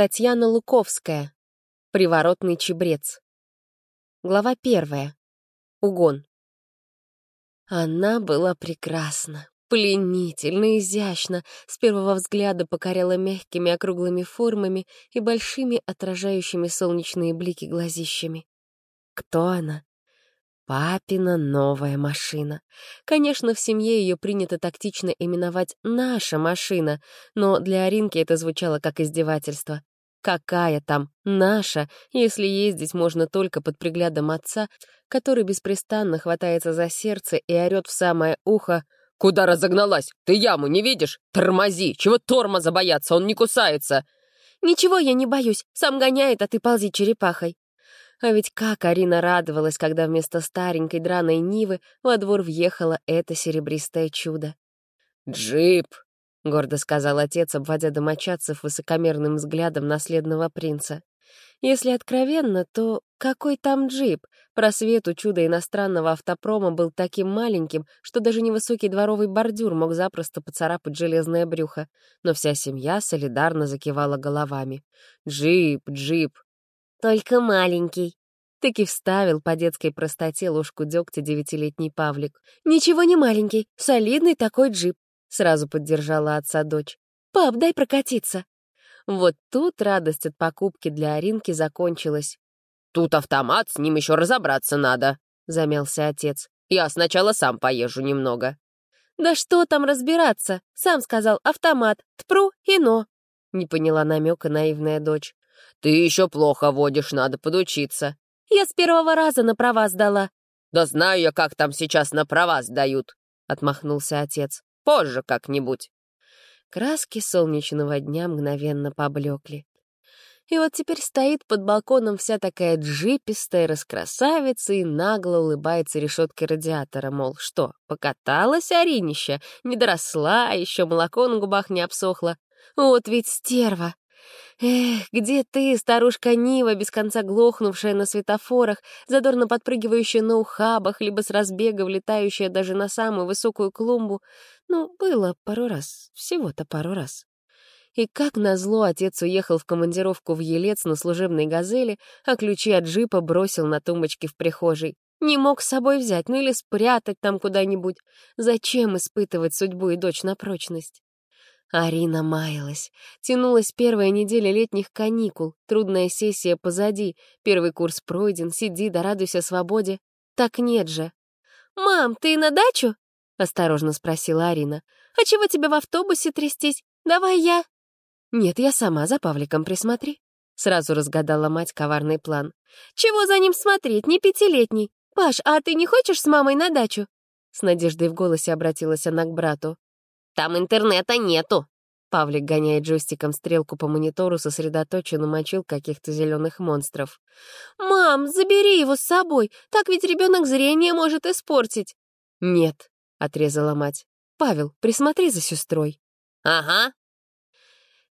Татьяна Луковская. Приворотный чебрец. Глава первая. Угон. Она была прекрасна, пленительно, изящна, с первого взгляда покоряла мягкими округлыми формами и большими отражающими солнечные блики глазищами. Кто она? Папина новая машина. Конечно, в семье ее принято тактично именовать «наша машина», но для Аринки это звучало как издевательство. Какая там наша, если ездить можно только под приглядом отца, который беспрестанно хватается за сердце и орёт в самое ухо «Куда разогналась? Ты яму не видишь? Тормози! Чего тормоза бояться? Он не кусается!» «Ничего я не боюсь, сам гоняет, а ты ползи черепахой». А ведь как Арина радовалась, когда вместо старенькой драной Нивы во двор въехало это серебристое чудо. «Джип!» — гордо сказал отец, обводя домочадцев высокомерным взглядом наследного принца. Если откровенно, то какой там джип? Просвет у чуда иностранного автопрома был таким маленьким, что даже невысокий дворовый бордюр мог запросто поцарапать железное брюхо. Но вся семья солидарно закивала головами. «Джип, джип, «Только маленький», — таки вставил по детской простоте ложку дегтя девятилетний Павлик. «Ничего не маленький, солидный такой джип», — сразу поддержала отца дочь. «Пап, дай прокатиться». Вот тут радость от покупки для Аринки закончилась. «Тут автомат, с ним еще разобраться надо», — замялся отец. «Я сначала сам поезжу немного». «Да что там разбираться? Сам сказал автомат, тпру и но», — не поняла намека наивная дочь. «Ты еще плохо водишь, надо подучиться». «Я с первого раза на права сдала». «Да знаю я, как там сейчас на права сдают», — отмахнулся отец. «Позже как-нибудь». Краски солнечного дня мгновенно поблекли. И вот теперь стоит под балконом вся такая джипистая раскрасавица и нагло улыбается решеткой радиатора, мол, что, покаталась Аринища, не доросла, еще молоко на губах не обсохло. Вот ведь стерва! Эх, где ты, старушка Нива, без конца глохнувшая на светофорах, задорно подпрыгивающая на ухабах, либо с разбега влетающая даже на самую высокую клумбу? Ну, было пару раз, всего-то пару раз. И как назло отец уехал в командировку в Елец на служебной «Газели», а ключи от джипа бросил на тумбочке в прихожей. Не мог с собой взять, ну или спрятать там куда-нибудь. Зачем испытывать судьбу и дочь на прочность? Арина маялась. Тянулась первая неделя летних каникул, трудная сессия позади, первый курс пройден, сиди да радуйся свободе. Так нет же. «Мам, ты на дачу?» — осторожно спросила Арина. «А чего тебе в автобусе трястись? Давай я...» «Нет, я сама за Павликом присмотри», — сразу разгадала мать коварный план. «Чего за ним смотреть, не пятилетний? Паш, а ты не хочешь с мамой на дачу?» С надеждой в голосе обратилась она к брату. Там интернета нету. Павлик гоняет джойстиком стрелку по монитору, сосредоточенно мочил каких-то зеленых монстров. «Мам, забери его с собой, так ведь ребенок зрение может испортить». «Нет», — отрезала мать. «Павел, присмотри за сестрой». «Ага».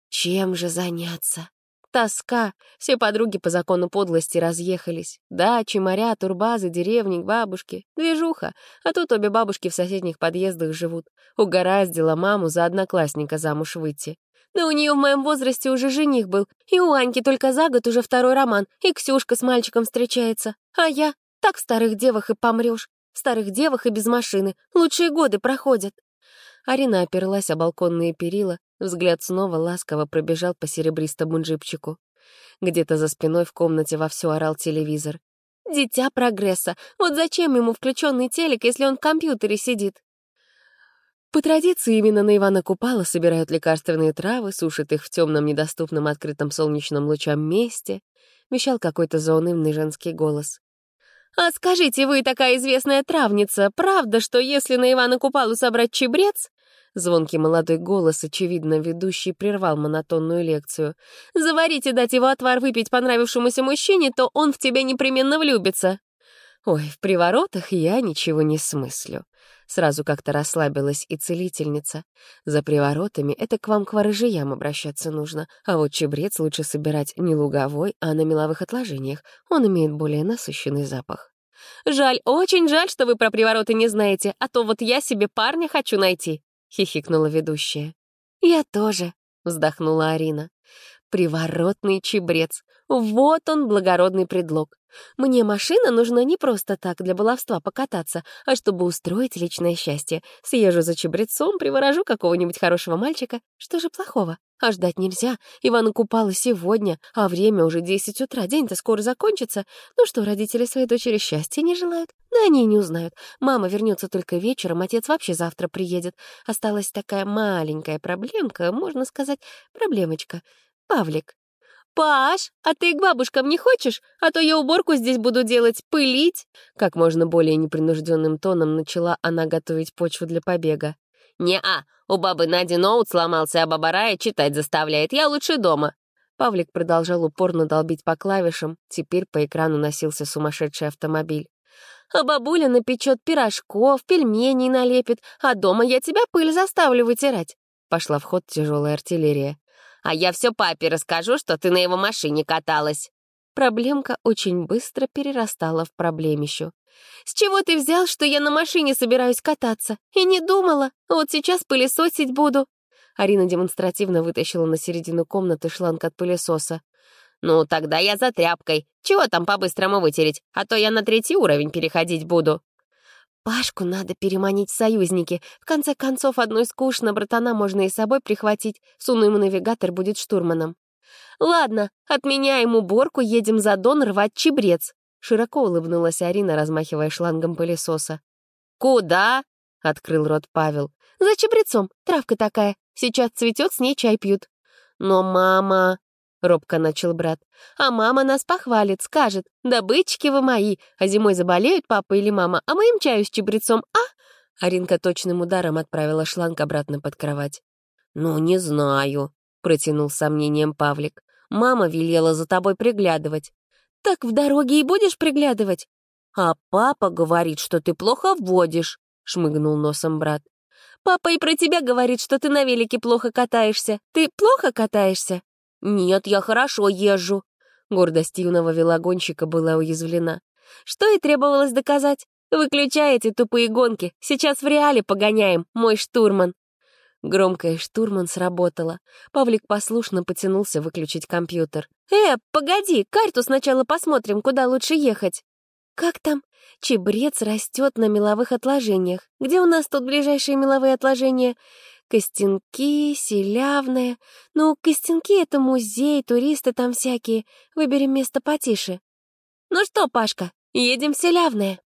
Чем же заняться? Тоска. Все подруги по закону подлости разъехались. Дачи, моря, турбазы, деревни, бабушки. Движуха. А тут обе бабушки в соседних подъездах живут. Угораздила маму за одноклассника замуж выйти. Да у нее в моем возрасте уже жених был. И у Аньки только за год уже второй роман. И Ксюшка с мальчиком встречается. А я? Так старых девах и помрешь. Старых девах и без машины. Лучшие годы проходят. Арина оперлась о балконные перила, взгляд снова ласково пробежал по серебристому джипчику. Где-то за спиной в комнате вовсю орал телевизор. «Дитя прогресса! Вот зачем ему включенный телек, если он в компьютере сидит?» По традиции, именно на Ивана Купала собирают лекарственные травы, сушат их в темном, недоступном открытом солнечном лучам месте, вещал какой-то заунывный женский голос. «А скажите, вы такая известная травница, правда, что если на Ивана Купалу собрать чебрец, Звонкий молодой голос, очевидно, ведущий, прервал монотонную лекцию. «Заварить и дать его отвар выпить понравившемуся мужчине, то он в тебя непременно влюбится». «Ой, в приворотах я ничего не смыслю». Сразу как-то расслабилась и целительница. За приворотами это к вам к ворожеям обращаться нужно, а вот чебрец лучше собирать не луговой, а на меловых отложениях. Он имеет более насыщенный запах. «Жаль, очень жаль, что вы про привороты не знаете, а то вот я себе парня хочу найти», — хихикнула ведущая. «Я тоже», — вздохнула Арина. Приворотный чебрец. Вот он, благородный предлог. Мне машина нужна не просто так для баловства покататься, а чтобы устроить личное счастье. Съезжу за чебрецом, приворожу какого-нибудь хорошего мальчика. Что же плохого? А ждать нельзя. Ивана купала сегодня, а время уже 10 утра. День-то скоро закончится. Ну что, родители своей дочери счастья не желают? Да они не узнают. Мама вернется только вечером, отец вообще завтра приедет. Осталась такая маленькая проблемка, можно сказать, проблемочка. Павлик. «Паш, а ты к бабушкам не хочешь? А то я уборку здесь буду делать, пылить!» Как можно более непринужденным тоном начала она готовить почву для побега. «Не-а, у бабы Нади ноут сломался, а баба Рая читать заставляет. Я лучше дома». Павлик продолжал упорно долбить по клавишам. Теперь по экрану носился сумасшедший автомобиль. «А бабуля напечет пирожков, пельменей налепит, а дома я тебя пыль заставлю вытирать». Пошла в ход тяжелая артиллерия. А я все папе расскажу, что ты на его машине каталась». Проблемка очень быстро перерастала в проблемищу. «С чего ты взял, что я на машине собираюсь кататься? И не думала. Вот сейчас пылесосить буду». Арина демонстративно вытащила на середину комнаты шланг от пылесоса. «Ну, тогда я за тряпкой. Чего там по-быстрому вытереть? А то я на третий уровень переходить буду». Пашку надо переманить в союзники. В конце концов, одной скучно, братана можно и с собой прихватить. Суну ему навигатор, будет штурманом. «Ладно, отменяем уборку, едем за Дон рвать чебрец», — широко улыбнулась Арина, размахивая шлангом пылесоса. «Куда?» — открыл рот Павел. «За чебрецом. Травка такая. Сейчас цветет, с ней чай пьют». «Но мама...» — робко начал брат. «А мама нас похвалит, скажет, добытчики вы мои, а зимой заболеют папа или мама, а мы им чаю с чебрецом, а?» Аринка точным ударом отправила шланг обратно под кровать. «Ну, не знаю», — протянул с сомнением Павлик. «Мама велела за тобой приглядывать». «Так в дороге и будешь приглядывать?» «А папа говорит, что ты плохо водишь», — шмыгнул носом брат. «Папа и про тебя говорит, что ты на велике плохо катаешься. Ты плохо катаешься?» «Нет, я хорошо езжу». Гордость юного велогонщика была уязвлена. «Что и требовалось доказать? Выключай эти тупые гонки. Сейчас в реале погоняем, мой штурман». Громкая штурман сработала. Павлик послушно потянулся выключить компьютер. «Э, погоди, карту сначала посмотрим, куда лучше ехать». «Как там? Чебрец растет на меловых отложениях. Где у нас тут ближайшие меловые отложения? Костянки, Селявная. Ну, Костянки — это музей, туристы там всякие. Выберем место потише. Ну что, Пашка, едем в Селявное.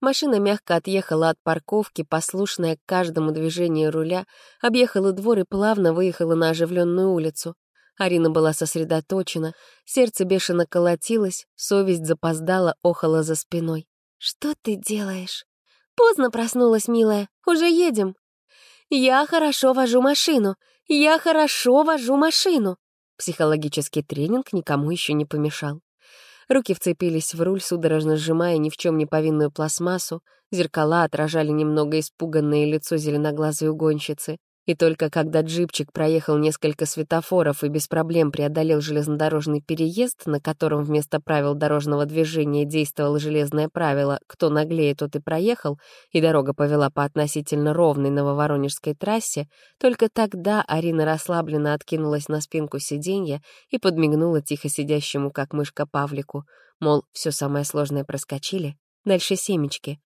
Машина мягко отъехала от парковки, послушная каждому движению руля, объехала двор и плавно выехала на оживленную улицу. Арина была сосредоточена, сердце бешено колотилось, совесть запоздала, охала за спиной. «Что ты делаешь?» «Поздно проснулась, милая. Уже едем». «Я хорошо вожу машину! Я хорошо вожу машину!» Психологический тренинг никому еще не помешал. Руки вцепились в руль, судорожно сжимая ни в чем не повинную пластмассу, зеркала отражали немного испуганное лицо зеленоглазой угонщицы. И только когда джипчик проехал несколько светофоров и без проблем преодолел железнодорожный переезд, на котором вместо правил дорожного движения действовало железное правило «кто наглее, тот и проехал», и дорога повела по относительно ровной нововоронежской трассе, только тогда Арина расслабленно откинулась на спинку сиденья и подмигнула тихо сидящему, как мышка, Павлику, мол, все самое сложное проскочили, Дальше семечки.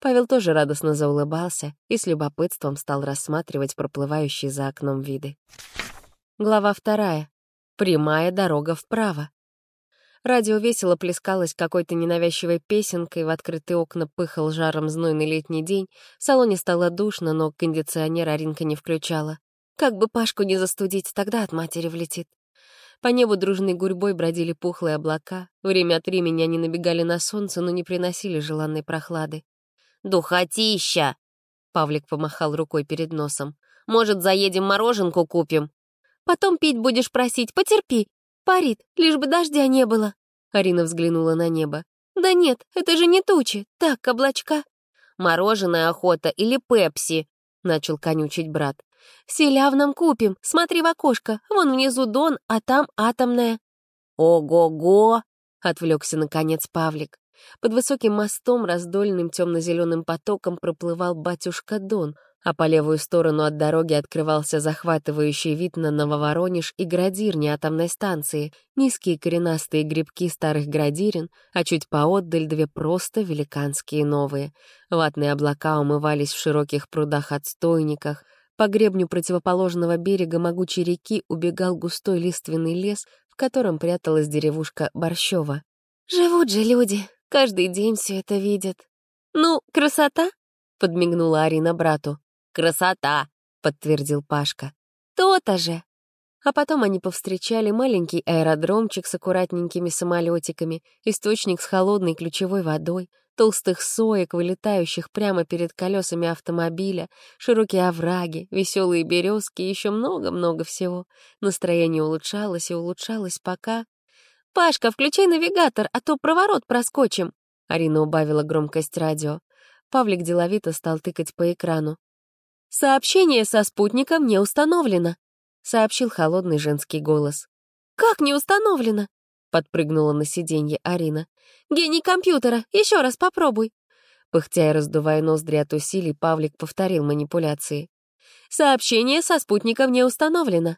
Павел тоже радостно заулыбался и с любопытством стал рассматривать проплывающие за окном виды. Глава вторая. Прямая дорога вправо. Радио весело плескалось какой-то ненавязчивой песенкой, в открытые окна пыхал жаром знойный летний день, в салоне стало душно, но кондиционер Аринка не включала. Как бы Пашку не застудить, тогда от матери влетит. По небу дружной гурьбой бродили пухлые облака. Время от времени они набегали на солнце, но не приносили желанной прохлады. «Духотища!» — Павлик помахал рукой перед носом. «Может, заедем мороженку купим?» «Потом пить будешь просить, потерпи. Парит, лишь бы дождя не было». Арина взглянула на небо. «Да нет, это же не тучи. Так, облачка». «Мороженое охота или пепси?» — начал конючить брат. «Селявном купим, смотри в окошко, вон внизу Дон, а там атомная». «Ого-го!» — отвлекся наконец Павлик. Под высоким мостом раздольным темно-зеленым потоком проплывал батюшка Дон, а по левую сторону от дороги открывался захватывающий вид на Нововоронеж и градирни атомной станции, низкие коренастые грибки старых градирин, а чуть поотдаль две просто великанские новые. Ватные облака умывались в широких прудах-отстойниках, по гребню противоположного берега могучей реки убегал густой лиственный лес, в котором пряталась деревушка Борщева. «Живут же люди, каждый день все это видят. Ну, красота?» — подмигнула Арина брату. «Красота!» — подтвердил Пашка. «То-то же!» А потом они повстречали маленький аэродромчик с аккуратненькими самолетиками, источник с холодной ключевой водой, толстых соек, вылетающих прямо перед колесами автомобиля, широкие овраги, веселые березки и еще много-много всего. Настроение улучшалось и улучшалось, пока... «Пашка, включай навигатор, а то проворот проскочим!» Арина убавила громкость радио. Павлик деловито стал тыкать по экрану. «Сообщение со спутником не установлено», — сообщил холодный женский голос. «Как не установлено?» — подпрыгнула на сиденье Арина. «Гений компьютера, еще раз попробуй». Пыхтя и раздувая ноздри от усилий, Павлик повторил манипуляции. «Сообщение со спутником не установлено».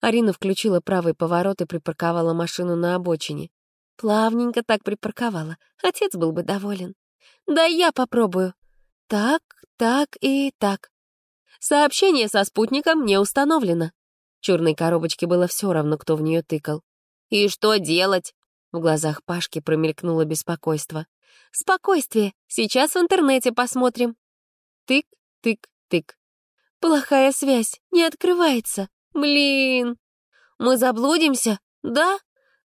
Арина включила правый поворот и припарковала машину на обочине. Плавненько так припарковала. Отец был бы доволен. «Да я попробую». «Так, так и так». Сообщение со спутником не установлено. Черной коробочке было все равно, кто в нее тыкал. «И что делать?» В глазах Пашки промелькнуло беспокойство. «Спокойствие. Сейчас в интернете посмотрим». Тык, тык, тык. «Плохая связь. Не открывается. Блин!» «Мы заблудимся? Да?»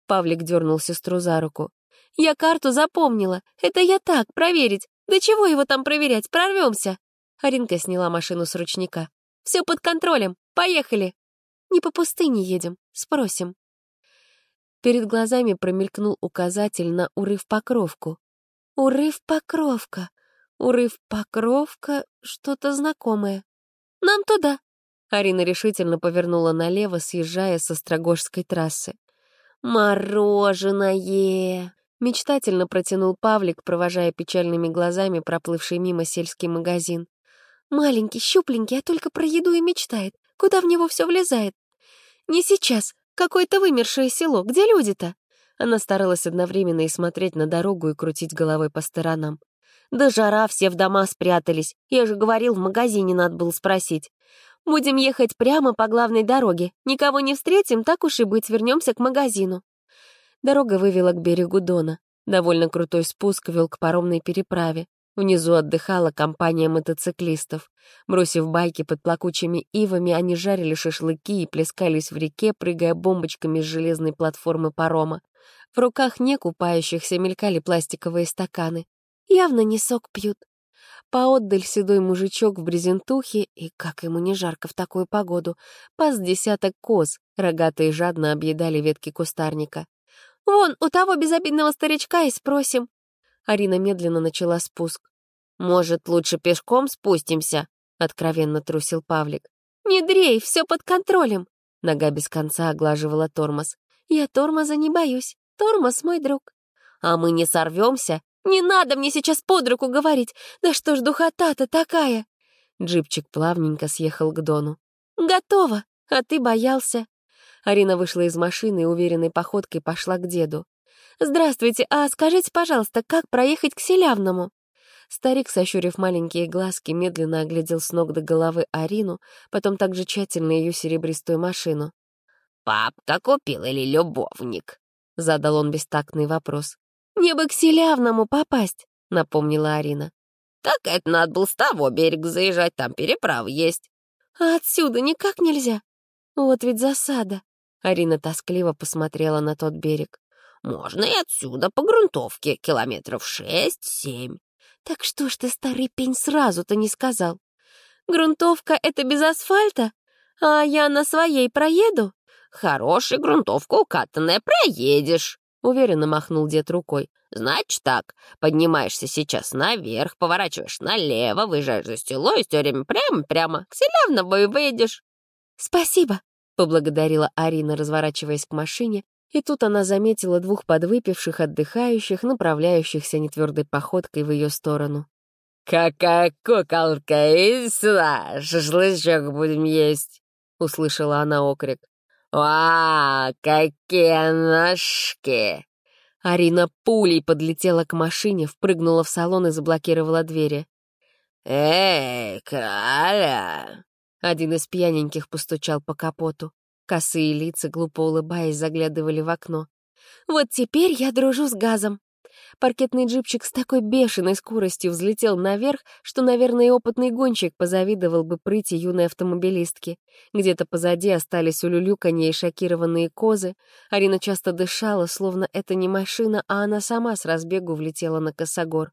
Павлик дернул сестру за руку. «Я карту запомнила. Это я так, проверить. Да чего его там проверять? Прорвемся!» Аринка сняла машину с ручника. «Все под контролем. Поехали!» «Не по пустыне едем. Спросим». Перед глазами промелькнул указатель на урыв-покровку. «Урыв-покровка! Урыв-покровка! Что-то знакомое. Нам туда!» Арина решительно повернула налево, съезжая со Строгожской трассы. «Мороженое!» — мечтательно протянул Павлик, провожая печальными глазами проплывший мимо сельский магазин. «Маленький, щупленький, а только про еду и мечтает. Куда в него все влезает?» «Не сейчас. Какое-то вымершее село. Где люди-то?» Она старалась одновременно и смотреть на дорогу, и крутить головой по сторонам. «Да жара, все в дома спрятались. Я же говорил, в магазине надо было спросить. Будем ехать прямо по главной дороге. Никого не встретим, так уж и быть, вернемся к магазину». Дорога вывела к берегу Дона. Довольно крутой спуск вел к паромной переправе. Внизу отдыхала компания мотоциклистов. Бросив байки под плакучими ивами, они жарили шашлыки и плескались в реке, прыгая бомбочками с железной платформы парома. В руках не купающихся мелькали пластиковые стаканы. Явно не сок пьют. Поотдаль седой мужичок в брезентухе, и как ему не жарко в такую погоду, пас десяток коз, рогатые жадно объедали ветки кустарника. «Вон, у того безобидного старичка и спросим». Арина медленно начала спуск. «Может, лучше пешком спустимся?» — откровенно трусил Павлик. «Не дрей, все под контролем!» Нога без конца оглаживала тормоз. «Я тормоза не боюсь. Тормоз мой друг». «А мы не сорвемся?» «Не надо мне сейчас под руку говорить! Да что ж духота-то такая!» Джипчик плавненько съехал к Дону. «Готово! А ты боялся!» Арина вышла из машины и уверенной походкой пошла к деду. «Здравствуйте, а скажите, пожалуйста, как проехать к Селявному?» Старик, сощурив маленькие глазки, медленно оглядел с ног до головы Арину, потом также тщательно ее серебристую машину. «Папка купил или любовник?» — задал он бестактный вопрос. «Мне бы к Селявному попасть», — напомнила Арина. «Так это надо было с того берега заезжать, там переправа есть». «А отсюда никак нельзя? Вот ведь засада». Арина тоскливо посмотрела на тот берег. «Можно и отсюда, по грунтовке, километров шесть-семь». «Так что ж ты, старый пень, сразу-то не сказал? Грунтовка — это без асфальта? А я на своей проеду?» «Хорошая грунтовка укатанная, проедешь». Уверенно махнул дед рукой. «Значит так, поднимаешься сейчас наверх, поворачиваешь налево, выезжаешь за село и все время прямо-прямо к Селявному и выйдешь». «Спасибо», — поблагодарила Арина, разворачиваясь к машине, и тут она заметила двух подвыпивших отдыхающих, направляющихся нетвердой походкой в ее сторону. «Какая куколка! Иди сюда! Шашлычок будем есть!» — услышала она окрик. «Ва, какие ножки!» Арина пулей подлетела к машине, впрыгнула в салон и заблокировала двери. «Эй, Каля!» Один из пьяненьких постучал по капоту. Косые лица, глупо улыбаясь, заглядывали в окно. «Вот теперь я дружу с газом!» Паркетный джипчик с такой бешеной скоростью взлетел наверх, что, наверное, опытный гонщик позавидовал бы прыти юной автомобилистки. Где-то позади остались улюлюканье и шокированные козы. Арина часто дышала, словно это не машина, а она сама с разбегу влетела на косогор.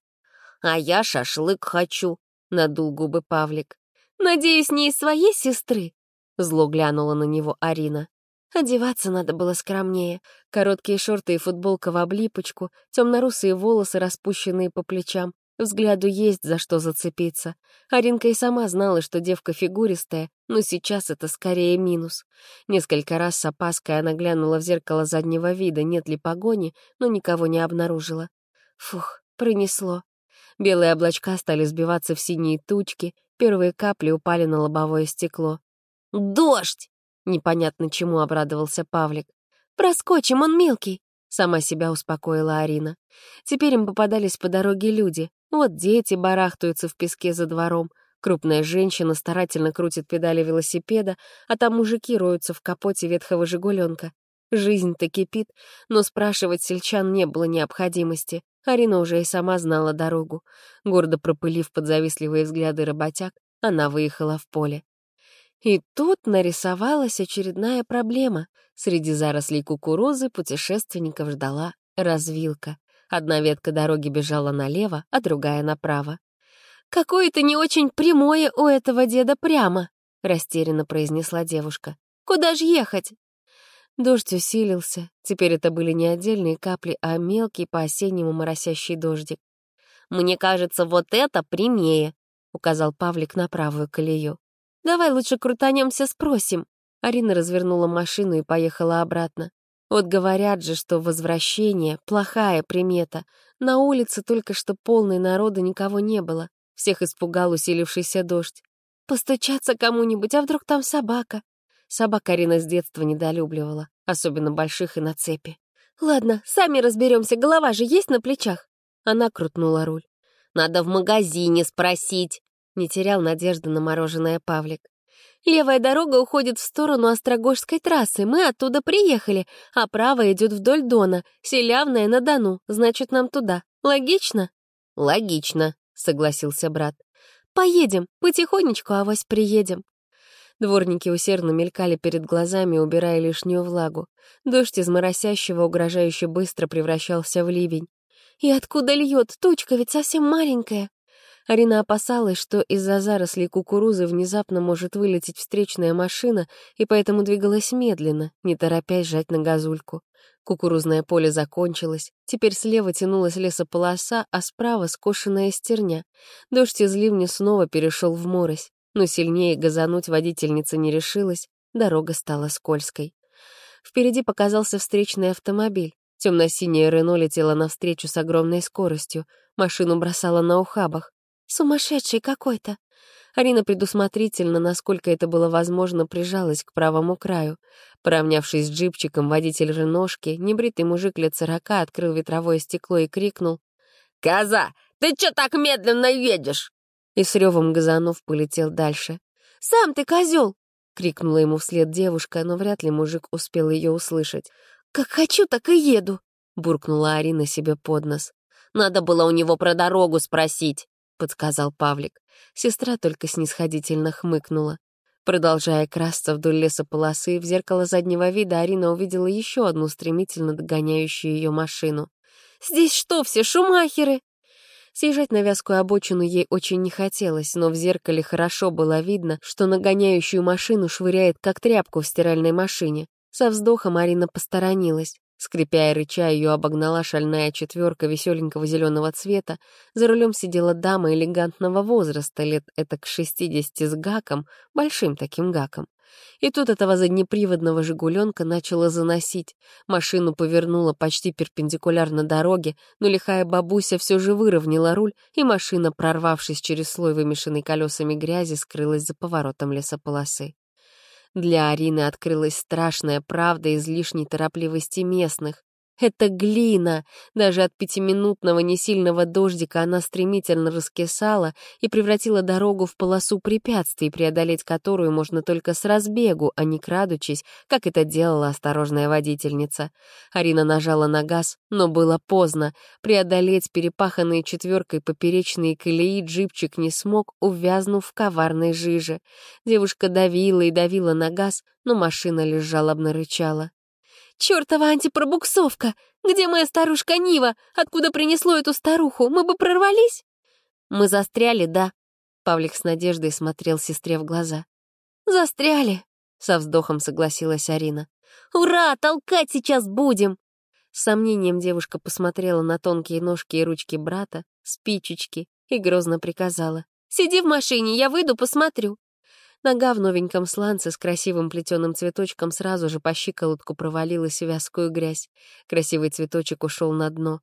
«А я шашлык хочу», — надул губы Павлик. «Надеюсь, не из своей сестры?» — зло глянула на него Арина. Одеваться надо было скромнее. Короткие шорты и футболка в облипочку, темно-русые волосы, распущенные по плечам. Взгляду есть за что зацепиться. Аринка и сама знала, что девка фигуристая, но сейчас это скорее минус. Несколько раз с опаской она глянула в зеркало заднего вида, нет ли погони, но никого не обнаружила. Фух, пронесло. Белые облачка стали сбиваться в синие тучки, первые капли упали на лобовое стекло. «Дождь!» Непонятно чему обрадовался Павлик. «Проскочим, он мелкий!» Сама себя успокоила Арина. Теперь им попадались по дороге люди. Вот дети барахтаются в песке за двором. Крупная женщина старательно крутит педали велосипеда, а там мужики роются в капоте ветхого «Жигуленка». Жизнь-то кипит, но спрашивать сельчан не было необходимости. Арина уже и сама знала дорогу. Гордо пропылив под завистливые взгляды работяг, она выехала в поле. И тут нарисовалась очередная проблема. Среди зарослей кукурузы путешественников ждала развилка. Одна ветка дороги бежала налево, а другая направо. «Какое-то не очень прямое у этого деда прямо», — растерянно произнесла девушка. «Куда же ехать?» Дождь усилился. Теперь это были не отдельные капли, а мелкий по-осеннему моросящий дождик. «Мне кажется, вот это прямее», — указал Павлик на правую колею. Давай лучше крутанемся, спросим». Арина развернула машину и поехала обратно. Вот говорят же, что возвращение — плохая примета. На улице только что полной народа никого не было. Всех испугал усилившийся дождь. Постучаться кому-нибудь, а вдруг там собака? Собак Арина с детства недолюбливала, особенно больших и на цепи. «Ладно, сами разберемся, голова же есть на плечах?» Она крутнула руль. «Надо в магазине спросить», не терял надежды на мороженое Павлик. «Левая дорога уходит в сторону Острогожской трассы, мы оттуда приехали, а правая идет вдоль Дона, Селявная на Дону, значит, нам туда. Логично?» «Логично», — согласился брат. «Поедем, потихонечку, авось приедем». Дворники усердно мелькали перед глазами, убирая лишнюю влагу. Дождь из моросящего угрожающе быстро превращался в ливень. «И откуда льет? Тучка ведь совсем маленькая!» Арина опасалась, что из-за зарослей кукурузы внезапно может вылететь встречная машина, и поэтому двигалась медленно, не торопясь жать на газульку. Кукурузное поле закончилось, теперь слева тянулась лесополоса, а справа — скошенная стерня. Дождь из ливня снова перешел в морось, но сильнее газануть водительница не решилась, дорога стала скользкой. Впереди показался встречный автомобиль. Темно-синяя Рено летела навстречу с огромной скоростью. Машину бросала на ухабах. Сумасшедший какой-то. Арина предусмотрительно, насколько это было возможно, прижалась к правому краю. Поравнявшись с джипчиком, водитель Реношки, небритый мужик лет сорока, открыл ветровое стекло и крикнул. «Коза, ты чё так медленно едешь?» И с ревом газанов полетел дальше. «Сам ты козел! крикнула ему вслед девушка, но вряд ли мужик успел ее услышать. «Как хочу, так и еду!» — буркнула Арина себе под нос. «Надо было у него про дорогу спросить!» Подсказал Павлик. Сестра только снисходительно хмыкнула. Продолжая красться вдоль лесополосы, в зеркало заднего вида Арина увидела еще одну стремительно догоняющую ее машину. «Здесь что, все шумахеры?» Съезжать на вязкую обочину ей очень не хотелось, но в зеркале хорошо было видно, что нагоняющую машину швыряет как тряпку в стиральной машине. Со вздохом Арина посторонилась. Скрипя и рыча, ее обогнала шальная четверка веселенького зеленого цвета. За рулем сидела дама элегантного возраста, лет это к шестидесяти с гаком, большим таким гаком. И тут этого заднеприводного «Жигуленка» начало заносить. Машину повернула почти перпендикулярно дороге, но лихая бабуся все же выровняла руль, и машина, прорвавшись через слой вымешанной колесами грязи, скрылась за поворотом лесополосы. Для Арины открылась страшная правда излишней торопливости местных. Это глина. Даже от пятиминутного несильного дождика она стремительно раскисала и превратила дорогу в полосу препятствий, преодолеть которую можно только с разбегу, а не крадучись, как это делала осторожная водительница. Арина нажала на газ, но было поздно. Преодолеть перепаханные четверкой поперечные колеи джипчик не смог, увязнув в коварной жиже. Девушка давила и давила на газ, но машина лишь жалобно рычала. «Чёртова антипробуксовка! Где моя старушка Нива? Откуда принесло эту старуху? Мы бы прорвались?» «Мы застряли, да?» Павлик с надеждой смотрел сестре в глаза. «Застряли!» — со вздохом согласилась Арина. «Ура! Толкать сейчас будем!» С сомнением девушка посмотрела на тонкие ножки и ручки брата, спичечки, и грозно приказала. «Сиди в машине, я выйду, посмотрю». Нога в новеньком сланце с красивым плетеным цветочком сразу же по щиколотку провалилась в вязкую грязь. Красивый цветочек ушел на дно.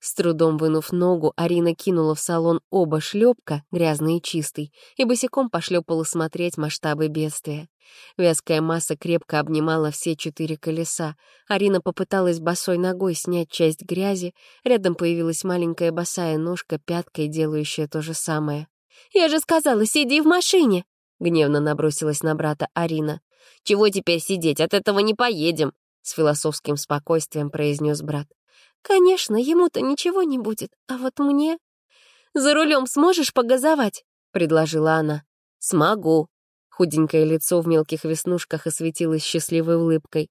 С трудом вынув ногу, Арина кинула в салон оба шлепка, грязный и чистый, и босиком пошлепала смотреть масштабы бедствия. Вязкая масса крепко обнимала все четыре колеса. Арина попыталась босой ногой снять часть грязи, рядом появилась маленькая босая ножка, пяткой делающая то же самое. «Я же сказала, сиди в машине!» — гневно набросилась на брата Арина. «Чего теперь сидеть? От этого не поедем!» — с философским спокойствием произнес брат. «Конечно, ему-то ничего не будет, а вот мне...» «За рулем сможешь погазовать?» — предложила она. «Смогу». Худенькое лицо в мелких веснушках осветилось счастливой улыбкой.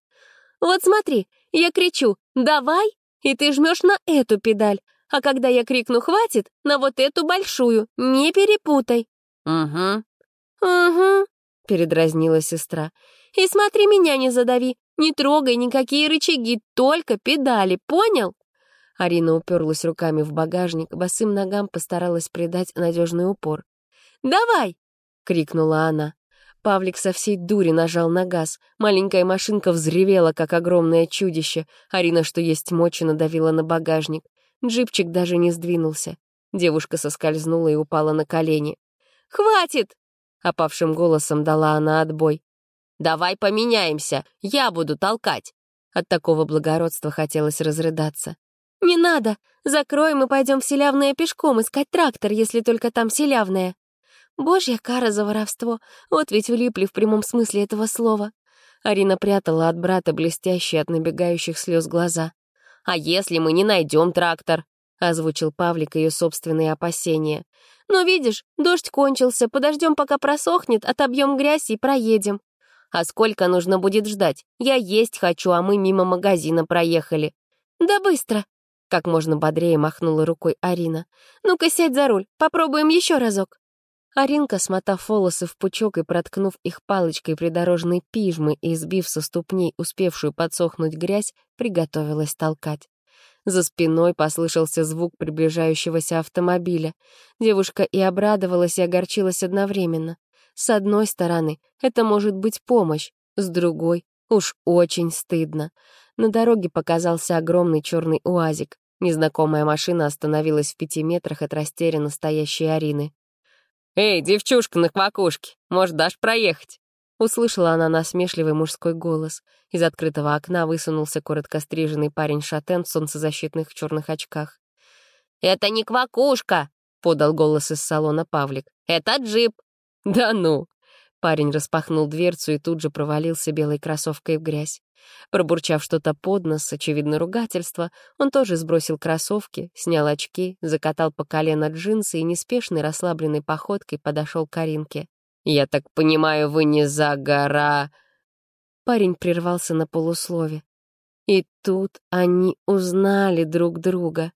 «Вот смотри, я кричу «давай!» и ты жмешь на эту педаль, а когда я крикну «хватит!» на вот эту большую, не перепутай». «Угу», «Угу», — передразнила сестра. «И смотри, меня не задави, не трогай никакие рычаги, только педали, понял?» Арина уперлась руками в багажник, босым ногам постаралась придать надежный упор. «Давай!» — крикнула она. Павлик со всей дури нажал на газ. Маленькая машинка взревела, как огромное чудище. Арина, что есть мочи, надавила на багажник. Джипчик даже не сдвинулся. Девушка соскользнула и упала на колени. «Хватит!» — опавшим голосом дала она отбой. «Давай поменяемся, я буду толкать!» От такого благородства хотелось разрыдаться. «Не надо! Закроем и пойдем в Селявное пешком искать трактор, если только там Селявное!» Божья кара за воровство, вот ведь влипли в прямом смысле этого слова. Арина прятала от брата блестящие от набегающих слез глаза. «А если мы не найдем трактор?» — озвучил Павлик ее собственные опасения. «Но видишь, дождь кончился, подождем, пока просохнет, отобьем грязь и проедем». «А сколько нужно будет ждать? Я есть хочу, а мы мимо магазина проехали». «Да быстро!» — как можно бодрее махнула рукой Арина. «Ну-ка, сядь за руль, попробуем еще разок». Аринка, смотав волосы в пучок и проткнув их палочкой придорожной пижмы и сбив со ступней успевшую подсохнуть грязь, приготовилась толкать. За спиной послышался звук приближающегося автомобиля. Девушка и обрадовалась, и огорчилась одновременно. С одной стороны, это может быть помощь, с другой — уж очень стыдно. На дороге показался огромный черный уазик. Незнакомая машина остановилась в пяти метрах от растерянно стоящей Арины. «Эй, девчушка на квакушке, может, дашь проехать?» Услышала она насмешливый мужской голос. Из открытого окна высунулся коротко стриженный парень-шатен в солнцезащитных черных очках. «Это не квакушка!» — подал голос из салона Павлик. «Это джип!» «Да ну!» Парень распахнул дверцу и тут же провалился белой кроссовкой в грязь. Пробурчав что-то под нос, очевидно, ругательство, он тоже сбросил кроссовки, снял очки, закатал по колено джинсы и неспешной расслабленной походкой подошел к Каринке. «Я так понимаю, вы не за гора...» Парень прервался на полуслове. И тут они узнали друг друга.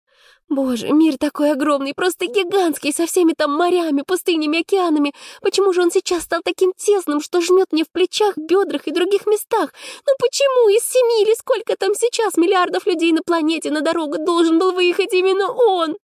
Боже, мир такой огромный, просто гигантский, со всеми там морями, пустынями, океанами. Почему же он сейчас стал таким тесным, что жмет мне в плечах, бедрах и других местах? Ну почему из семи или сколько там сейчас миллиардов людей на планете на дорогу должен был выехать именно он?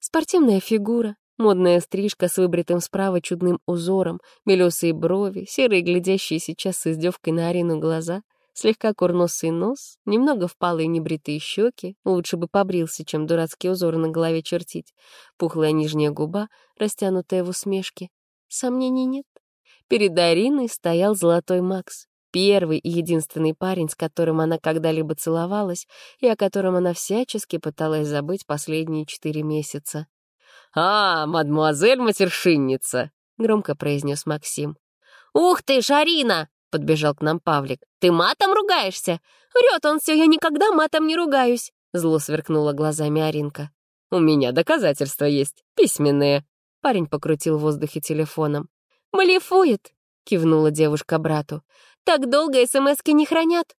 Спортивная фигура, Модная стрижка с выбритым справа чудным узором, белесые брови, серые глядящие сейчас с издевкой на Арину глаза, слегка курносый нос, немного впалые небритые щеки, лучше бы побрился, чем дурацкие узоры на голове чертить, пухлая нижняя губа, растянутая в усмешке. Сомнений нет. Перед Ариной стоял золотой Макс, первый и единственный парень, с которым она когда-либо целовалась и о котором она всячески пыталась забыть последние четыре месяца. «А, мадмуазель матершинница!» — громко произнес Максим. «Ух ты, Шарина!» — подбежал к нам Павлик. «Ты матом ругаешься?» «Врет он все, я никогда матом не ругаюсь!» Зло сверкнула глазами Аринка. «У меня доказательства есть, письменные!» Парень покрутил в воздухе телефоном. «Блефует!» — кивнула девушка брату. «Так долго СМСки не хранят!»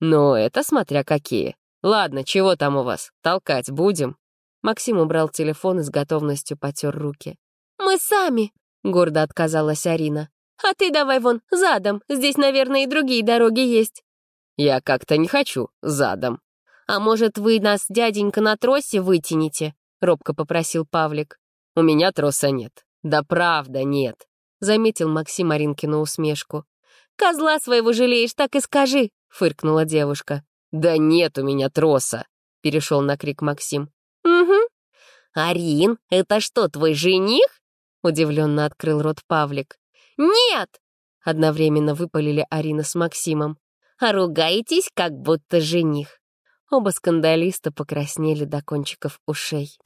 «Ну, это смотря какие. Ладно, чего там у вас? Толкать будем?» Максим убрал телефон и с готовностью потер руки. «Мы сами!» — гордо отказалась Арина. «А ты давай вон, задом. Здесь, наверное, и другие дороги есть». «Я как-то не хочу задом». «А может, вы нас, дяденька, на тросе вытянете?» — робко попросил Павлик. «У меня троса нет». «Да правда нет», — заметил Максим Аринкину усмешку. «Козла своего жалеешь, так и скажи», — фыркнула девушка. «Да нет у меня троса», — перешел на крик Максим. «Арин, это что, твой жених?» — удивленно открыл рот Павлик. «Нет!» — одновременно выпалили Арина с Максимом. «А ругаетесь, как будто жених». Оба скандалиста покраснели до кончиков ушей.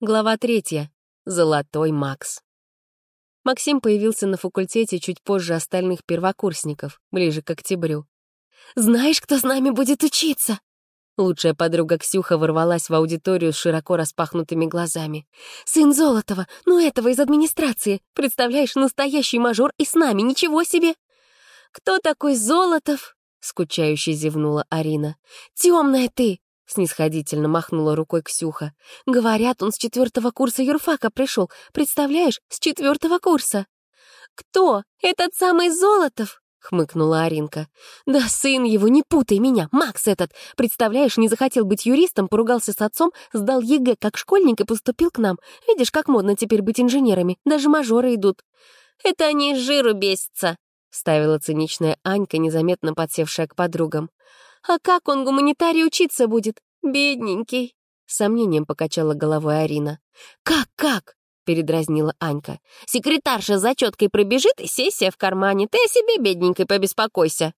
Глава третья. Золотой Макс. Максим появился на факультете чуть позже остальных первокурсников, ближе к октябрю. «Знаешь, кто с нами будет учиться?» Лучшая подруга Ксюха ворвалась в аудиторию с широко распахнутыми глазами. «Сын Золотова, ну этого из администрации. Представляешь, настоящий мажор и с нами, ничего себе!» «Кто такой Золотов?» — скучающе зевнула Арина. «Темная ты!» — снисходительно махнула рукой Ксюха. «Говорят, он с четвертого курса юрфака пришел. Представляешь, с четвертого курса!» «Кто? Этот самый Золотов?» — хмыкнула Аринка. «Да сын его, не путай меня, Макс этот! Представляешь, не захотел быть юристом, поругался с отцом, сдал ЕГЭ как школьник и поступил к нам. Видишь, как модно теперь быть инженерами, даже мажоры идут». «Это они жиру бесятся», — ставила циничная Анька, незаметно подсевшая к подругам. «А как он гуманитарий учиться будет? Бедненький!» Сомнением покачала головой Арина. «Как-как? Передразнила Анька. «Секретарша за четкой пробежит, сессия в кармане. Ты о себе, бедненькой, побеспокойся».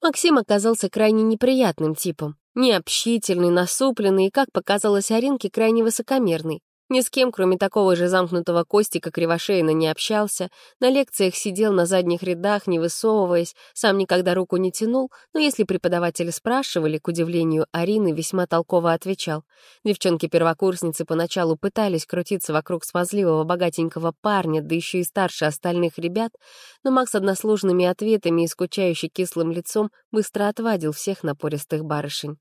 Максим оказался крайне неприятным типом. Необщительный, насупленный и, как показалось Аринке, крайне высокомерный. Ни с кем, кроме такого же замкнутого Костика Кривошеина, не общался, на лекциях сидел на задних рядах, не высовываясь, сам никогда руку не тянул, но если преподаватели спрашивали, к удивлению Арины весьма толково отвечал. Девчонки-первокурсницы поначалу пытались крутиться вокруг смазливого богатенького парня, да еще и старше остальных ребят, но Макс односложными ответами и скучающе кислым лицом быстро отвадил всех напористых барышень.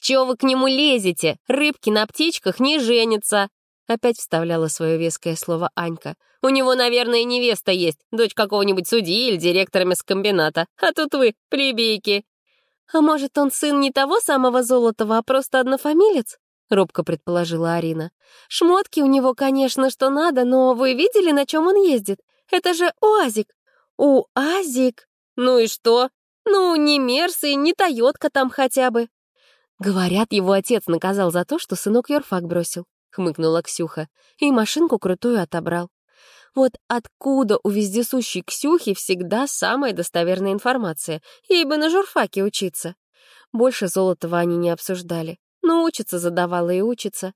«Чего вы к нему лезете? Рыбки на птичках не женятся!» Опять вставляла свое веское слово Анька. «У него, наверное, невеста есть, дочь какого-нибудь судьи или директора мясокомбината. А тут вы, плебейки». «А может, он сын не того самого Золотого, а просто однофамилец?» — робко предположила Арина. «Шмотки у него, конечно, что надо, но вы видели, на чем он ездит? Это же УАЗик!» «УАЗик? Ну и что? Ну, не Мерс и не Тойотка там хотя бы». Говорят, его отец наказал за то, что сынок юрфак бросил. — хмыкнула Ксюха, и машинку крутую отобрал. Вот откуда у вездесущей Ксюхи всегда самая достоверная информация? Ей бы на журфаке учиться. Больше Золотого они не обсуждали. Но учится задавала и учится.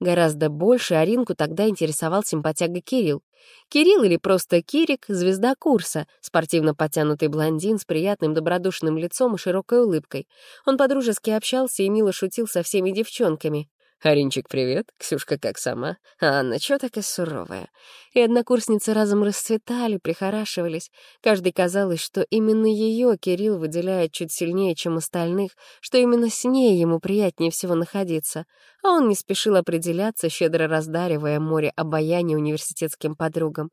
Гораздо больше Аринку тогда интересовал симпатяга Кирилл. Кирилл или просто Кирик — звезда курса, спортивно подтянутый блондин с приятным добродушным лицом и широкой улыбкой. Он подружески общался и мило шутил со всеми девчонками. «Аринчик, привет. Ксюшка как сама? А Анна, чё такая суровая?» И однокурсницы разом расцветали, прихорашивались. Каждой казалось, что именно ее Кирилл выделяет чуть сильнее, чем остальных, что именно с ней ему приятнее всего находиться. А он не спешил определяться, щедро раздаривая море обаяния университетским подругам.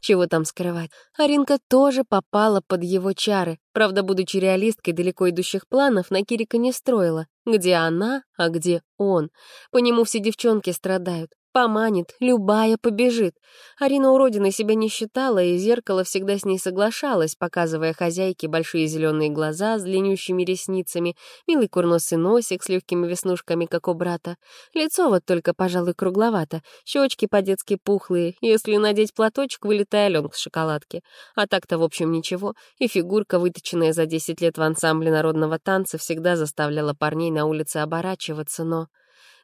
Чего там скрывать? Аринка тоже попала под его чары. Правда, будучи реалисткой далеко идущих планов, на Кирика не строила. Где она, а где он? По нему все девчонки страдают. Поманит, любая побежит. Арина уродиной себя не считала, и зеркало всегда с ней соглашалось, показывая хозяйке большие зеленые глаза с длиннющими ресницами, милый курносый носик с легкими веснушками, как у брата. Лицо вот только, пожалуй, кругловато, щечки по-детски пухлые, если надеть платочек, вылетая Аленка с шоколадки. А так-то, в общем, ничего, и фигурка, выточенная за 10 лет в ансамбле народного танца, всегда заставляла парней на улице оборачиваться, но...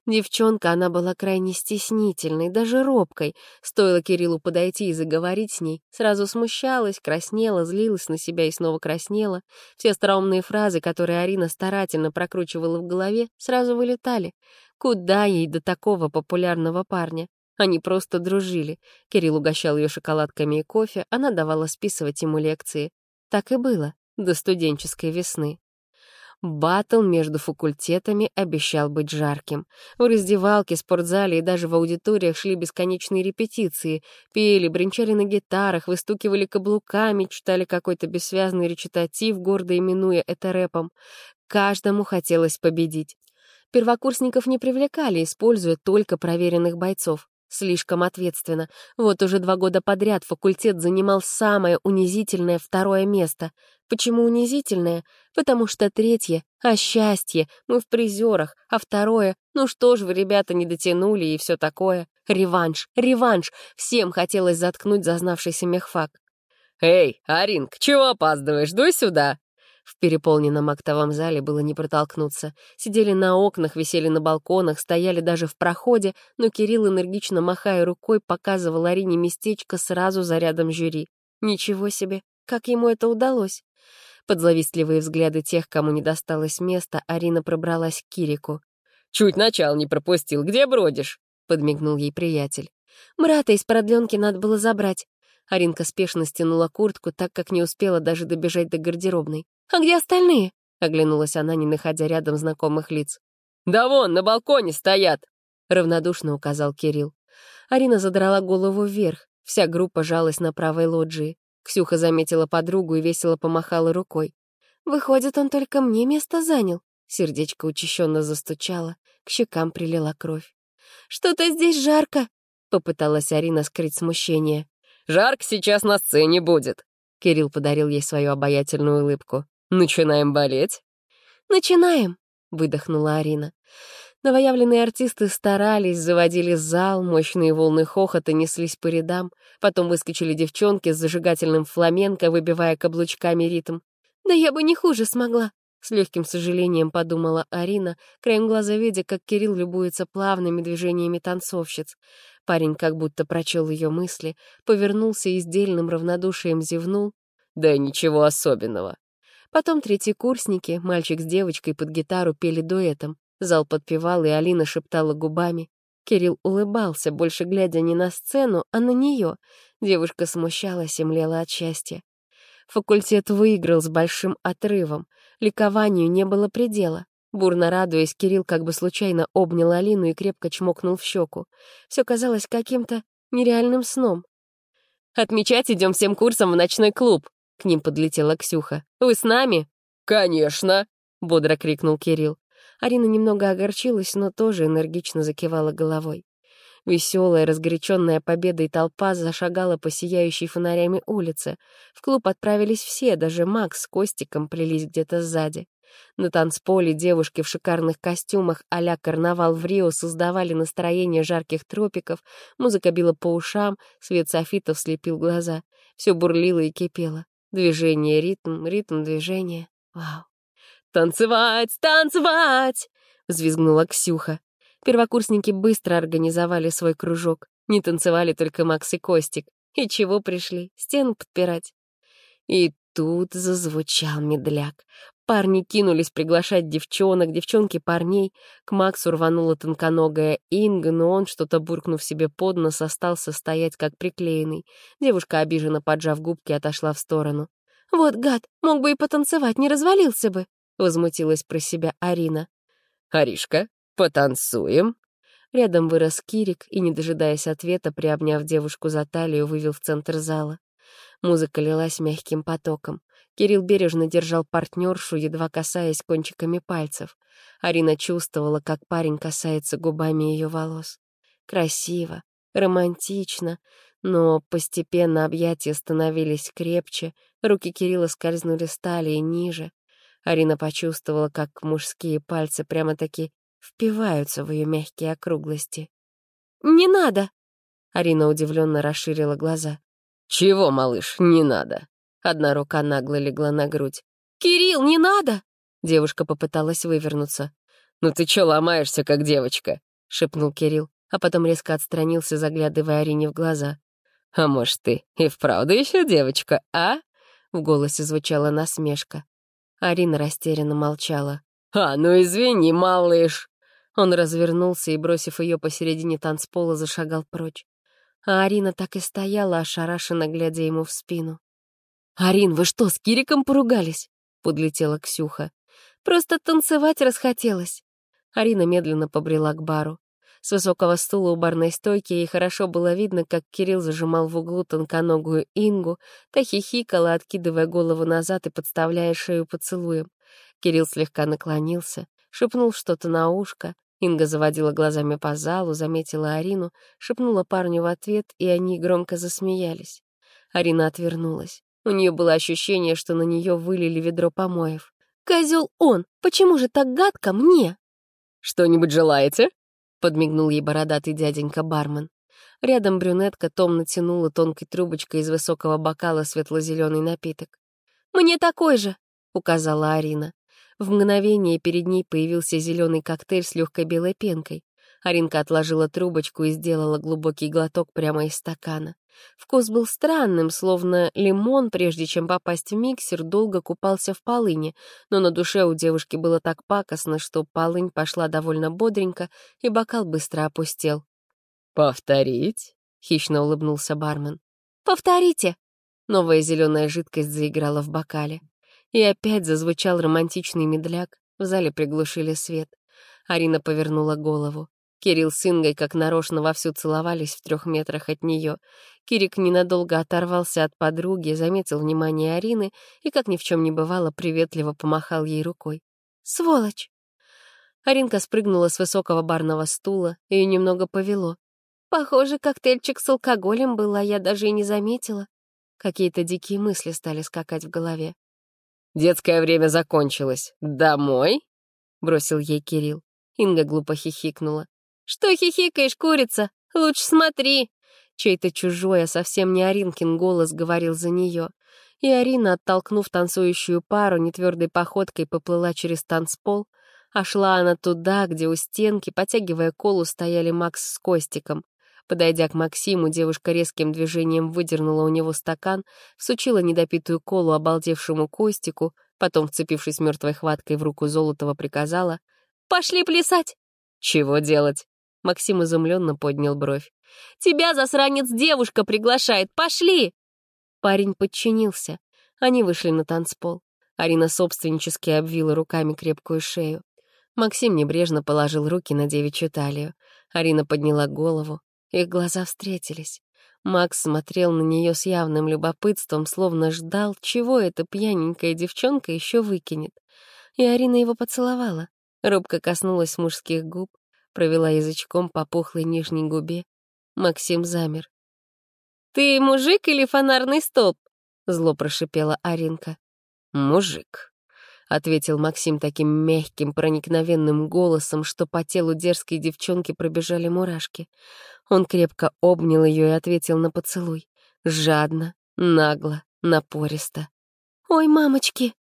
Девчонка, она была крайне стеснительной, даже робкой. Стоило Кириллу подойти и заговорить с ней, сразу смущалась, краснела, злилась на себя и снова краснела. Все остроумные фразы, которые Арина старательно прокручивала в голове, сразу вылетали. Куда ей до такого популярного парня? Они просто дружили. Кирилл угощал ее шоколадками и кофе, она давала списывать ему лекции. Так и было до студенческой весны. Баттл между факультетами обещал быть жарким. В раздевалке, спортзале и даже в аудиториях шли бесконечные репетиции. Пели, бренчали на гитарах, выстукивали каблуками, читали какой-то бессвязный речитатив, гордо именуя это рэпом. Каждому хотелось победить. Первокурсников не привлекали, используя только проверенных бойцов. Слишком ответственно. Вот уже два года подряд факультет занимал самое унизительное второе место. Почему унизительное? Потому что третье — а счастье, мы в призерах, а второе — ну что ж вы, ребята, не дотянули и все такое. Реванш, реванш, всем хотелось заткнуть зазнавшийся мехфак. «Эй, Аринг, чего опаздываешь? Дуй сюда!» В переполненном актовом зале было не протолкнуться. Сидели на окнах, висели на балконах, стояли даже в проходе, но Кирилл, энергично махая рукой, показывал Арине местечко сразу за рядом жюри. Ничего себе, как ему это удалось? Под зловистливые взгляды тех, кому не досталось места, Арина пробралась к Кирику. «Чуть начал не пропустил. Где бродишь?» — подмигнул ей приятель. «Брата из продленки надо было забрать». Аринка спешно стянула куртку, так как не успела даже добежать до гардеробной. «А где остальные?» — оглянулась она, не находя рядом знакомых лиц. «Да вон, на балконе стоят!» — равнодушно указал Кирилл. Арина задрала голову вверх, вся группа жалась на правой лоджии. Ксюха заметила подругу и весело помахала рукой. «Выходит, он только мне место занял?» Сердечко учащенно застучало, к щекам прилила кровь. «Что-то здесь жарко!» — попыталась Арина скрыть смущение. «Жарко сейчас на сцене будет!» Кирилл подарил ей свою обаятельную улыбку. «Начинаем болеть?» «Начинаем», — выдохнула Арина. Новоявленные артисты старались, заводили зал, мощные волны хохота неслись по рядам, потом выскочили девчонки с зажигательным фламенко, выбивая каблучками ритм. «Да я бы не хуже смогла», — с легким сожалением подумала Арина, краем глаза видя, как Кирилл любуется плавными движениями танцовщиц. Парень как будто прочел ее мысли, повернулся и с дельным равнодушием зевнул. «Да ничего особенного». Потом третьекурсники, мальчик с девочкой под гитару пели дуэтом. Зал подпевал, и Алина шептала губами. Кирилл улыбался, больше глядя не на сцену, а на нее. Девушка смущалась и млела от счастья. Факультет выиграл с большим отрывом. Ликованию не было предела. Бурно радуясь, Кирилл как бы случайно обнял Алину и крепко чмокнул в щеку. Все казалось каким-то нереальным сном. «Отмечать идем всем курсом в ночной клуб!» К ним подлетела Ксюха. «Вы с нами?» «Конечно!» — бодро крикнул Кирилл. Арина немного огорчилась, но тоже энергично закивала головой. Веселая, разгоряченная победой толпа зашагала по сияющей фонарями улице. В клуб отправились все, даже Макс с Костиком плелись где-то сзади. На танцполе девушки в шикарных костюмах а-ля карнавал в Рио создавали настроение жарких тропиков, музыка била по ушам, свет софитов слепил глаза. Все бурлило и кипело. Движение, ритм, ритм движения. Вау. «Танцевать, танцевать!» — взвизгнула Ксюха. Первокурсники быстро организовали свой кружок. Не танцевали только Макс и Костик. И чего пришли? Стену подпирать. И тут зазвучал медляк. Парни кинулись приглашать девчонок, девчонки парней. К Максу рванула тонконогая Инга, но он, что-то буркнув себе под нос, остался стоять как приклеенный. Девушка, обиженно поджав губки, отошла в сторону. «Вот гад, мог бы и потанцевать, не развалился бы!» — возмутилась про себя Арина. «Аришка, потанцуем?» Рядом вырос Кирик и, не дожидаясь ответа, приобняв девушку за талию, вывел в центр зала. Музыка лилась мягким потоком. Кирилл бережно держал партнершу, едва касаясь кончиками пальцев. Арина чувствовала, как парень касается губами ее волос. Красиво, романтично, но постепенно объятия становились крепче, руки Кирилла скользнули с талии ниже. Арина почувствовала, как мужские пальцы прямо-таки впиваются в ее мягкие округлости. «Не надо!» Арина удивленно расширила глаза. «Чего, малыш, не надо?» Одна рука нагло легла на грудь. «Кирилл, не надо!» Девушка попыталась вывернуться. «Ну ты чё ломаешься, как девочка?» — шепнул Кирилл, а потом резко отстранился, заглядывая Арине в глаза. «А может, ты и вправду еще девочка, а?» В голосе звучала насмешка. Арина растерянно молчала. «А, ну извини, малыш!» Он развернулся и, бросив ее посередине танцпола, зашагал прочь. А Арина так и стояла, ошарашенно глядя ему в спину. «Арин, вы что, с Кириком поругались?» — подлетела Ксюха. «Просто танцевать расхотелось». Арина медленно побрела к бару. С высокого стула у барной стойки ей хорошо было видно, как Кирилл зажимал в углу тонконогую Ингу, та хихикала, откидывая голову назад и подставляя шею поцелуем. Кирилл слегка наклонился, шепнул что-то на ушко. Инга заводила глазами по залу, заметила Арину, шепнула парню в ответ, и они громко засмеялись. Арина отвернулась. У нее было ощущение, что на нее вылили ведро помоев. «Козел он! Почему же так гадко мне?» «Что-нибудь желаете?» — подмигнул ей бородатый дяденька-бармен. Рядом брюнетка томно тянула тонкой трубочкой из высокого бокала светло-зеленый напиток. «Мне такой же!» — указала Арина. В мгновение перед ней появился зеленый коктейль с легкой белой пенкой. Аринка отложила трубочку и сделала глубокий глоток прямо из стакана. Вкус был странным, словно лимон, прежде чем попасть в миксер, долго купался в полыне, но на душе у девушки было так пакостно, что полынь пошла довольно бодренько, и бокал быстро опустел. «Повторить?» — хищно улыбнулся бармен. «Повторите!» Новая зеленая жидкость заиграла в бокале. И опять зазвучал романтичный медляк, в зале приглушили свет. Арина повернула голову. Кирилл с Ингой как нарочно вовсю целовались в трех метрах от нее. Кирик ненадолго оторвался от подруги, заметил внимание Арины и, как ни в чем не бывало, приветливо помахал ей рукой. «Сволочь!» Аринка спрыгнула с высокого барного стула, ее немного повело. «Похоже, коктейльчик с алкоголем был, а я даже и не заметила». Какие-то дикие мысли стали скакать в голове. «Детское время закончилось. Домой?» — бросил ей Кирилл. Инга глупо хихикнула. «Что хихикаешь, курица? Лучше смотри!» Чей-то чужой, а совсем не Аринкин голос говорил за нее. И Арина, оттолкнув танцующую пару, нетвердой походкой поплыла через танцпол, а шла она туда, где у стенки, потягивая колу, стояли Макс с Костиком. Подойдя к Максиму, девушка резким движением выдернула у него стакан, всучила недопитую колу обалдевшему Костику, потом, вцепившись мертвой хваткой в руку Золотого, приказала «Пошли плясать!» «Чего делать?» Максим изумленно поднял бровь. «Тебя, засранец, девушка приглашает! Пошли!» Парень подчинился. Они вышли на танцпол. Арина собственнически обвила руками крепкую шею. Максим небрежно положил руки на девичью талию. Арина подняла голову. Их глаза встретились. Макс смотрел на нее с явным любопытством, словно ждал, чего эта пьяненькая девчонка еще выкинет. И Арина его поцеловала. Робко коснулась мужских губ, провела язычком по пухлой нижней губе. Максим замер. «Ты мужик или фонарный столб?» — зло прошипела Аринка. «Мужик», — ответил Максим таким мягким, проникновенным голосом, что по телу дерзкой девчонки пробежали мурашки. Он крепко обнял ее и ответил на поцелуй. Жадно, нагло, напористо. «Ой, мамочки!»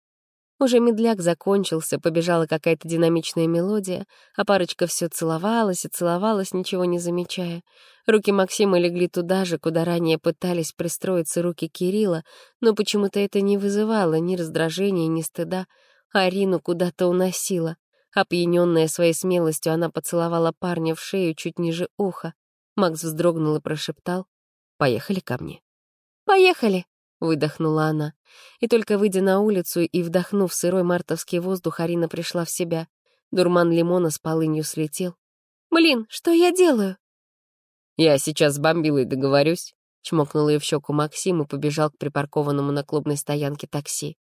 Уже медляк закончился, побежала какая-то динамичная мелодия, а парочка все целовалась и целовалась, ничего не замечая. Руки Максима легли туда же, куда ранее пытались пристроиться руки Кирилла, но почему-то это не вызывало ни раздражения, ни стыда. Арину куда-то уносила. Опьяненная своей смелостью, она поцеловала парня в шею чуть ниже уха. Макс вздрогнул и прошептал «Поехали ко мне». «Поехали!» — выдохнула она. И только выйдя на улицу и вдохнув сырой мартовский воздух, Арина пришла в себя. Дурман лимона с полынью слетел. «Блин, что я делаю?» «Я сейчас с бомбилой договорюсь», — чмокнул ее в щеку Максим и побежал к припаркованному на клубной стоянке такси.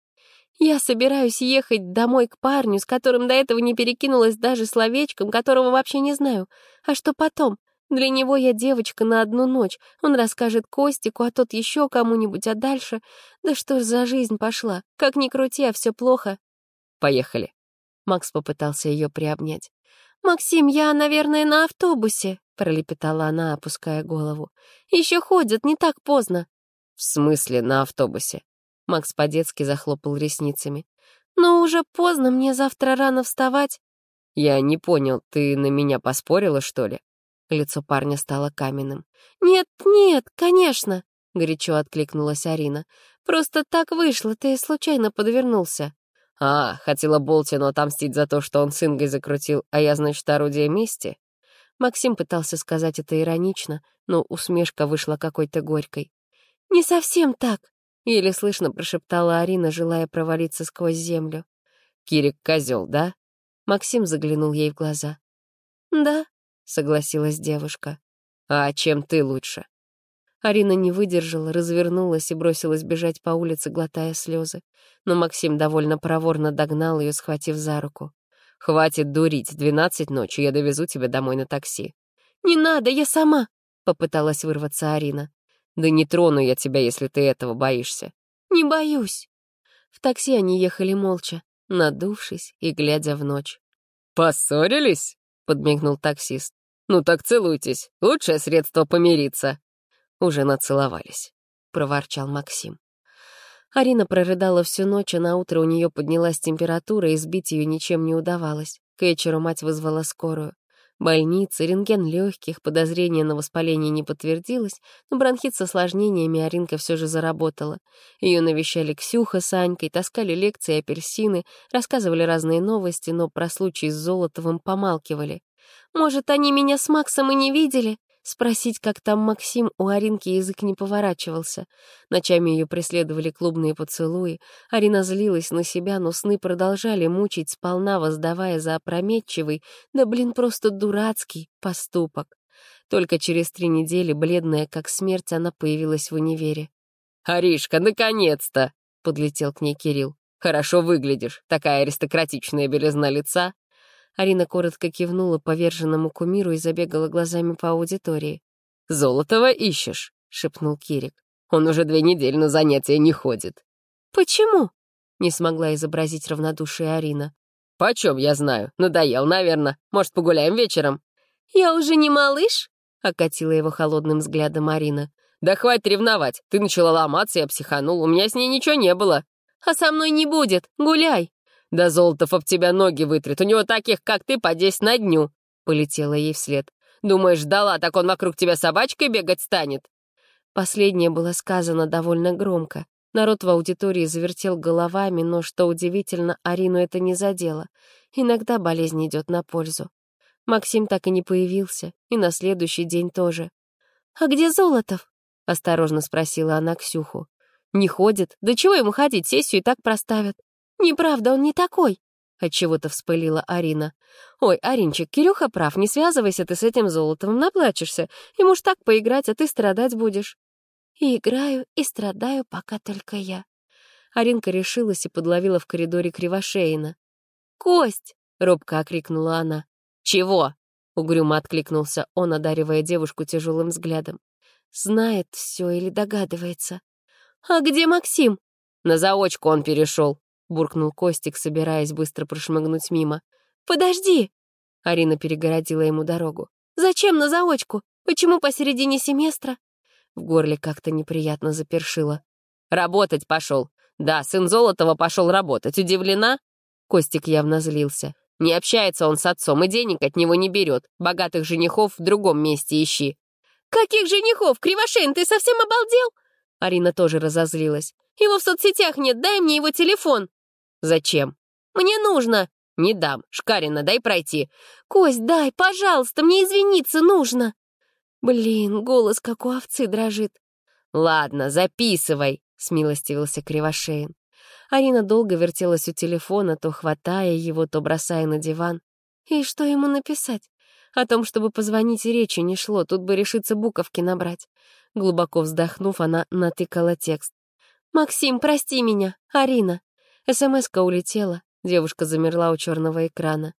«Я собираюсь ехать домой к парню, с которым до этого не перекинулась даже словечком, которого вообще не знаю. А что потом? Для него я девочка на одну ночь. Он расскажет Костику, а тот еще кому-нибудь, а дальше... Да что ж за жизнь пошла? Как ни крути, а все плохо. Поехали. Макс попытался ее приобнять. «Максим, я, наверное, на автобусе», — пролепетала она, опуская голову. «Еще ходят, не так поздно». «В смысле на автобусе?» Макс по-детски захлопал ресницами. «Но уже поздно, мне завтра рано вставать». «Я не понял, ты на меня поспорила, что ли?» Лицо парня стало каменным. «Нет, нет, конечно», — горячо откликнулась Арина. «Просто так вышло, ты случайно подвернулся». «А, хотела Болтину отомстить за то, что он с Ингой закрутил, а я, значит, орудие мести?» Максим пытался сказать это иронично, но усмешка вышла какой-то горькой. «Не совсем так», — еле слышно прошептала Арина, желая провалиться сквозь землю. «Кирик козел, да?» Максим заглянул ей в глаза. «Да», — согласилась девушка. «А чем ты лучше?» Арина не выдержала, развернулась и бросилась бежать по улице, глотая слезы. Но Максим довольно проворно догнал ее, схватив за руку. «Хватит дурить, двенадцать ночи, я довезу тебя домой на такси». «Не надо, я сама!» — попыталась вырваться Арина. «Да не трону я тебя, если ты этого боишься». «Не боюсь». В такси они ехали молча, надувшись и глядя в ночь. «Поссорились?» — подмигнул таксист. «Ну так целуйтесь, лучшее средство помириться» уже нацеловались», — проворчал Максим. Арина прорыдала всю ночь, а на утро у нее поднялась температура, и сбить ее ничем не удавалось. К вечеру мать вызвала скорую. Больница, рентген легких, подозрение на воспаление не подтвердилось, но бронхит с осложнениями Аринка все же заработала. Ее навещали Ксюха с Анькой, таскали лекции апельсины, рассказывали разные новости, но про случай с Золотовым помалкивали. «Может, они меня с Максом и не видели?» Спросить, как там Максим, у Аринки язык не поворачивался. Ночами ее преследовали клубные поцелуи. Арина злилась на себя, но сны продолжали мучить, сполна воздавая за опрометчивый, да, блин, просто дурацкий поступок. Только через три недели, бледная как смерть, она появилась в универе. «Аришка, наконец-то!» — подлетел к ней Кирилл. «Хорошо выглядишь, такая аристократичная белизна лица». Арина коротко кивнула поверженному кумиру и забегала глазами по аудитории. «Золотого ищешь?» — шепнул Кирик. «Он уже две недели на занятия не ходит». «Почему?» — не смогла изобразить равнодушие Арина. «Почем я знаю? Надоел, наверное. Может, погуляем вечером?» «Я уже не малыш?» — окатила его холодным взглядом Арина. «Да хватит ревновать. Ты начала ломаться, я психанул. У меня с ней ничего не было». «А со мной не будет. Гуляй». «Да Золотов об тебя ноги вытрет, у него таких, как ты, по десять на дню!» Полетела ей вслед. «Думаешь, ждала, так он вокруг тебя собачкой бегать станет?» Последнее было сказано довольно громко. Народ в аудитории завертел головами, но, что удивительно, Арину это не задело. Иногда болезнь идет на пользу. Максим так и не появился, и на следующий день тоже. «А где Золотов?» — осторожно спросила она Ксюху. «Не ходит. Да чего ему ходить, сессию и так проставят». «Неправда, он не такой!» — отчего-то вспылила Арина. «Ой, Аринчик, Кирюха прав, не связывайся ты с этим Золотовым, наплачешься. Ему ж так поиграть, а ты страдать будешь». И играю, и страдаю, пока только я. Аринка решилась и подловила в коридоре Кривошеина. «Кость!» — робко окрикнула она. «Чего?» — угрюмо откликнулся он, одаривая девушку тяжелым взглядом. «Знает все или догадывается». «А где Максим?» «На заочку он перешел», — буркнул Костик, собираясь быстро прошмыгнуть мимо. «Подожди!» — Арина перегородила ему дорогу. «Зачем на заочку? Почему посередине семестра?» В горле как-то неприятно запершило. «Работать пошел. Да, сын Золотого пошел работать. Удивлена?» Костик явно злился. «Не общается он с отцом и денег от него не берет. Богатых женихов в другом месте ищи». «Каких женихов? Кривошейн, ты совсем обалдел?» Арина тоже разозлилась. «Его в соцсетях нет, дай мне его телефон». «Зачем?» «Мне нужно». «Не дам. Шкарина, дай пройти». «Кость, дай, пожалуйста, мне извиниться нужно». Блин, голос как у овцы дрожит. «Ладно, записывай», — смилостивился Кривошеин. Арина долго вертелась у телефона, то хватая его, то бросая на диван. И что ему написать? О том, чтобы позвонить, речи не шло, тут бы решиться буковки набрать. Глубоко вздохнув, она натыкала текст. «Максим, прости меня, Арина». СМС-ка улетела, девушка замерла у черного экрана.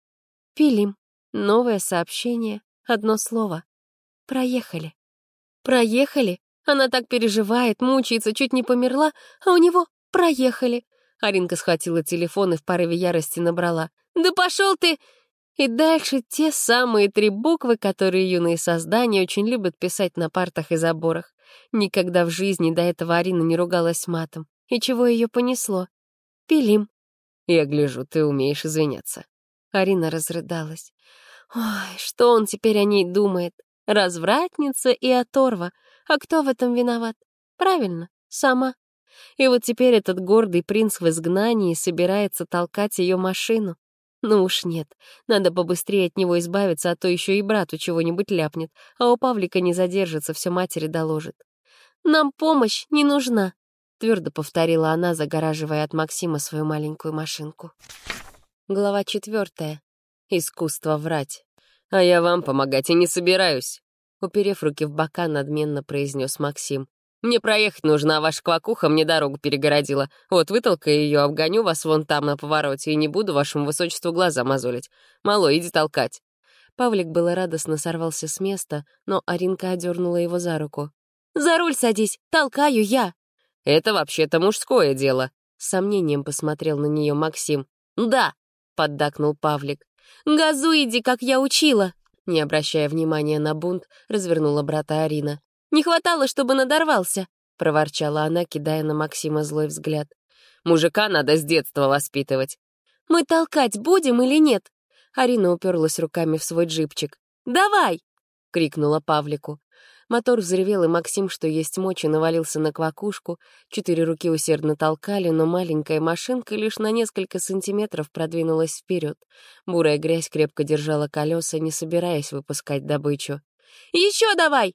«Пилим». Новое сообщение, одно слово. проехали. Проехали? Она так переживает, мучается, чуть не померла, а у него проехали. Аринка схватила телефон и в порыве ярости набрала. «Да пошел ты!» И дальше те самые три буквы, которые юные создания очень любят писать на партах и заборах. Никогда в жизни до этого Арина не ругалась матом. И чего ее понесло? Пилим. Я гляжу, ты умеешь извиняться. Арина разрыдалась. Ой, что он теперь о ней думает? Развратница и оторва. А кто в этом виноват? Правильно, сама. И вот теперь этот гордый принц в изгнании собирается толкать ее машину. Ну уж нет, надо побыстрее от него избавиться, а то еще и брату чего-нибудь ляпнет, а у Павлика не задержится, все матери доложит. «Нам помощь не нужна», — твердо повторила она, загораживая от Максима свою маленькую машинку. Глава четвертая. Искусство врать. «А я вам помогать и не собираюсь», — уперев руки в бока, надменно произнес Максим. Мне проехать нужно, а ваша квакуха мне дорогу перегородила. Вот вытолкаю ее, обгоню вас вон там на повороте и не буду вашему высочеству глаза мозолить. Мало, иди толкать». Павлик было радостно сорвался с места, но Аринка одернула его за руку. «За руль садись, толкаю я!» «Это вообще-то мужское дело», — с сомнением посмотрел на нее Максим. «Да», — поддакнул Павлик. «Газуй иди, как я учила!» Не обращая внимания на бунт, развернула брата Арина. Не хватало, чтобы надорвался», — проворчала она, кидая на Максима злой взгляд. «Мужика надо с детства воспитывать». «Мы толкать будем или нет?» Арина уперлась руками в свой джипчик. «Давай!» — крикнула Павлику. Мотор взревел, и Максим, что есть мочи, навалился на квакушку. Четыре руки усердно толкали, но маленькая машинка лишь на несколько сантиметров продвинулась вперед. Бурая грязь крепко держала колеса, не собираясь выпускать добычу. «Еще давай!»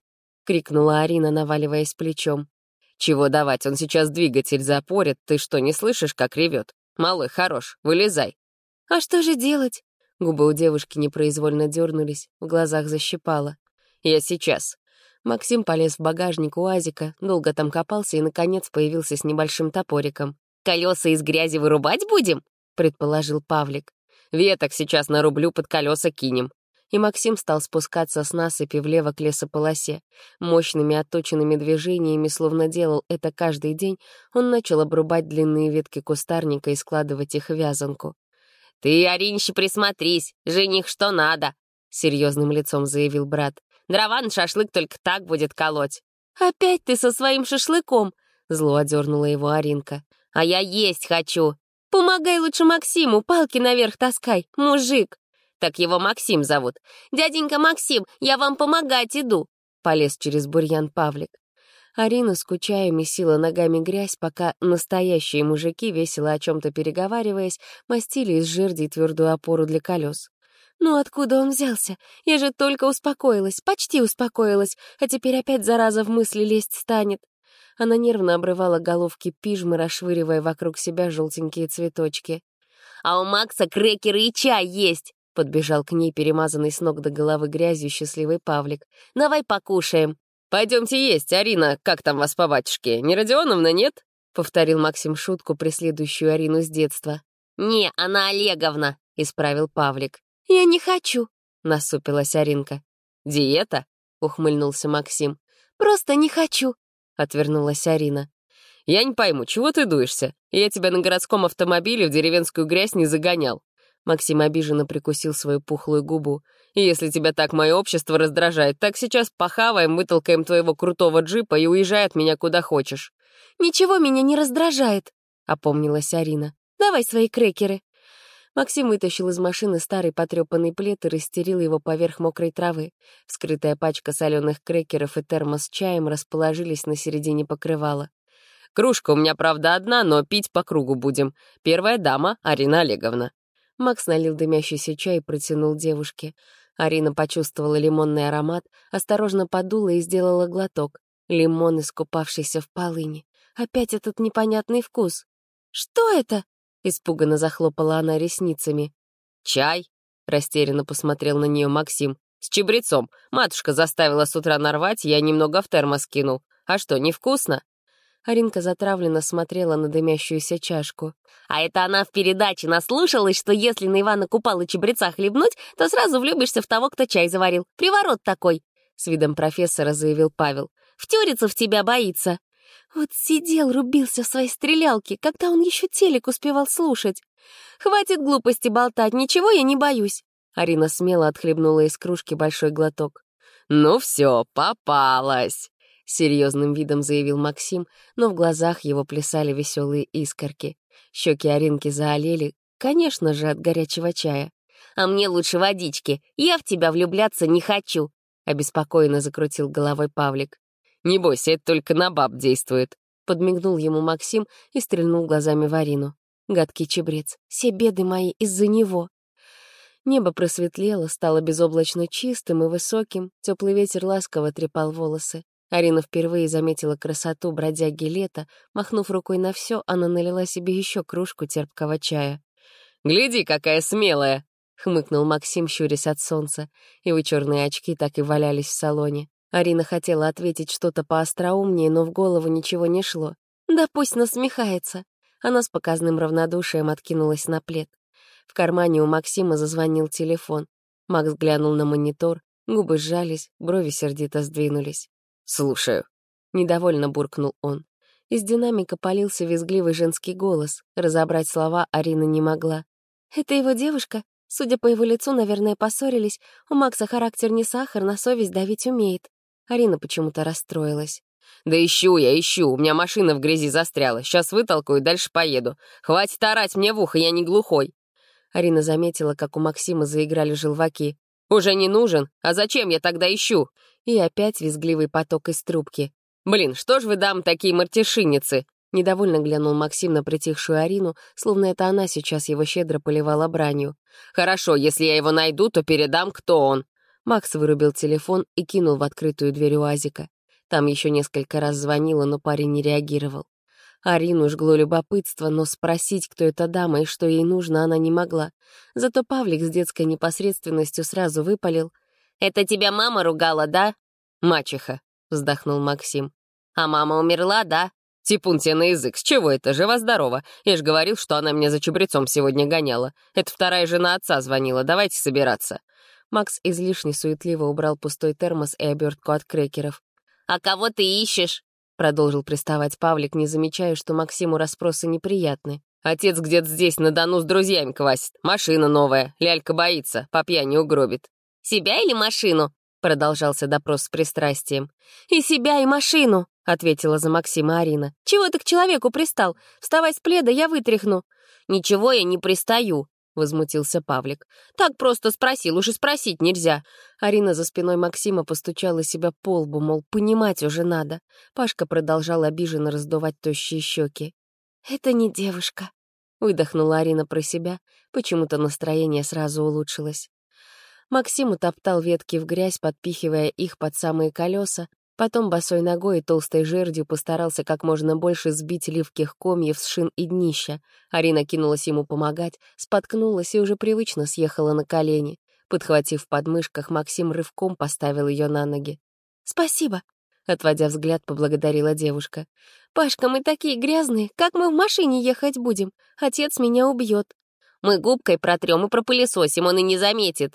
крикнула Арина, наваливаясь плечом. «Чего давать? Он сейчас двигатель запорит. Ты что, не слышишь, как ревет? Малый, хорош, вылезай». «А что же делать?» Губы у девушки непроизвольно дернулись, в глазах защипало. «Я сейчас». Максим полез в багажник УАЗика, долго там копался и, наконец, появился с небольшим топориком. «Колеса из грязи вырубать будем?» — предположил Павлик. «Веток сейчас нарублю, под колеса кинем», и Максим стал спускаться с насыпи влево к лесополосе. Мощными отточенными движениями, словно делал это каждый день, он начал обрубать длинные ветки кустарника и складывать их в вязанку. «Ты, Аринище, присмотрись, жених что надо!» — серьезным лицом заявил брат. «Дрова шашлык только так будет колоть». «Опять ты со своим шашлыком!» — зло одернула его Аринка. «А я есть хочу!» «Помогай лучше Максиму, палки наверх таскай, мужик!» Так его Максим зовут. «Дяденька Максим, я вам помогать иду!» Полез через бурьян Павлик. Арина, скучая, месила ногами грязь, пока настоящие мужики, весело о чем-то переговариваясь, мастили из жерди твердую опору для колес. «Ну откуда он взялся? Я же только успокоилась, почти успокоилась, а теперь опять зараза в мысли лезть станет». Она нервно обрывала головки пижмы, расшвыривая вокруг себя желтенькие цветочки. «А у Макса крекеры и чай есть!» Подбежал к ней перемазанный с ног до головы грязью счастливый Павлик. «Давай покушаем!» «Пойдемте есть, Арина, как там вас по батюшке? Не Родионовна, нет?» — повторил Максим шутку, преследующую Арину с детства. «Не, она Олеговна», — исправил Павлик. «Я не хочу», — насупилась Аринка. «Диета?» — ухмыльнулся Максим. «Просто не хочу», — отвернулась Арина. «Я не пойму, чего ты дуешься? Я тебя на городском автомобиле в деревенскую грязь не загонял. Максим обиженно прикусил свою пухлую губу. «Если тебя так мое общество раздражает, так сейчас похаваем, вытолкаем твоего крутого джипа и уезжай от меня куда хочешь». «Ничего меня не раздражает», — опомнилась Арина. «Давай свои крекеры». Максим вытащил из машины старый потрепанный плед и растерил его поверх мокрой травы. Вскрытая пачка соленых крекеров и термос с чаем расположились на середине покрывала. «Кружка у меня, правда, одна, но пить по кругу будем. Первая дама — Арина Олеговна». Макс налил дымящийся чай и протянул девушке. Арина почувствовала лимонный аромат, осторожно подула и сделала глоток. Лимон, искупавшийся в полыни. Опять этот непонятный вкус. «Что это?» — испуганно захлопала она ресницами. «Чай?» — растерянно посмотрел на нее Максим. «С чебрецом. Матушка заставила с утра нарвать, я немного в термос кинул. А что, невкусно?» Аринка затравленно смотрела на дымящуюся чашку. «А это она в передаче наслушалась, что если на Ивана Купалыча чебреца хлебнуть, то сразу влюбишься в того, кто чай заварил. Приворот такой!» с видом профессора заявил Павел. «Втюриться в тебя боится!» Вот сидел, рубился в своей стрелялке, когда он еще телек успевал слушать. «Хватит глупости болтать, ничего я не боюсь!» Арина смело отхлебнула из кружки большой глоток. «Ну все, попалась!» — серьезным видом заявил Максим, но в глазах его плясали веселые искорки. Щеки Аринки заолели, конечно же, от горячего чая. «А мне лучше водички, я в тебя влюбляться не хочу!» — обеспокоенно закрутил головой Павлик. «Не бойся, это только на баб действует», — подмигнул ему Максим и стрельнул глазами в Арину. Гадкий чебрец, все беды мои из-за него. Небо просветлело, стало безоблачно чистым и высоким, теплый ветер ласково трепал волосы. Арина впервые заметила красоту бродяги лета. Махнув рукой на все, она налила себе еще кружку терпкого чая. «Гляди, какая смелая!» — хмыкнул Максим, щурясь от солнца. Его черные очки так и валялись в салоне. Арина хотела ответить что-то поостроумнее, но в голову ничего не шло. «Да пусть насмехается!» Она с показным равнодушием откинулась на плед. В кармане у Максима зазвонил телефон. Макс глянул на монитор, губы сжались, брови сердито сдвинулись. «Слушаю», — недовольно буркнул он. Из динамика полился визгливый женский голос. Разобрать слова Арина не могла. «Это его девушка? Судя по его лицу, наверное, поссорились. У Макса характер не сахар, на совесть давить умеет». Арина почему-то расстроилась. «Да ищу я, ищу. У меня машина в грязи застряла. Сейчас вытолкаю и дальше поеду. Хватит орать мне в ухо, я не глухой». Арина заметила, как у Максима заиграли желваки. «Уже не нужен? А зачем я тогда ищу?» И опять визгливый поток из трубки. «Блин, что ж вы, дам, такие мартишиницы?» Недовольно глянул Максим на притихшую Арину, словно это она сейчас его щедро поливала бранью. «Хорошо, если я его найду, то передам, кто он». Макс вырубил телефон и кинул в открытую дверь УАЗика. Там еще несколько раз звонила, но парень не реагировал. Арину жгло любопытство, но спросить, кто эта дама и что ей нужно, она не могла. Зато Павлик с детской непосредственностью сразу выпалил. «Это тебя мама ругала, да?» «Мачеха», — вздохнул Максим. «А мама умерла, да?» «Типун тебе на язык, с чего это? Жива-здорова. Я ж говорил, что она меня за чубрецом сегодня гоняла. Это вторая жена отца звонила, давайте собираться». Макс излишне суетливо убрал пустой термос и обертку от крекеров. «А кого ты ищешь?» Продолжил приставать Павлик, не замечая, что Максиму расспросы неприятны. «Отец где-то здесь на Дону с друзьями квасит. Машина новая. Лялька боится, по пьяни угробит». «Себя или машину?» — продолжался допрос с пристрастием. «И себя, и машину!» — ответила за Максима Арина. «Чего ты к человеку пристал? Вставай с пледа, я вытряхну». «Ничего я не пристаю», — возмутился Павлик. «Так просто спросил, уж и спросить нельзя». Арина за спиной Максима постучала себя по лбу, мол, понимать уже надо. Пашка продолжал обиженно раздувать тощие щеки. «Это не девушка», — выдохнула Арина про себя. Почему-то настроение сразу улучшилось. Максим утоптал ветки в грязь, подпихивая их под самые колеса, Потом босой ногой и толстой жердью постарался как можно больше сбить ливких комьев с шин и днища. Арина кинулась ему помогать, споткнулась и уже привычно съехала на колени. Подхватив в подмышках, Максим рывком поставил ее на ноги. «Спасибо», — отводя взгляд, поблагодарила девушка. «Пашка, мы такие грязные, как мы в машине ехать будем? Отец меня убьет». «Мы губкой протрем и пропылесосим, он и не заметит».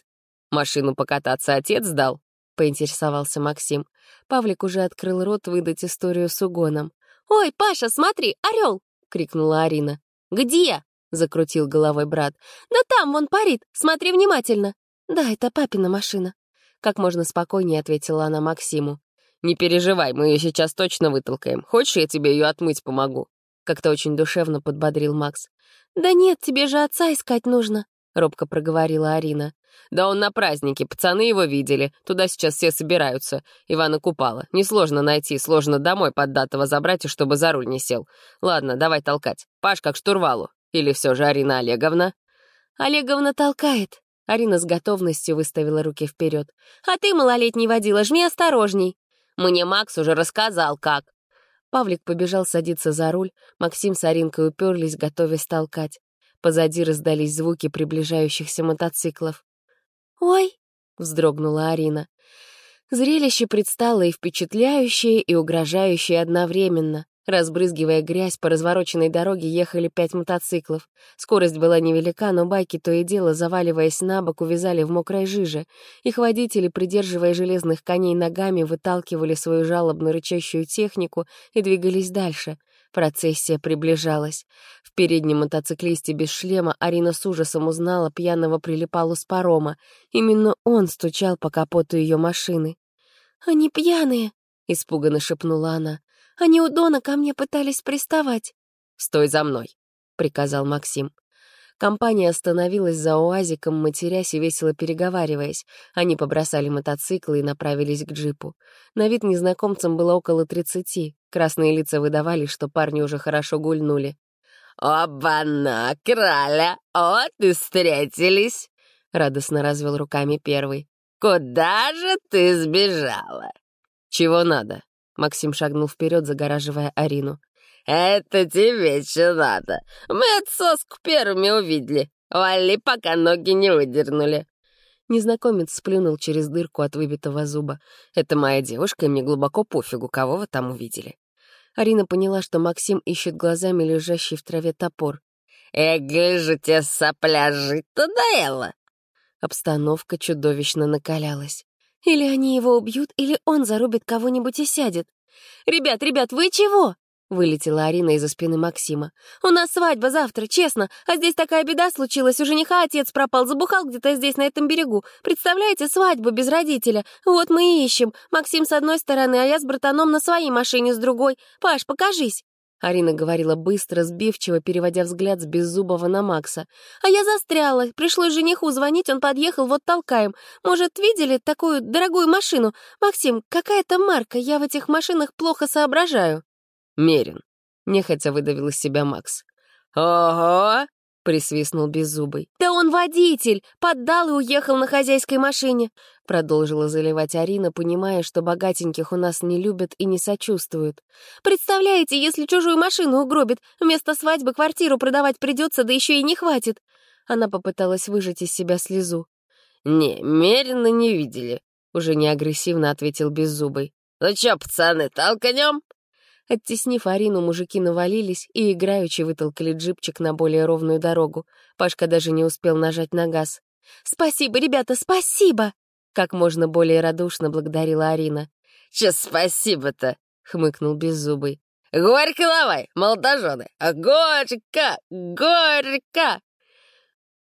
«Машину покататься отец дал?» — поинтересовался Максим. Павлик уже открыл рот выдать историю с угоном. «Ой, Паша, смотри, орел!» — крикнула Арина. «Где?» — закрутил головой брат. «Да там, вон парит, смотри внимательно». «Да, это папина машина», — как можно спокойнее ответила она Максиму. «Не переживай, мы ее сейчас точно вытолкаем. Хочешь, я тебе ее отмыть помогу?» Как-то очень душевно подбодрил Макс. «Да нет, тебе же отца искать нужно», — робко проговорила Арина. «Да он на празднике, пацаны его видели. Туда сейчас все собираются. Ивана Купала. Несложно найти, сложно домой поддатого забрать и чтобы за руль не сел. Ладно, давай толкать. Паш, как штурвалу. Или все же Арина Олеговна?» «Олеговна толкает». Арина с готовностью выставила руки вперед. «А ты, малолетний водила, жми осторожней». «Мне Макс уже рассказал, как». Павлик побежал садиться за руль, Максим с Аринкой уперлись, готовясь толкать. Позади раздались звуки приближающихся мотоциклов. «Ой!» — вздрогнула Арина. Зрелище предстало и впечатляющее, и угрожающее одновременно. Разбрызгивая грязь, по развороченной дороге ехали пять мотоциклов. Скорость была невелика, но байки то и дело, заваливаясь на бок, увязали в мокрой жиже. Их водители, придерживая железных коней ногами, выталкивали свою жалобно рычащую технику и двигались дальше. Процессия приближалась. В переднем мотоциклисте без шлема Арина с ужасом узнала пьяного прилипалу с парома. Именно он стучал по капоту ее машины. «Они пьяные!» — испуганно шепнула она. Они у Дона ко мне пытались приставать». «Стой за мной», — приказал Максим. Компания остановилась за уазиком, матерясь и весело переговариваясь. Они побросали мотоциклы и направились к джипу. На вид незнакомцам было около тридцати. Красные лица выдавали, что парни уже хорошо гульнули. «Оба-на, краля! Вот и встретились!» — радостно развел руками первый. «Куда же ты сбежала?» «Чего надо?» Максим шагнул вперед, загораживая Арину. «Это тебе что надо? Мы отсоску первыми увидели. Вали, пока ноги не выдернули». Незнакомец сплюнул через дырку от выбитого зуба. «Это моя девушка, и мне глубоко пофигу, кого вы там увидели». Арина поняла, что Максим ищет глазами лежащий в траве топор. «Э, гляжу, тебе сопля жить-то доела!» Обстановка чудовищно накалялась. Или они его убьют, или он зарубит кого-нибудь и сядет. «Ребят, ребят, вы чего?» — вылетела Арина из-за спины Максима. «У нас свадьба завтра, честно. А здесь такая беда случилась. У жениха отец пропал, забухал где-то здесь, на этом берегу. Представляете, свадьбу без родителя. Вот мы и ищем. Максим с одной стороны, а я с братаном на своей машине с другой. Паш, покажись!» Арина говорила быстро, сбивчиво, переводя взгляд с Беззубова на Макса. «А я застряла. Пришлось жениху звонить, он подъехал, вот толкаем. Может, видели такую дорогую машину? Максим, какая-то марка, я в этих машинах плохо соображаю». «Мерин», — нехотя выдавил из себя Макс. «Ого!» — присвистнул Беззубый. «Да он водитель! Поддал и уехал на хозяйской машине!» — продолжила заливать Арина, понимая, что богатеньких у нас не любят и не сочувствуют. «Представляете, если чужую машину угробит, вместо свадьбы квартиру продавать придется, да еще и не хватит!» Она попыталась выжать из себя слезу. «Не, Мерина не видели», — уже не агрессивно ответил Беззубый. «Ну чё, пацаны, толканем?» Оттеснив Арину, мужики навалились и играючи вытолкали джипчик на более ровную дорогу. Пашка даже не успел нажать на газ. «Спасибо, ребята, спасибо!» Как можно более радушно благодарила Арина. «Че спасибо-то?» — хмыкнул Беззубый. «Горько давай, молодожены! Горько! Горько!»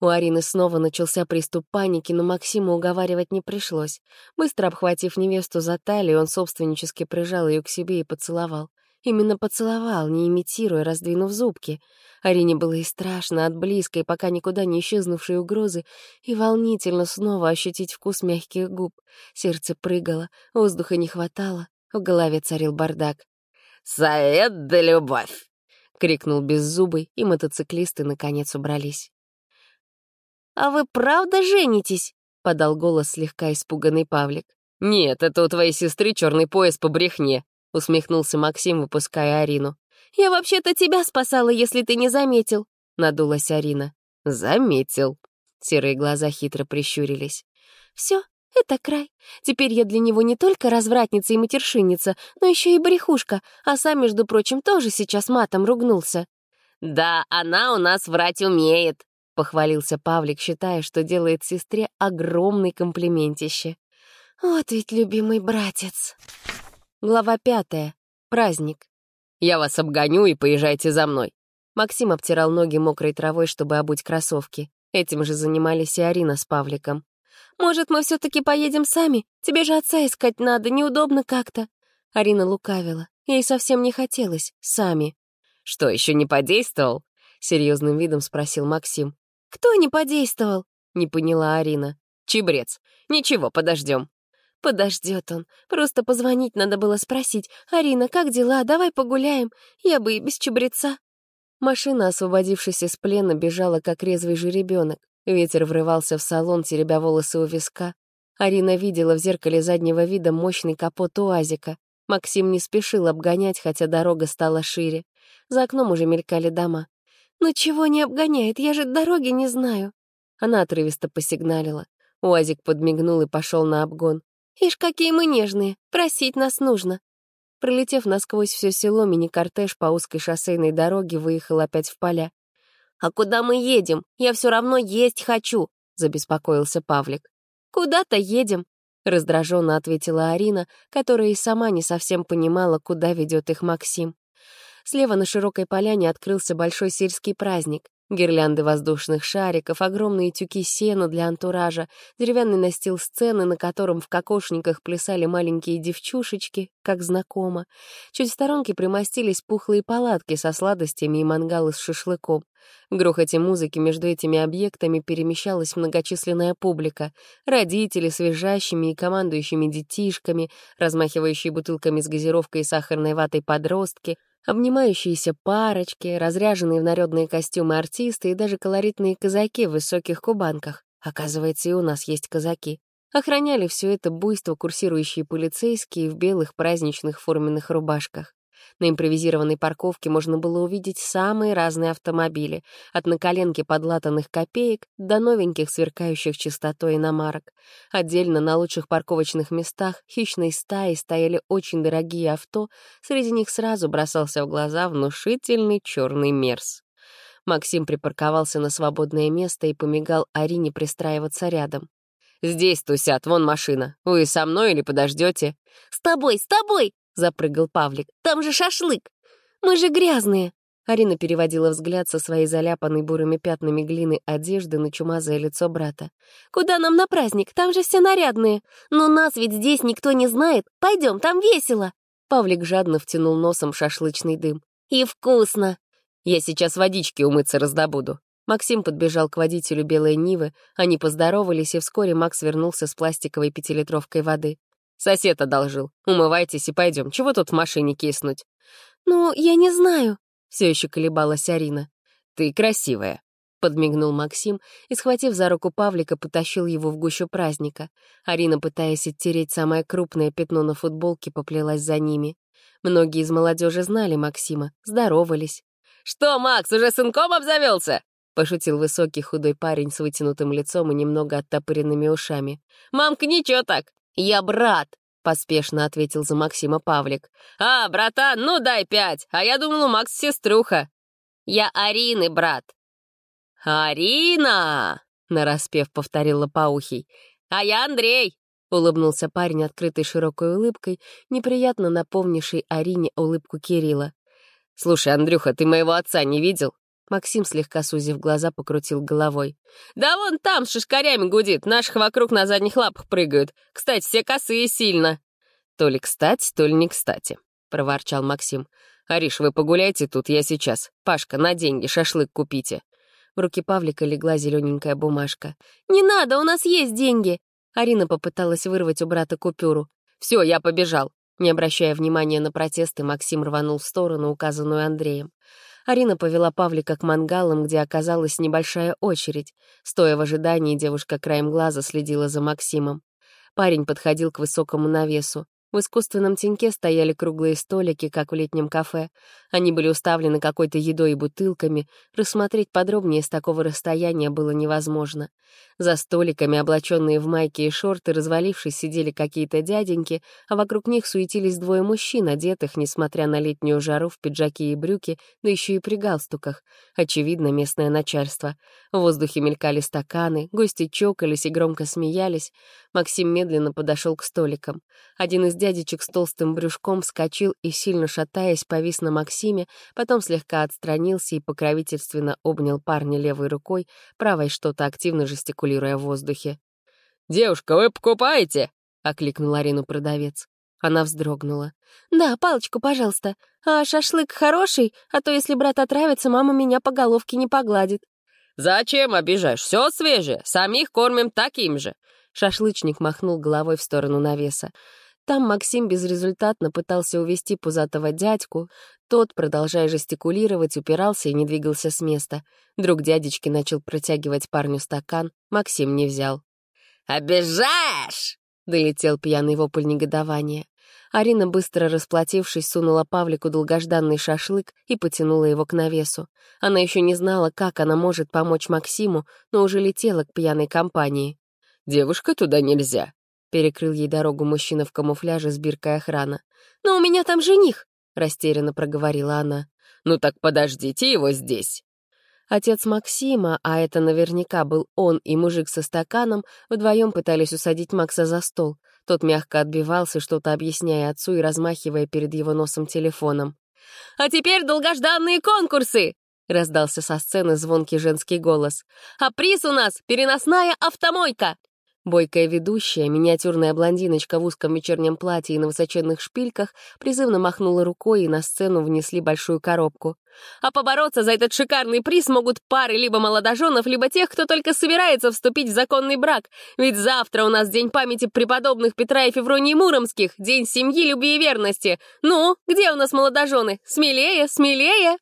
У Арины снова начался приступ паники, но Максиму уговаривать не пришлось. Быстро обхватив невесту за талию, он собственнически прижал ее к себе и поцеловал. Именно поцеловал, не имитируя, раздвинув зубки. Арине было и страшно от близкой, пока никуда не исчезнувшей угрозы, и волнительно снова ощутить вкус мягких губ. Сердце прыгало, воздуха не хватало, в голове царил бардак. «Совет да любовь!» — крикнул беззубый, и мотоциклисты наконец убрались. «А вы правда женитесь?» — подал голос слегка испуганный Павлик. «Нет, это у твоей сестры черный пояс по брехне», усмехнулся Максим, выпуская Арину. «Я вообще-то тебя спасала, если ты не заметил», — надулась Арина. «Заметил». Серые глаза хитро прищурились. «Все, это край. Теперь я для него не только развратница и матершинница, но еще и брехушка, а сам, между прочим, тоже сейчас матом ругнулся». «Да, она у нас врать умеет», — похвалился Павлик, считая, что делает сестре огромный комплиментище. «Вот ведь любимый братец». Глава пятая. Праздник. «Я вас обгоню и поезжайте за мной». Максим обтирал ноги мокрой травой, чтобы обуть кроссовки. Этим же занимались и Арина с Павликом. «Может, мы все таки поедем сами? Тебе же отца искать надо, неудобно как-то». Арина лукавила. Ей совсем не хотелось. Сами. «Что, еще не подействовал?» — серьезным видом спросил Максим. «Кто не подействовал?» — не поняла Арина. «Чебрец. Ничего, подождем. Подождет он. Просто позвонить надо было спросить. «Арина, как дела? Давай погуляем. Я бы и без чебреца». Машина, освободившись из плена, бежала, как резвый жеребенок. Ветер врывался в салон, теребя волосы у виска. Арина видела в зеркале заднего вида мощный капот УАЗика. Максим не спешил обгонять, хотя дорога стала шире. За окном уже мелькали дома. «Ну чего не обгоняет? Я же дороги не знаю». Она отрывисто посигналила. УАЗик подмигнул и пошел на обгон. «Ишь, какие мы нежные! Просить нас нужно!» Пролетев насквозь все село, мини-кортеж по узкой шоссейной дороге выехал опять в поля. «А куда мы едем? Я все равно есть хочу!» — забеспокоился Павлик. «Куда-то едем», — раздраженно ответила Арина, которая и сама не совсем понимала, куда ведет их Максим. Слева на широкой поляне открылся большой сельский праздник. Гирлянды воздушных шариков, огромные тюки сена для антуража, деревянный настил сцены, на котором в кокошниках плясали маленькие девчушечки, как знакомо. Чуть в сторонке примостились пухлые палатки со сладостями и мангалы с шашлыком. В грохоте музыки между этими объектами перемещалась многочисленная публика. Родители с визжащими и командующими детишками, размахивающие бутылками с газировкой и сахарной ватой подростки — Обнимающиеся парочки, разряженные в нарядные костюмы артисты и даже колоритные казаки в высоких кубанках. Оказывается, и у нас есть казаки. Охраняли все это буйство курсирующие полицейские в белых праздничных форменных рубашках. На импровизированной парковке можно было увидеть самые разные автомобили, от наколенки подлатанных копеек до новеньких, сверкающих чистотой иномарок. Отдельно на лучших парковочных местах хищной стаи стояли очень дорогие авто, среди них сразу бросался в глаза внушительный черный мерз. Максим припарковался на свободное место и помигал Арине пристраиваться рядом. «Здесь тусят, вон машина. Вы со мной или подождете? «С тобой, с тобой!» — запрыгал Павлик. «Там же шашлык! Мы же грязные!» Арина переводила взгляд со своей заляпанной бурыми пятнами глины одежды на чумазое лицо брата. «Куда нам на праздник? Там же все нарядные. Но нас ведь здесь никто не знает. Пойдем, там весело!» Павлик жадно втянул носом шашлычный дым. «И вкусно!» «Я сейчас водички умыться раздобуду». Максим подбежал к водителю белой Нивы, они поздоровались, и вскоре Макс вернулся с пластиковой пятилитровкой воды. Сосед одолжил. Умывайтесь и пойдем. Чего тут в машине киснуть? Ну, я не знаю. Все еще колебалась Арина. Ты красивая. Подмигнул Максим и, схватив за руку Павлика, потащил его в гущу праздника. Арина, пытаясь оттереть самое крупное пятно на футболке, поплелась за ними. Многие из молодежи знали Максима, здоровались. «Что, Макс, уже сынком обзавелся? пошутил высокий худой парень с вытянутым лицом и немного оттопыренными ушами. «Мамка ничего так, «Я брат», — поспешно ответил за Максима Павлик. «А, братан, ну дай пять, а я думал, у Макс сеструха». «Я Арины брат». «Арина!» — нараспев повторила Паухий. «А я Андрей!» — улыбнулся парень, открытой широкой улыбкой, неприятно напомнившей Арине улыбку Кирилла. «Слушай, Андрюха, ты моего отца не видел?» Максим, слегка сузив глаза, покрутил головой. «Да вон там с шишкарями гудит, наших вокруг на задних лапах прыгают. Кстати, все косые сильно». «То ли кстати, то ли не кстати», — проворчал Максим. «Ариш, вы погуляйте тут, я сейчас. Пашка, на деньги шашлык купите». В руки Павлика легла зелененькая бумажка. «Не надо, у нас есть деньги!» Арина попыталась вырвать у брата купюру. «Все, я побежал!» Не обращая внимания на протесты, Максим рванул в сторону, указанную Андреем. Арина повела Павлика к мангалам, где оказалась небольшая очередь. Стоя в ожидании, девушка краем глаза следила за Максимом. Парень подходил к высокому навесу. В искусственном теньке стояли круглые столики, как в летнем кафе. Они были уставлены какой-то едой и бутылками. Рассмотреть подробнее с такого расстояния было невозможно. За столиками, облаченные в майки и шорты, развалившись, сидели какие-то дяденьки, а вокруг них суетились двое мужчин, одетых, несмотря на летнюю жару, в пиджаки и брюки, да еще и при галстуках. Очевидно, местное начальство. В воздухе мелькали стаканы, гости чокались и громко смеялись. Максим медленно подошел к столикам. Один из дядечек с толстым брюшком вскочил и, сильно шатаясь, повис на Максиме, потом слегка отстранился и покровительственно обнял парня левой рукой, правой что-то активно жестикулируя в воздухе. «Девушка, вы покупаете?» — окликнул Арину продавец. Она вздрогнула. «Да, палочку, пожалуйста. А шашлык хороший, а то если брат отравится, мама меня по головке не погладит». «Зачем обижаешь? Все свежее. Самих кормим таким же». Шашлычник махнул головой в сторону навеса. Там Максим безрезультатно пытался увести пузатого дядьку. Тот, продолжая жестикулировать, упирался и не двигался с места. Друг дядечки начал протягивать парню стакан. Максим не взял. «Обижаешь!» — долетел пьяный вопль негодования. Арина, быстро расплатившись, сунула Павлику долгожданный шашлык и потянула его к навесу. Она еще не знала, как она может помочь Максиму, но уже летела к пьяной компании. «Девушка, туда нельзя», перекрыл ей дорогу мужчина в камуфляже с биркой охрана. «Но у меня там жених!» — растерянно проговорила она. «Ну так подождите его здесь!» Отец Максима, а это наверняка был он и мужик со стаканом, вдвоем пытались усадить Макса за стол. Тот мягко отбивался, что-то объясняя отцу и размахивая перед его носом телефоном. «А теперь долгожданные конкурсы!» — раздался со сцены звонкий женский голос. «А приз у нас — переносная автомойка! Бойкая ведущая, миниатюрная блондиночка в узком вечернем платье и на высоченных шпильках, призывно махнула рукой, и на сцену внесли большую коробку. «А побороться за этот шикарный приз могут пары либо молодоженов, либо тех, кто только собирается вступить в законный брак. Ведь завтра у нас День памяти преподобных Петра и Февронии Муромских, День семьи, любви и верности. Ну, где у нас молодожены? Смелее, смелее!»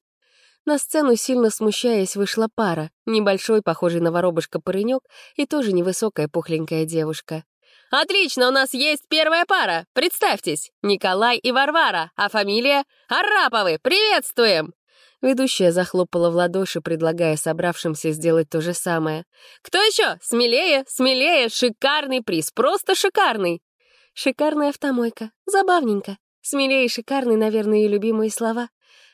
На сцену, сильно смущаясь, вышла пара. Небольшой, похожий на воробушка паренек, и тоже невысокая пухленькая девушка. «Отлично, у нас есть первая пара. Представьтесь, Николай и Варвара, а фамилия Араповы. Приветствуем!» Ведущая захлопала в ладоши, предлагая собравшимся сделать то же самое. «Кто еще? Смелее, смелее! Шикарный приз, просто шикарный!» «Шикарная автомойка. Забавненько. Смелее и шикарный, наверное, ее любимые слова.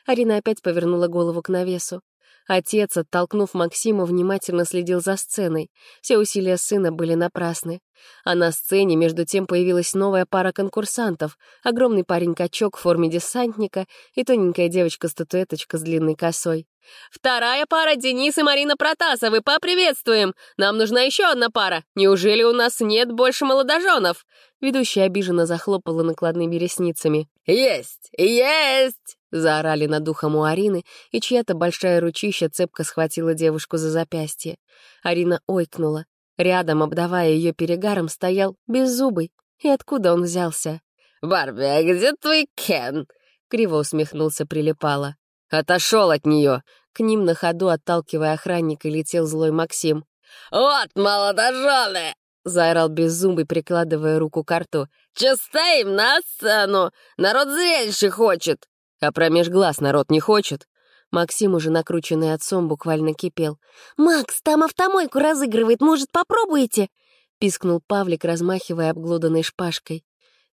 Арина опять повернула голову к навесу. Отец, оттолкнув Максима, внимательно следил за сценой. Все усилия сына были напрасны. А на сцене, между тем, появилась новая пара конкурсантов. Огромный парень-качок в форме десантника и тоненькая девочка-статуэточка с длинной косой. «Вторая пара — Денис и Марина Протасовы. Поприветствуем! Нам нужна еще одна пара. Неужели у нас нет больше молодоженов?» Ведущая обиженно захлопала накладными ресницами. «Есть! Есть!» — заорали над ухом у Арины, и чья-то большая ручища цепко схватила девушку за запястье. Арина ойкнула. Рядом, обдавая ее перегаром, стоял беззубый. И откуда он взялся? «Барби, а где твой Кен?» — криво усмехнулся Прилипала. «Отошел от нее!» К ним на ходу, отталкивая охранника, летел злой Максим. «Вот, молодожены!» — заорал беззубый, прикладывая руку к рту. «Чистоим на сцену! Народ зрелище хочет!» А промеж глаз народ не хочет. Максим, уже накрученный отцом, буквально кипел. «Макс, там автомойку разыгрывает, может, попробуете?» — пискнул Павлик, размахивая обглоданной шпажкой.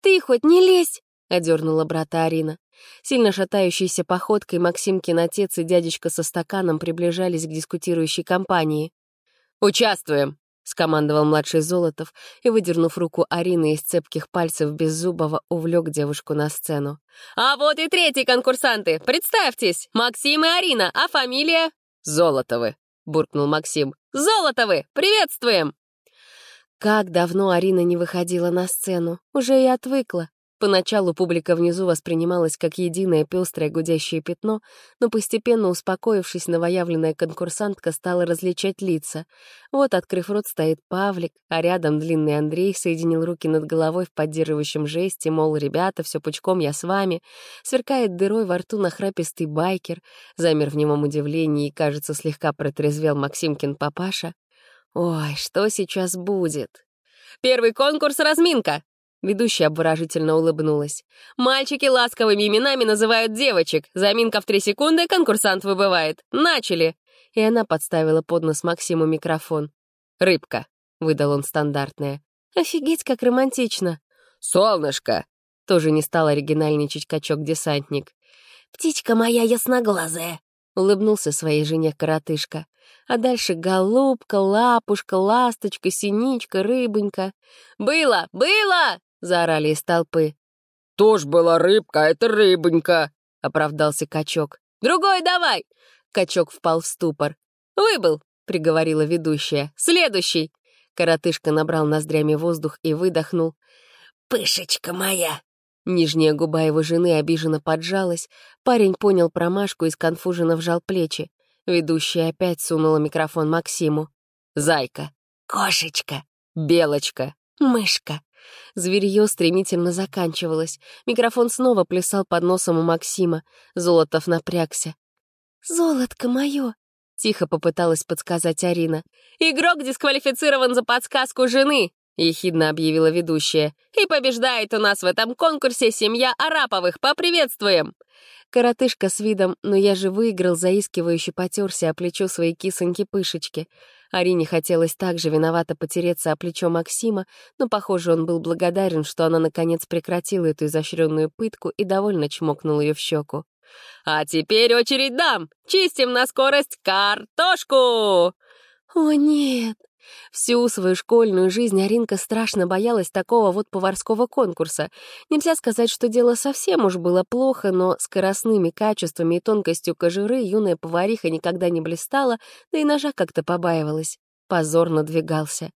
«Ты хоть не лезь!» — одернула брата Арина. Сильно шатающейся походкой Максимкин отец и дядечка со стаканом приближались к дискутирующей компании. «Участвуем!» — скомандовал младший Золотов и, выдернув руку Арины из цепких пальцев Беззубова, увлек девушку на сцену. «А вот и третьи конкурсанты! Представьтесь! Максим и Арина, а фамилия?» «Золотовы», — буркнул Максим. «Золотовы! Приветствуем!» Как давно Арина не выходила на сцену, уже и отвыкла. Поначалу публика внизу воспринималась как единое пестрое гудящее пятно, но постепенно, успокоившись, новоявленная конкурсантка стала различать лица. Вот, открыв рот, стоит Павлик, а рядом длинный Андрей соединил руки над головой в поддерживающем жесте, мол, ребята, все пучком, я с вами. Сверкает дырой во рту нахрапистый байкер, замер в немом удивлении и, кажется, слегка протрезвел Максимкин папаша. Ой, что сейчас будет? «Первый конкурс — разминка!» Ведущая обворожительно улыбнулась. «Мальчики ласковыми именами называют девочек. Заминка в три секунды, конкурсант выбывает. Начали!» И она подставила под нос Максиму микрофон. «Рыбка», — выдал он стандартное. «Офигеть, как романтично!» «Солнышко!» — тоже не стал оригинальничать качок-десантник. «Птичка моя ясноглазая!» — улыбнулся своей жене коротышка. А дальше голубка, лапушка, ласточка, синичка, рыбонька. «Было! Было!» Заорали из толпы. «Тоже была рыбка, а это рыбонька», — оправдался качок. «Другой давай!» Качок впал в ступор. «Выбыл!» — приговорила ведущая. «Следующий!» Коротышка набрал ноздрями воздух и выдохнул. «Пышечка моя!» Нижняя губа его жены обиженно поджалась. Парень понял промашку и сконфуженно вжал плечи. Ведущая опять сунула микрофон Максиму. «Зайка!» «Кошечка!» «Белочка!» «Мышка!» Зверье стремительно заканчивалось. Микрофон снова плясал под носом у Максима. Золотов напрягся. «Золотко мое!» — тихо попыталась подсказать Арина. «Игрок дисквалифицирован за подсказку жены!» — ехидно объявила ведущая. «И побеждает у нас в этом конкурсе семья Араповых. Поприветствуем!» Коротышка с видом «но я же выиграл» заискивающе потерся о плечо своей кисоньки-пышечки. Арине хотелось также виновато потереться о плечо Максима, но, похоже, он был благодарен, что она, наконец, прекратила эту изощренную пытку и довольно чмокнул ее в щеку. «А теперь очередь дам! Чистим на скорость картошку!» «О, нет!» Всю свою школьную жизнь Аринка страшно боялась такого вот поварского конкурса. Нельзя сказать, что дело совсем уж было плохо, но скоростными качествами и тонкостью кожуры юная повариха никогда не блистала, да и ножа как-то побаивалась. Позор надвигался.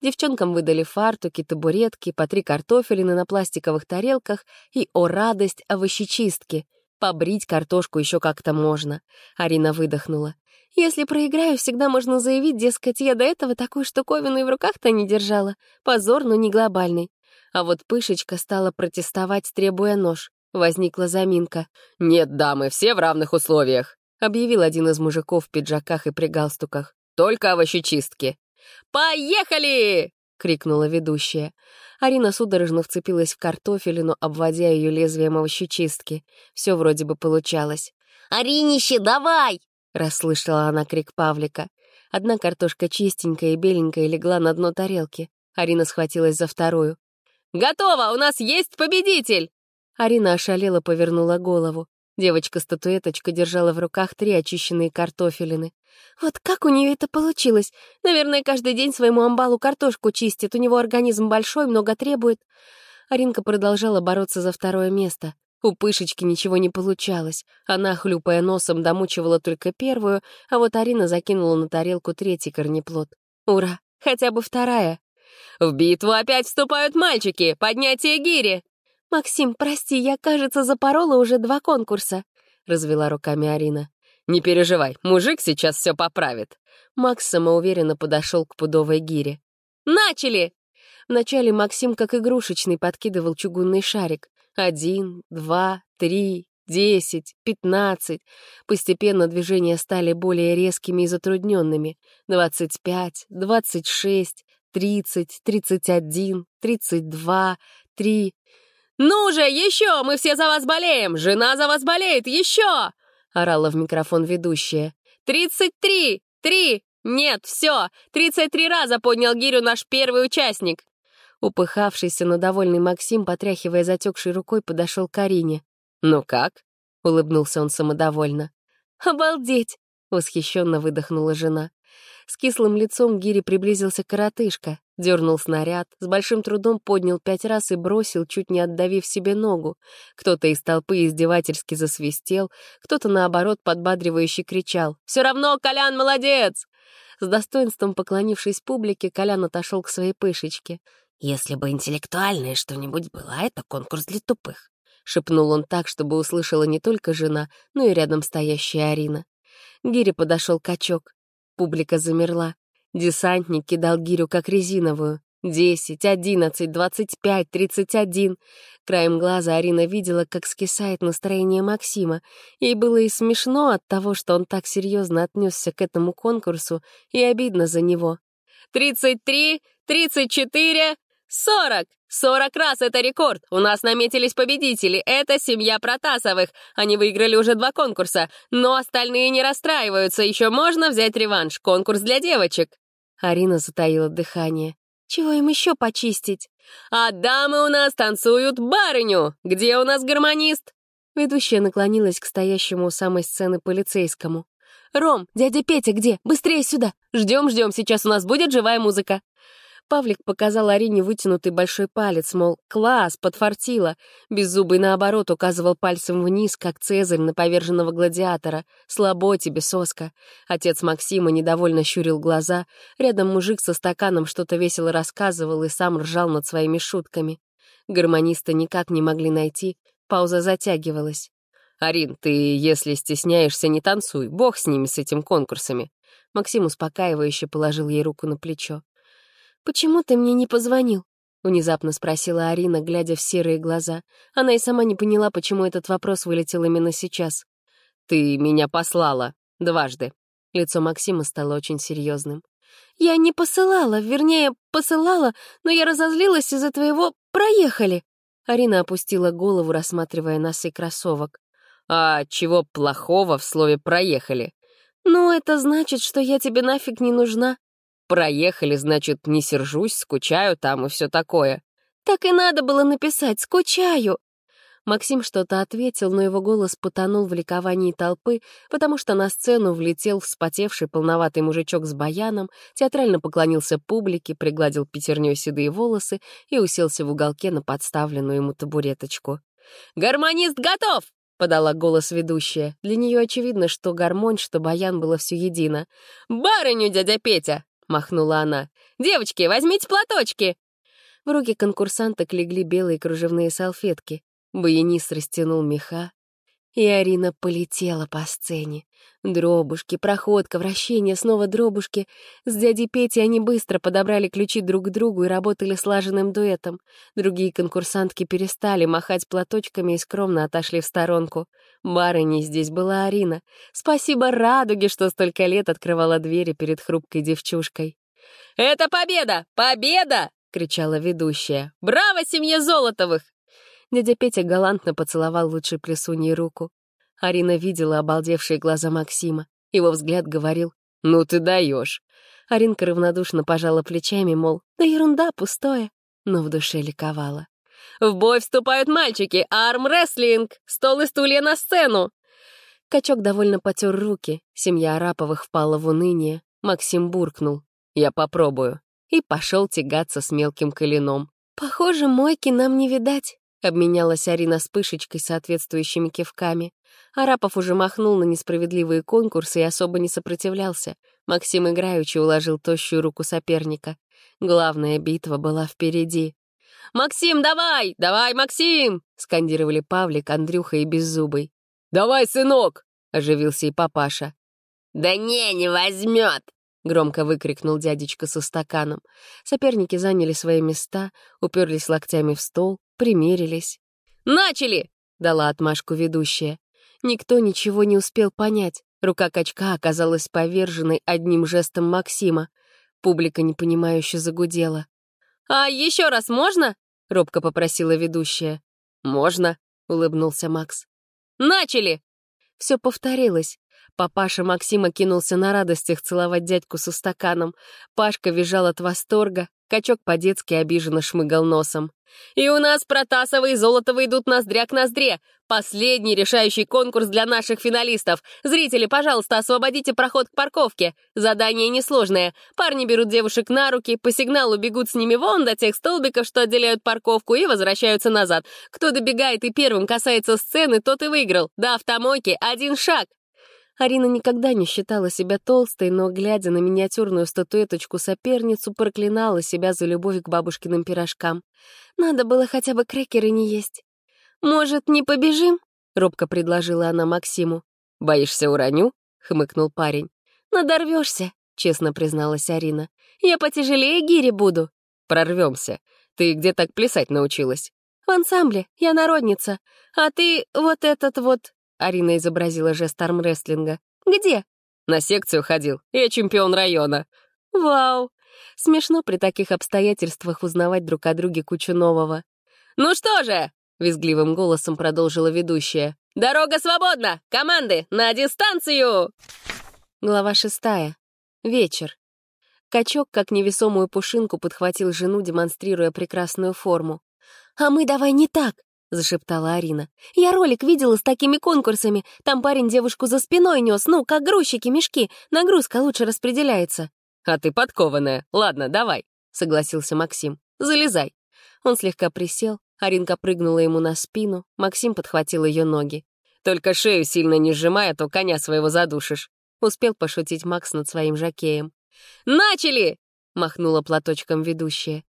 Девчонкам выдали фартуки, табуретки, по три картофелины на пластиковых тарелках и, о радость, овощечистки. Побрить картошку еще как-то можно. Арина выдохнула. Если проиграю, всегда можно заявить, дескать, я до этого такой штуковину в руках-то не держала. Позор, но не глобальный. А вот Пышечка стала протестовать, требуя нож. Возникла заминка. «Нет, дамы, все в равных условиях», — объявил один из мужиков в пиджаках и при галстуках. «Только овощечистки». «Поехали!» — крикнула ведущая. Арина судорожно вцепилась в картофелину, обводя ее лезвием овощечистки. Все вроде бы получалось. «Аринище, давай!» — расслышала она крик Павлика. Одна картошка чистенькая и беленькая легла на дно тарелки. Арина схватилась за вторую. «Готово! У нас есть победитель!» Арина ошалела повернула голову. Девочка-статуэточка держала в руках три очищенные картофелины. «Вот как у нее это получилось? Наверное, каждый день своему амбалу картошку чистит. У него организм большой, много требует». Аринка продолжала бороться за второе место. У Пышечки ничего не получалось. Она, хлюпая носом, домучивала только первую, а вот Арина закинула на тарелку третий корнеплод. Ура! Хотя бы вторая. «В битву опять вступают мальчики! Поднятие гири!» «Максим, прости, я, кажется, запорола уже два конкурса», — развела руками Арина. «Не переживай, мужик сейчас все поправит». Макс самоуверенно подошел к пудовой гире. «Начали!» Вначале Максим как игрушечный подкидывал чугунный шарик. Один, два, три, десять, пятнадцать. Постепенно движения стали более резкими и затрудненными. Двадцать пять, двадцать шесть, тридцать, тридцать один, тридцать два, три. «Ну же, еще! Мы все за вас болеем! Жена за вас болеет! Еще!» — орала в микрофон ведущая. «Тридцать три! Три! Нет, все! Тридцать три раза поднял гирю наш первый участник! Упыхавшийся, но довольный Максим, потряхивая затекшей рукой, подошел к Арине. «Ну как?» — улыбнулся он самодовольно. «Обалдеть!» — восхищенно выдохнула жена. С кислым лицом Гири приблизился коротышка, дернул снаряд, с большим трудом поднял пять раз и бросил, чуть не отдавив себе ногу. Кто-то из толпы издевательски засвистел, кто-то, наоборот, подбадривающе кричал. «Все равно, Колян, молодец!» С достоинством поклонившись публике, Колян отошел к своей пышечке. «Если бы интеллектуальное что-нибудь было, а это конкурс для тупых», — шепнул он так, чтобы услышала не только жена, но и рядом стоящая Арина. Гире подошел качок. Публика замерла. Десантник кидал гирю как резиновую. Десять, одиннадцать, двадцать пять, тридцать один. Краем глаза Арина видела, как скисает настроение Максима. Ей было и смешно от того, что он так серьезно отнесся к этому конкурсу, и обидно за него. «Тридцать три, тридцать четыре, «Сорок! Сорок раз это рекорд! У нас наметились победители, это семья Протасовых. Они выиграли уже два конкурса, но остальные не расстраиваются, еще можно взять реванш, конкурс для девочек». Арина затаила дыхание. «Чего им еще почистить?» «А дамы у нас танцуют барыню! Где у нас гармонист?» Ведущая наклонилась к стоящему у самой сцены полицейскому. «Ром, дядя Петя где? Быстрее сюда! Ждем, ждем, сейчас у нас будет живая музыка!» Павлик показал Арине вытянутый большой палец, мол, класс, подфартило. Беззубый, наоборот, указывал пальцем вниз, как Цезарь на поверженного гладиатора. «Слабо тебе, соска». Отец Максима недовольно щурил глаза. Рядом мужик со стаканом что-то весело рассказывал и сам ржал над своими шутками. Гармониста никак не могли найти. Пауза затягивалась. «Арин, ты, если стесняешься, не танцуй. Бог с ними, с этим конкурсами». Максим успокаивающе положил ей руку на плечо. «Почему ты мне не позвонил?» — внезапно спросила Арина, глядя в серые глаза. Она и сама не поняла, почему этот вопрос вылетел именно сейчас. «Ты меня послала. Дважды». Лицо Максима стало очень серьезным. «Я не посылала, вернее, посылала, но я разозлилась из-за твоего «проехали». Арина опустила голову, рассматривая носы кроссовок. «А чего плохого в слове «проехали»?» «Ну, это значит, что я тебе нафиг не нужна», Проехали, значит, не сержусь, скучаю там и все такое. Так и надо было написать «скучаю». Максим что-то ответил, но его голос потонул в ликовании толпы, потому что на сцену влетел вспотевший полноватый мужичок с баяном, театрально поклонился публике, пригладил пятерней седые волосы и уселся в уголке на подставленную ему табуреточку. «Гармонист готов!» — подала голос ведущая. Для нее очевидно, что гармонь, что баян было все едино. «Барыню, дядя Петя!» — махнула она. «Девочки, возьмите платочки!» В руки конкурсанток легли белые кружевные салфетки. Баянист растянул меха, и Арина полетела по сцене. Дробушки, проходка, вращение, снова дробушки. С дядей Петей они быстро подобрали ключи друг к другу и работали слаженным дуэтом. Другие конкурсантки перестали махать платочками и скромно отошли в сторонку. Барыней здесь была Арина. Спасибо радуге, что столько лет открывала двери перед хрупкой девчушкой. «Это победа! Победа!» — кричала ведущая. «Браво, семье Золотовых!» Дядя Петя галантно поцеловал лучшей плесуньей руку. Арина видела обалдевшие глаза Максима. Его взгляд говорил «Ну ты даешь!» Аринка равнодушно пожала плечами, мол, да ерунда, пустое, но в душе ликовала. «В бой вступают мальчики! Армрестлинг! Стол и стулья на сцену!» Качок довольно потер руки, семья Араповых впала в уныние. Максим буркнул «Я попробую» и пошел тягаться с мелким коленом. «Похоже, мойки нам не видать», — обменялась Арина с Пышечкой соответствующими кивками. Арапов уже махнул на несправедливые конкурсы и особо не сопротивлялся. Максим играючи уложил тощую руку соперника. Главная битва была впереди. «Максим, давай! Давай, Максим!» — скандировали Павлик, Андрюха и Беззубый. «Давай, сынок!» — оживился и папаша. «Да не, не возьмет!» — громко выкрикнул дядечка со стаканом. Соперники заняли свои места, уперлись локтями в стол, примерились. «Начали!» — дала отмашку ведущая. Никто ничего не успел понять. Рука качка оказалась поверженной одним жестом Максима. Публика непонимающе загудела. «А еще раз можно?» — робко попросила ведущая. «Можно», — улыбнулся Макс. «Начали!» Все повторилось. Папаша Максима кинулся на радостях целовать дядьку со стаканом. Пашка визжал от восторга, качок по-детски обиженно шмыгал носом. «И у нас Протасова и Золотова идут ноздря к ноздре. Последний решающий конкурс для наших финалистов. Зрители, пожалуйста, освободите проход к парковке. Задание несложное. Парни берут девушек на руки, по сигналу бегут с ними вон до тех столбиков, что отделяют парковку, и возвращаются назад. Кто добегает и первым касается сцены, тот и выиграл. До автомойки один шаг. Арина никогда не считала себя толстой, но, глядя на миниатюрную статуэточку-соперницу, проклинала себя за любовь к бабушкиным пирожкам. Надо было хотя бы крекеры не есть. «Может, не побежим?» — робко предложила она Максиму. «Боишься, уроню?» — хмыкнул парень. «Надорвешься», — честно призналась Арина. «Я потяжелее гири буду». «Прорвемся. Ты где так плясать научилась?» «В ансамбле. Я народница. А ты вот этот вот Арина изобразила жест армрестлинга. «Где?» «На секцию ходил. Я чемпион района». «Вау!» Смешно при таких обстоятельствах узнавать друг о друге кучу нового. «Ну что же!» — визгливым голосом продолжила ведущая. «Дорога свободна! Команды, на дистанцию!» Глава шестая. Вечер. Качок, как невесомую пушинку, подхватил жену, демонстрируя прекрасную форму. «А мы давай не так!» — зашептала Арина. «Я ролик видела с такими конкурсами. Там парень девушку за спиной нес, ну, как грузчики мешки. Нагрузка лучше распределяется». «А ты подкованная. Ладно, давай», — согласился Максим. «Залезай». Он слегка присел, Аринка прыгнула ему на спину, Максим подхватил ее ноги. «Только шею сильно не сжимая, то коня своего задушишь», — успел пошутить Макс над своим жакеем. «Начали!» — махнула платочком ведущая.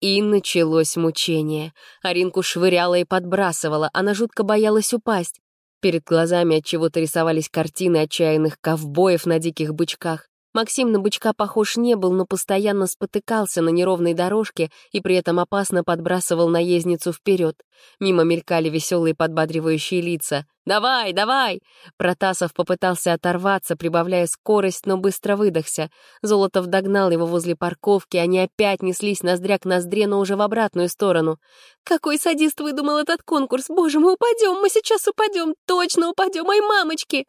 И началось мучение. Аринку швыряла и подбрасывала, она жутко боялась упасть. Перед глазами от чего-то рисовались картины отчаянных ковбоев на диких бычках. Максим на бычка похож не был, но постоянно спотыкался на неровной дорожке и при этом опасно подбрасывал наездницу вперед. Мимо мелькали веселые подбадривающие лица. «Давай, давай!» Протасов попытался оторваться, прибавляя скорость, но быстро выдохся. Золотов догнал его возле парковки, они опять неслись ноздря к ноздре, но уже в обратную сторону. «Какой садист выдумал этот конкурс! Боже, мы упадем, мы сейчас упадем, точно упадем, ай, мамочки!»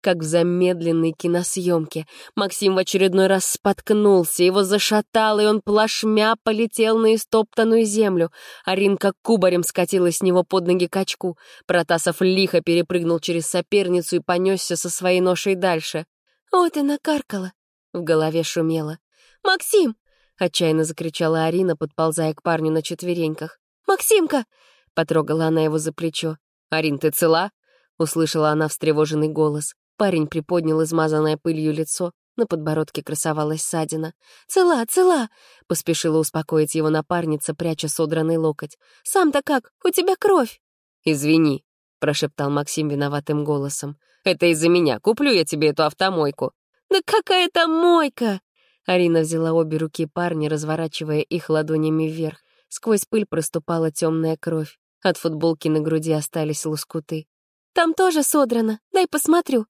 Как в замедленной киносъемке. Максим в очередной раз споткнулся, его зашатало, и он плашмя полетел на истоптанную землю. Аринка кубарем скатилась с него под ноги качку. Протасов лихо перепрыгнул через соперницу и понесся со своей ношей дальше. «Вот и накаркала!» — в голове шумело. «Максим!» — отчаянно закричала Арина, подползая к парню на четвереньках. «Максимка!» — потрогала она его за плечо. «Арин, ты цела?» — услышала она встревоженный голос. Парень приподнял измазанное пылью лицо, на подбородке красовалась ссадина. «Цела, цела!» — поспешила успокоить его напарница, пряча содранный локоть. «Сам-то как? У тебя кровь!» «Извини», — прошептал Максим виноватым голосом. «Это из-за меня. Куплю я тебе эту автомойку». «Да какая там мойка!» Арина взяла обе руки парня, разворачивая их ладонями вверх. Сквозь пыль проступала темная кровь. От футболки на груди остались лоскуты. «Там тоже содрано. Дай посмотрю».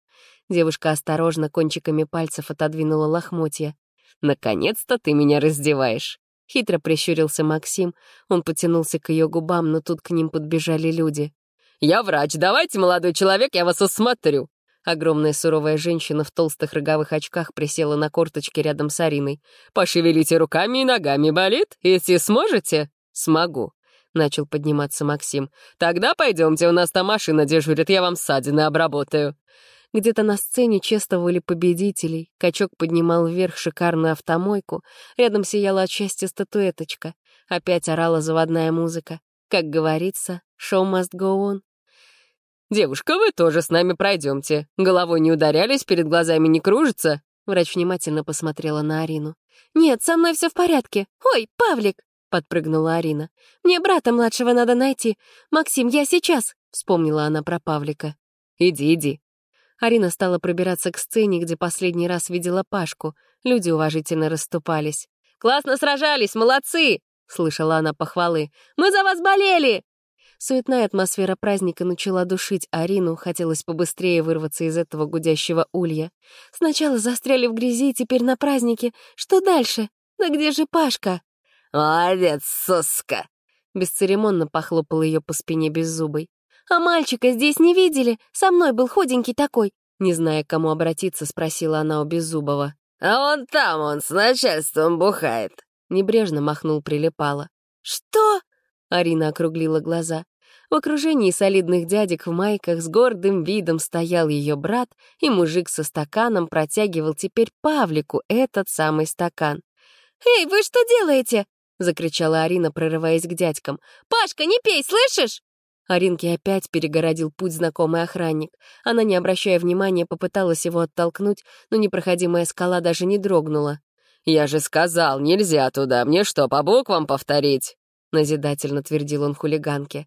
Девушка осторожно кончиками пальцев отодвинула лохмотья. «Наконец-то ты меня раздеваешь!» Хитро прищурился Максим. Он потянулся к ее губам, но тут к ним подбежали люди. «Я врач. Давайте, молодой человек, я вас осмотрю!» Огромная суровая женщина в толстых роговых очках присела на корточки рядом с Ариной. «Пошевелите руками и ногами. Болит? Если сможете?» «Смогу», — начал подниматься Максим. «Тогда пойдемте, у нас там машина дежурит, я вам ссадины обработаю». Где-то на сцене чествовали победителей. Качок поднимал вверх шикарную автомойку. Рядом сияла от счастья статуэточка. Опять орала заводная музыка. Как говорится, шоу must go on. «Девушка, вы тоже с нами пройдемте. Головой не ударялись, перед глазами не кружится?» Врач внимательно посмотрела на Арину. «Нет, со мной все в порядке. Ой, Павлик!» — подпрыгнула Арина. «Мне брата младшего надо найти. Максим, я сейчас!» — вспомнила она про Павлика. «Иди, иди». Арина стала пробираться к сцене, где последний раз видела Пашку. Люди уважительно расступались. «Классно сражались, молодцы!» — слышала она похвалы. «Мы за вас болели!» Суетная атмосфера праздника начала душить Арину, хотелось побыстрее вырваться из этого гудящего улья. Сначала застряли в грязи, теперь на празднике. Что дальше? Да где же Пашка? «Молодец, соска!» Бесцеремонно похлопал ее по спине беззубой. «А мальчика здесь не видели? Со мной был худенький такой!» Не зная, к кому обратиться, спросила она у Беззубова. «А он там, он с начальством бухает!» Небрежно махнул Прилипала. «Что?» Арина округлила глаза. В окружении солидных дядек в майках с гордым видом стоял ее брат, и мужик со стаканом протягивал теперь Павлику этот самый стакан. «Эй, вы что делаете?» — закричала Арина, прорываясь к дядькам. «Пашка, не пей, слышишь?» Аринке опять перегородил путь знакомый охранник. Она, не обращая внимания, попыталась его оттолкнуть, но непроходимая скала даже не дрогнула. «Я же сказал, нельзя туда. Мне что, по буквам повторить?» — назидательно твердил он хулиганке.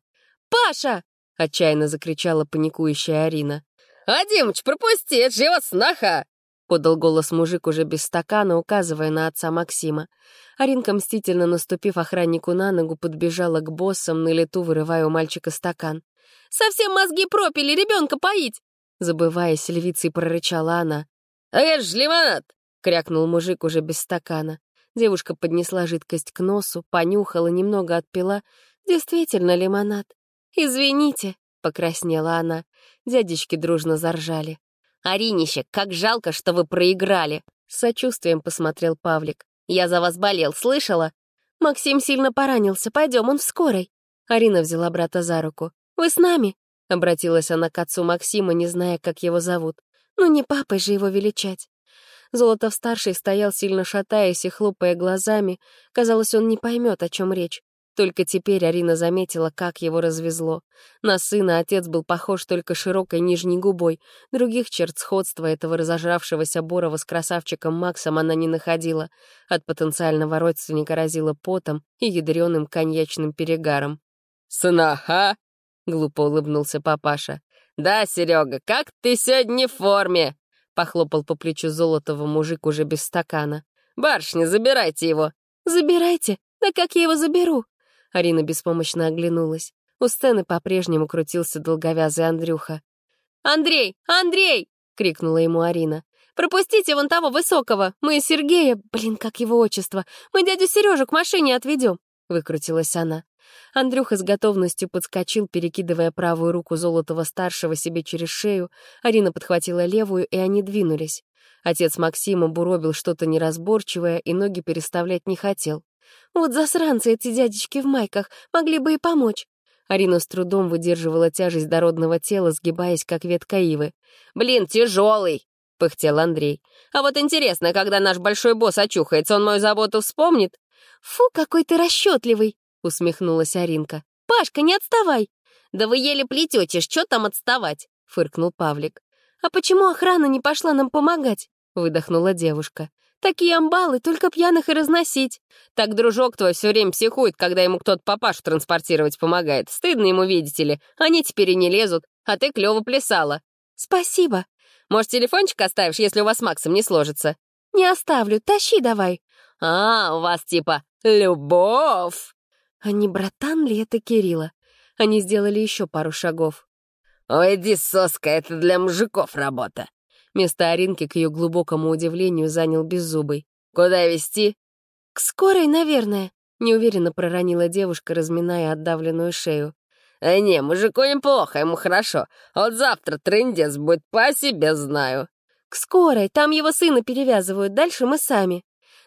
«Паша!» — отчаянно закричала паникующая Арина. «А, Димыч, пропусти, это же его сноха!» — подал голос мужик уже без стакана, указывая на отца Максима. Аринка, мстительно наступив охраннику на ногу, подбежала к боссам, на лету вырывая у мальчика стакан. «Совсем мозги пропили, ребенка поить!» Забываясь, львицей прорычала она. «А это ж лимонад!» — крякнул мужик уже без стакана. Девушка поднесла жидкость к носу, понюхала, немного отпила. Действительно лимонад. «Извините», — покраснела она. Дядечки дружно заржали. «Аринище, как жалко, что вы проиграли!» С сочувствием посмотрел Павлик. «Я за вас болел, слышала?» «Максим сильно поранился, пойдем, он в скорой». Арина взяла брата за руку. «Вы с нами?» — обратилась она к отцу Максима, не зная, как его зовут. «Ну не папой же его величать». Золотов-старший стоял, сильно шатаясь и хлопая глазами. Казалось, он не поймет, о чем речь. Только теперь Арина заметила, как его развезло. На сына отец был похож только широкой нижней губой. Других черт сходства этого разожравшегося Борова с красавчиком Максом она не находила. От потенциального родственника разила потом и ядреным коньячным перегаром. «Сноха!» — глупо улыбнулся папаша. «Да, Серега, как ты сегодня в форме!» — похлопал по плечу Золотого мужик уже без стакана. «Барышня, забирайте его!» «Забирайте? Да как я его заберу?» Арина беспомощно оглянулась. У сцены по-прежнему крутился долговязый Андрюха. «Андрей! Андрей!» — крикнула ему Арина. «Пропустите вон того высокого! Мы Сергея... Блин, как его отчество! Мы дядю Сережу к машине отведем!» — выкрутилась она. Андрюха с готовностью подскочил, перекидывая правую руку Золотого-старшего себе через шею. Арина подхватила левую, и они двинулись. Отец Максима буробил что-то неразборчивое и ноги переставлять не хотел. «Вот засранцы эти дядечки в майках, могли бы и помочь». Арина с трудом выдерживала тяжесть дородного тела, сгибаясь, как ветка ивы. «Блин, тяжелый!» — пыхтел Андрей. «А вот интересно, когда наш большой босс очухается, он мою заботу вспомнит?» «Фу, какой ты расчетливый!» — усмехнулась Аринка. «Пашка, не отставай!» «Да вы еле плететесь, что там отставать?» — фыркнул Павлик. «А почему охрана не пошла нам помогать?» — выдохнула девушка. «Такие амбалы, только пьяных и разносить». «Так дружок твой все время психует, когда ему кто-то папашу транспортировать помогает. Стыдно ему, видите ли. Они теперь и не лезут, а ты клево плясала». «Спасибо». «Может, телефончик оставишь, если у вас с Максом не сложится?» «Не оставлю, тащи давай». «А, у вас типа любовь!» А не братан ли это Кирилла? Они сделали еще пару шагов. «Уйди, соска, это для мужиков работа!» Место Аринки, к ее глубокому удивлению, занял беззубый. «Куда везти?» «К скорой, наверное», — неуверенно проронила девушка, разминая отдавленную шею. «А не, мужику неплохо, ему хорошо. Вот завтра трындец будет, по себе знаю». «К скорой, там его сына перевязывают, дальше мы сами»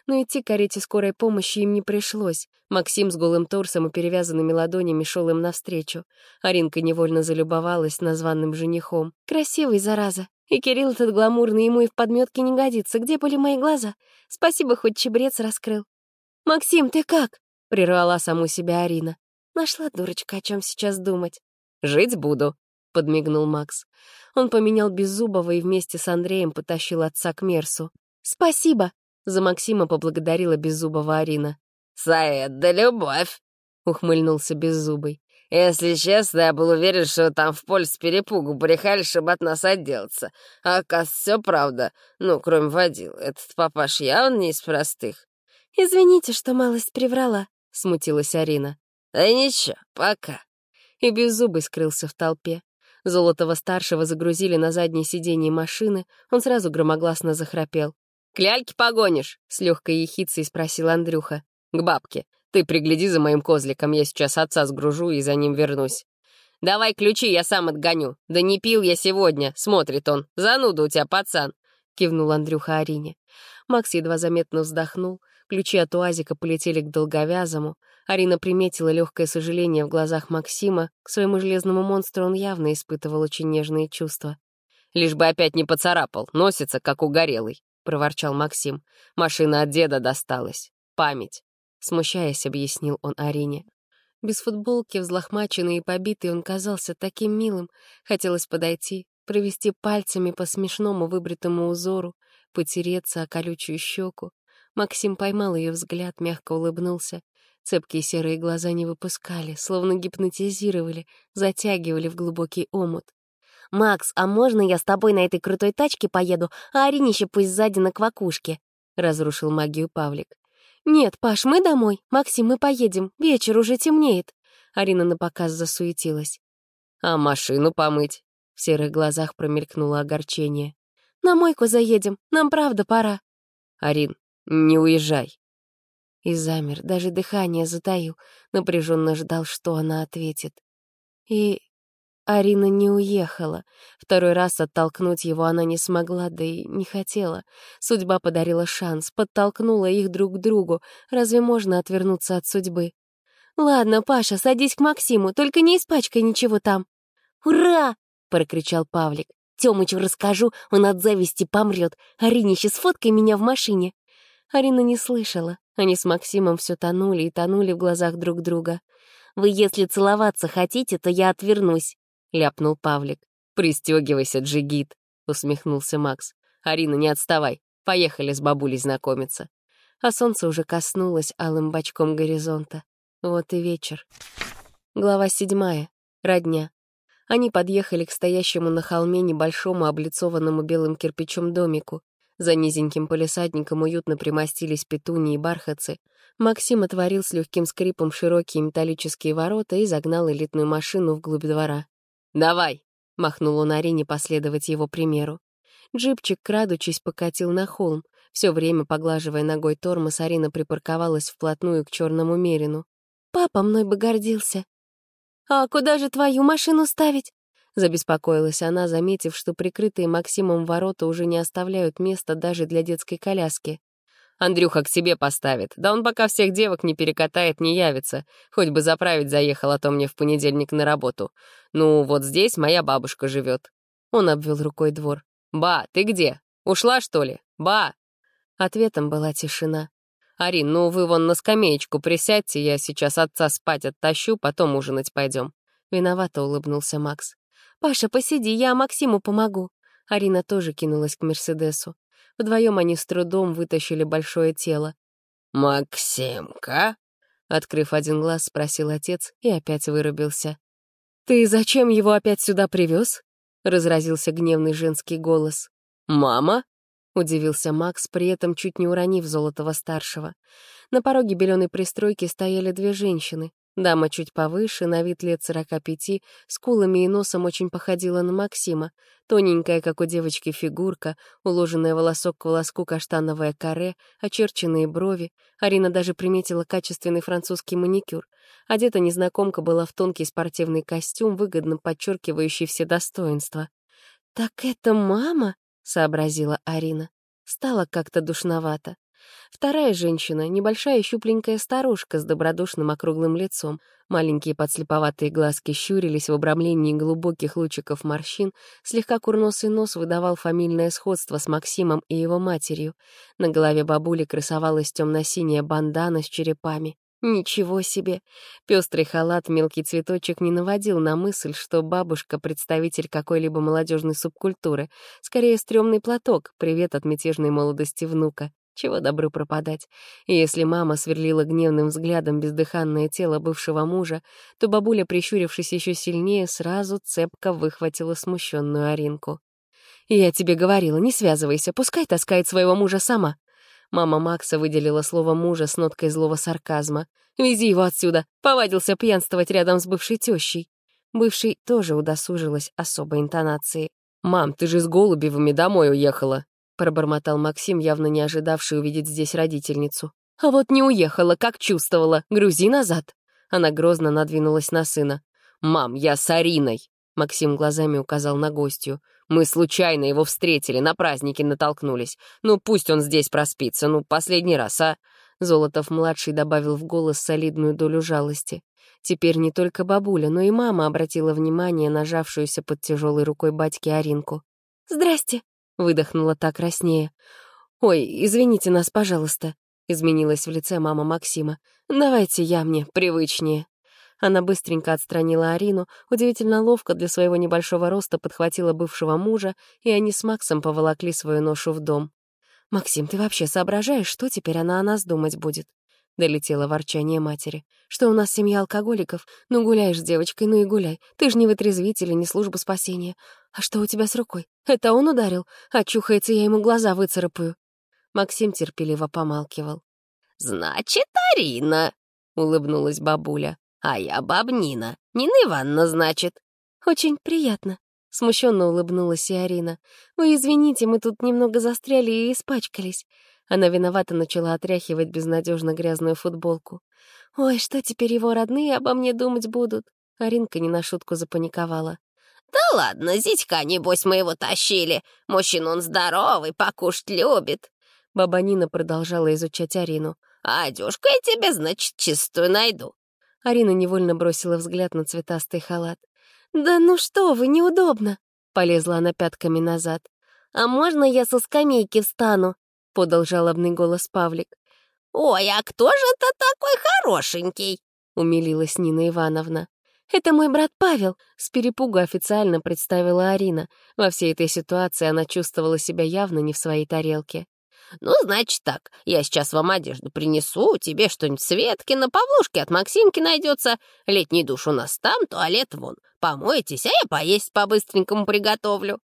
но идти к карете скорой помощи им не пришлось. Максим с голым торсом и перевязанными ладонями шел им навстречу. Аринка невольно залюбовалась названным женихом. «Красивый, зараза! И Кирилл этот гламурный ему и в подметке не годится. Где были мои глаза? Спасибо, хоть чебрец раскрыл». «Максим, ты как?» — прервала саму себя Арина. Нашла дурочка, о чем сейчас думать. «Жить буду», — подмигнул Макс. Он поменял Беззубова и вместе с Андреем потащил отца к Мерсу. «Спасибо!» За Максима поблагодарила беззубого Арина. «Саэд, да любовь!» — ухмыльнулся беззубый. «Если честно, я был уверен, что там в поле с перепугу брехали, чтобы от нас отделаться. А оказывается, все правда. Ну, кроме водил. Этот папаш явно не из простых». «Извините, что малость приврала», — смутилась Арина. «Да ничего, пока». И беззубый скрылся в толпе. Золотого-старшего загрузили на заднее сиденье машины, он сразу громогласно захрапел. «К ляльке погонишь?» — с легкой ехицей спросил Андрюха. «К бабке. Ты пригляди за моим козликом, я сейчас отца сгружу и за ним вернусь». «Давай ключи, я сам отгоню. Да не пил я сегодня», — смотрит он. «Зануда у тебя, пацан», — кивнул Андрюха Арине. Макс едва заметно вздохнул. Ключи от уазика полетели к долговязому. Арина приметила легкое сожаление в глазах Максима. К своему железному монстру он явно испытывал очень нежные чувства. «Лишь бы опять не поцарапал, носится, как угорелый», проворчал Максим. «Машина от деда досталась. Память», — смущаясь, объяснил он Арине. Без футболки, взлохмаченный и побитый, он казался таким милым. Хотелось подойти, провести пальцами по смешному выбритому узору, потереться о колючую щеку. Максим поймал ее взгляд, мягко улыбнулся. Цепкие серые глаза не выпускали, словно гипнотизировали, затягивали в глубокий омут. «Макс, а можно я с тобой на этой крутой тачке поеду, а Аринище пусть сзади на квакушке?» — разрушил магию Павлик. «Нет, Паш, мы домой. Максим, мы поедем. Вечер уже темнеет». Арина напоказ засуетилась. «А машину помыть?» В серых глазах промелькнуло огорчение. «На мойку заедем. Нам правда пора». «Арин, не уезжай». И замер, даже дыхание затаил, напряженно ждал, что она ответит. И Арина не уехала. Второй раз оттолкнуть его она не смогла, да и не хотела. Судьба подарила шанс, подтолкнула их друг к другу. Разве можно отвернуться от судьбы? «Ладно, Паша, садись к Максиму, только не испачкай ничего там». «Ура!» — прокричал Павлик. «Тёмычу расскажу, он от зависти помрет. Аринище, сфоткай меня в машине». Арина не слышала. Они с Максимом все тонули и тонули в глазах друг друга. «Вы если целоваться хотите, то я отвернусь», ляпнул Павлик. «Пристегивайся, джигит», — усмехнулся Макс. «Арина, не отставай. Поехали с бабулей знакомиться». А солнце уже коснулось алым бочком горизонта. Вот и вечер. Глава седьмая. Родня. Они подъехали к стоящему на холме небольшому облицованному белым кирпичом домику. За низеньким полисадником уютно примостились петуни и бархатцы. Максим отворил с легким скрипом широкие металлические ворота и загнал элитную машину вглубь двора. «Давай!» — махнул он Арине последовать его примеру. Джипчик, крадучись, покатил на холм. Все время, поглаживая ногой тормоз, Арина припарковалась вплотную к черному мерину. Папа мной бы гордился. «А куда же твою машину ставить?» Забеспокоилась она, заметив, что прикрытые Максимом ворота уже не оставляют места даже для детской коляски. Андрюха к себе поставит. Да он пока всех девок не перекатает, не явится. Хоть бы заправить заехал, а то мне в понедельник на работу. Ну, вот здесь моя бабушка живет. Он обвел рукой двор. «Ба, ты где? Ушла, что ли? Ба!» Ответом была тишина. «Арин, ну вы вон на скамеечку присядьте, я сейчас отца спать оттащу, потом ужинать пойдем. Виновато улыбнулся Макс. «Паша, посиди, я Максиму помогу». Арина тоже кинулась к Мерседесу. Вдвоем они с трудом вытащили большое тело. «Максимка?» Открыв один глаз, спросил отец и опять вырубился. «Ты зачем его опять сюда привез? разразился гневный женский голос. «Мама?» — удивился Макс, при этом чуть не уронив Золотого-старшего. На пороге беленой пристройки стояли две женщины. Дама чуть повыше, на вид лет сорока пяти, с кулами и носом очень походила на Максима. Тоненькая, как у девочки, фигурка, уложенная волосок к волоску каштановое каре, очерченные брови. Арина даже приметила качественный французский маникюр. Одета незнакомка была в тонкий спортивный костюм, выгодно подчеркивающий все достоинства. «Так это мама?» — сообразила Арина. Стало как-то душновато. Вторая женщина — небольшая щупленькая старушка с добродушным округлым лицом. Маленькие подслеповатые глазки щурились в обрамлении глубоких лучиков морщин, слегка курносый нос выдавал фамильное сходство с Максимом и его матерью. На голове бабули красовалась темно-синяя бандана с черепами. Ничего себе! Пестрый халат, мелкий цветочек не наводил на мысль, что бабушка — представитель какой-либо молодежной субкультуры. Скорее, стрёмный платок, привет от мятежной молодости внука. Чего добру пропадать? И если мама сверлила гневным взглядом бездыханное тело бывшего мужа, то бабуля, прищурившись еще сильнее, сразу цепко выхватила смущенную Аринку. «Я тебе говорила, не связывайся, пускай таскает своего мужа сама». Мама Макса выделила слово «мужа» с ноткой злого сарказма. «Вези его отсюда!» Повадился пьянствовать рядом с бывшей тещей. Бывшей тоже удосужилась особой интонации. «Мам, ты же с Голубевыми домой уехала!» — пробормотал Максим, явно не ожидавший увидеть здесь родительницу. «А вот не уехала, как чувствовала. Грузи назад». Она грозно надвинулась на сына. «Мам, я с Ариной!» Максим глазами указал на гостью. «Мы случайно его встретили, на празднике натолкнулись. Ну, пусть он здесь проспится, ну, последний раз, а?» Золотов-младший добавил в голос солидную долю жалости. Теперь не только бабуля, но и мама обратила внимание на жавшуюся под тяжелой рукой батьки Аринку. «Здрасте!» — выдохнула так краснее. «Ой, извините нас, пожалуйста», — изменилась в лице мама Максима. «Давайте я мне привычнее». Она быстренько отстранила Арину, удивительно ловко для своего небольшого роста подхватила бывшего мужа, и они с Максом поволокли свою ношу в дом. «Максим, ты вообще соображаешь, что теперь она о нас думать будет?» — долетело ворчание матери. «Что у нас семья алкоголиков? Ну, гуляешь с девочкой, ну и гуляй. Ты же не вытрезвитель и не служба спасения. А что у тебя с рукой? Это он ударил? Очухается, я ему глаза выцарапаю». Максим терпеливо помалкивал. «Значит, Арина!» — улыбнулась бабуля. «А я бабнина. Нина Ивановна, значит». «Очень приятно», — смущенно улыбнулась и Арина. «Вы извините, мы тут немного застряли и испачкались». Она виновато начала отряхивать безнадежно грязную футболку. «Ой, что теперь его родные обо мне думать будут?» Аринка не на шутку запаниковала. «Да ладно, зятька, небось, мы его тащили. Мужчина он здоровый, покушать любит». Баба Нина продолжала изучать Арину. «А одежку я тебе, значит, чистую найду». Арина невольно бросила взгляд на цветастый халат. «Да ну что вы, неудобно!» Полезла она пятками назад. «А можно я со скамейки встану?» Подал жалобный голос Павлик. «Ой, а кто же это такой хорошенький?» — умилилась Нина Ивановна. «Это мой брат Павел», — с перепугу официально представила Арина. Во всей этой ситуации она чувствовала себя явно не в своей тарелке. «Ну, значит так, я сейчас вам одежду принесу, тебе что-нибудь Светки на Павлушке от Максимки найдется. Летний душ у нас там, туалет вон. Помоетесь, а я поесть по-быстренькому приготовлю».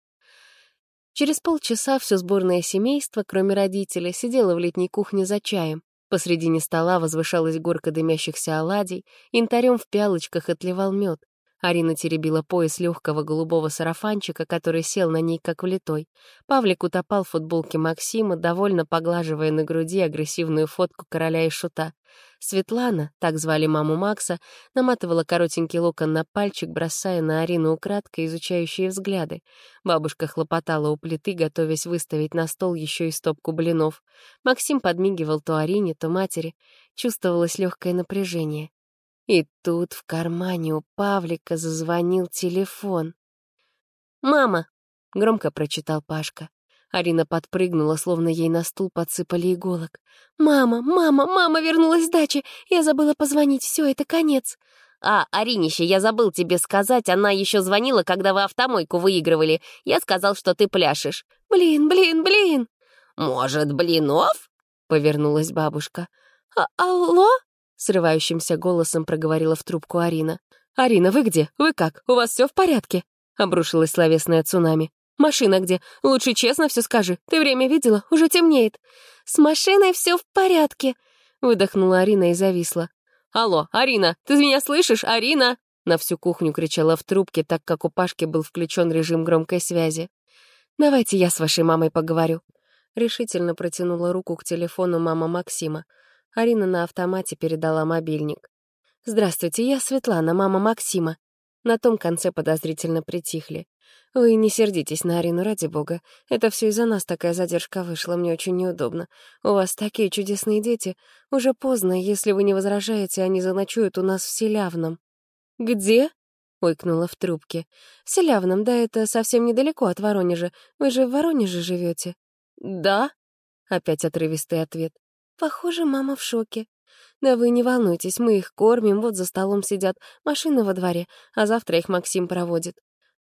Через полчаса все сборное семейство, кроме родителей, сидело в летней кухне за чаем. Посредине стола возвышалась горка дымящихся оладий, янтарем в пялочках отливал мед. Арина теребила пояс легкого голубого сарафанчика, который сел на ней как влитой. Павлик утопал в футболке Максима, довольно поглаживая на груди агрессивную фотку короля и шута. Светлана, так звали маму Макса, наматывала коротенький локон на пальчик, бросая на Арину украдкой изучающие взгляды. Бабушка хлопотала у плиты, готовясь выставить на стол еще и стопку блинов. Максим подмигивал то Арине, то матери. Чувствовалось легкое напряжение. И тут в кармане у Павлика зазвонил телефон. «Мама!» — громко прочитал Пашка. Арина подпрыгнула, словно ей на стул подсыпали иголок. «Мама, мама, мама вернулась с дачи! Я забыла позвонить, все, это конец!» «А, Аринище, я забыл тебе сказать, она еще звонила, когда вы автомойку выигрывали. Я сказал, что ты пляшешь». «Блин, блин, блин!» «Может, блинов?» — повернулась бабушка. А «Алло?» — срывающимся голосом проговорила в трубку Арина. «Арина, вы где? Вы как? У вас все в порядке?» — обрушилась словесное цунами. «Машина где? Лучше честно все скажи. Ты время видела? Уже темнеет». «С машиной все в порядке», — выдохнула Арина и зависла. «Алло, Арина, ты меня слышишь, Арина?» На всю кухню кричала в трубке, так как у Пашки был включен режим громкой связи. «Давайте я с вашей мамой поговорю». Решительно протянула руку к телефону мама Максима. Арина на автомате передала мобильник. «Здравствуйте, я Светлана, мама Максима». На том конце подозрительно притихли. «Вы не сердитесь на Арину, ради бога. Это все из-за нас такая задержка вышла, мне очень неудобно. У вас такие чудесные дети. Уже поздно, если вы не возражаете, они заночуют у нас в Селявном». «Где?» — ойкнула в трубке. «В Селявном, да это совсем недалеко от Воронежа. Вы же в Воронеже живете. «Да?» — опять отрывистый ответ. «Похоже, мама в шоке. Да вы не волнуйтесь, мы их кормим, вот за столом сидят, машина во дворе, а завтра их Максим проводит.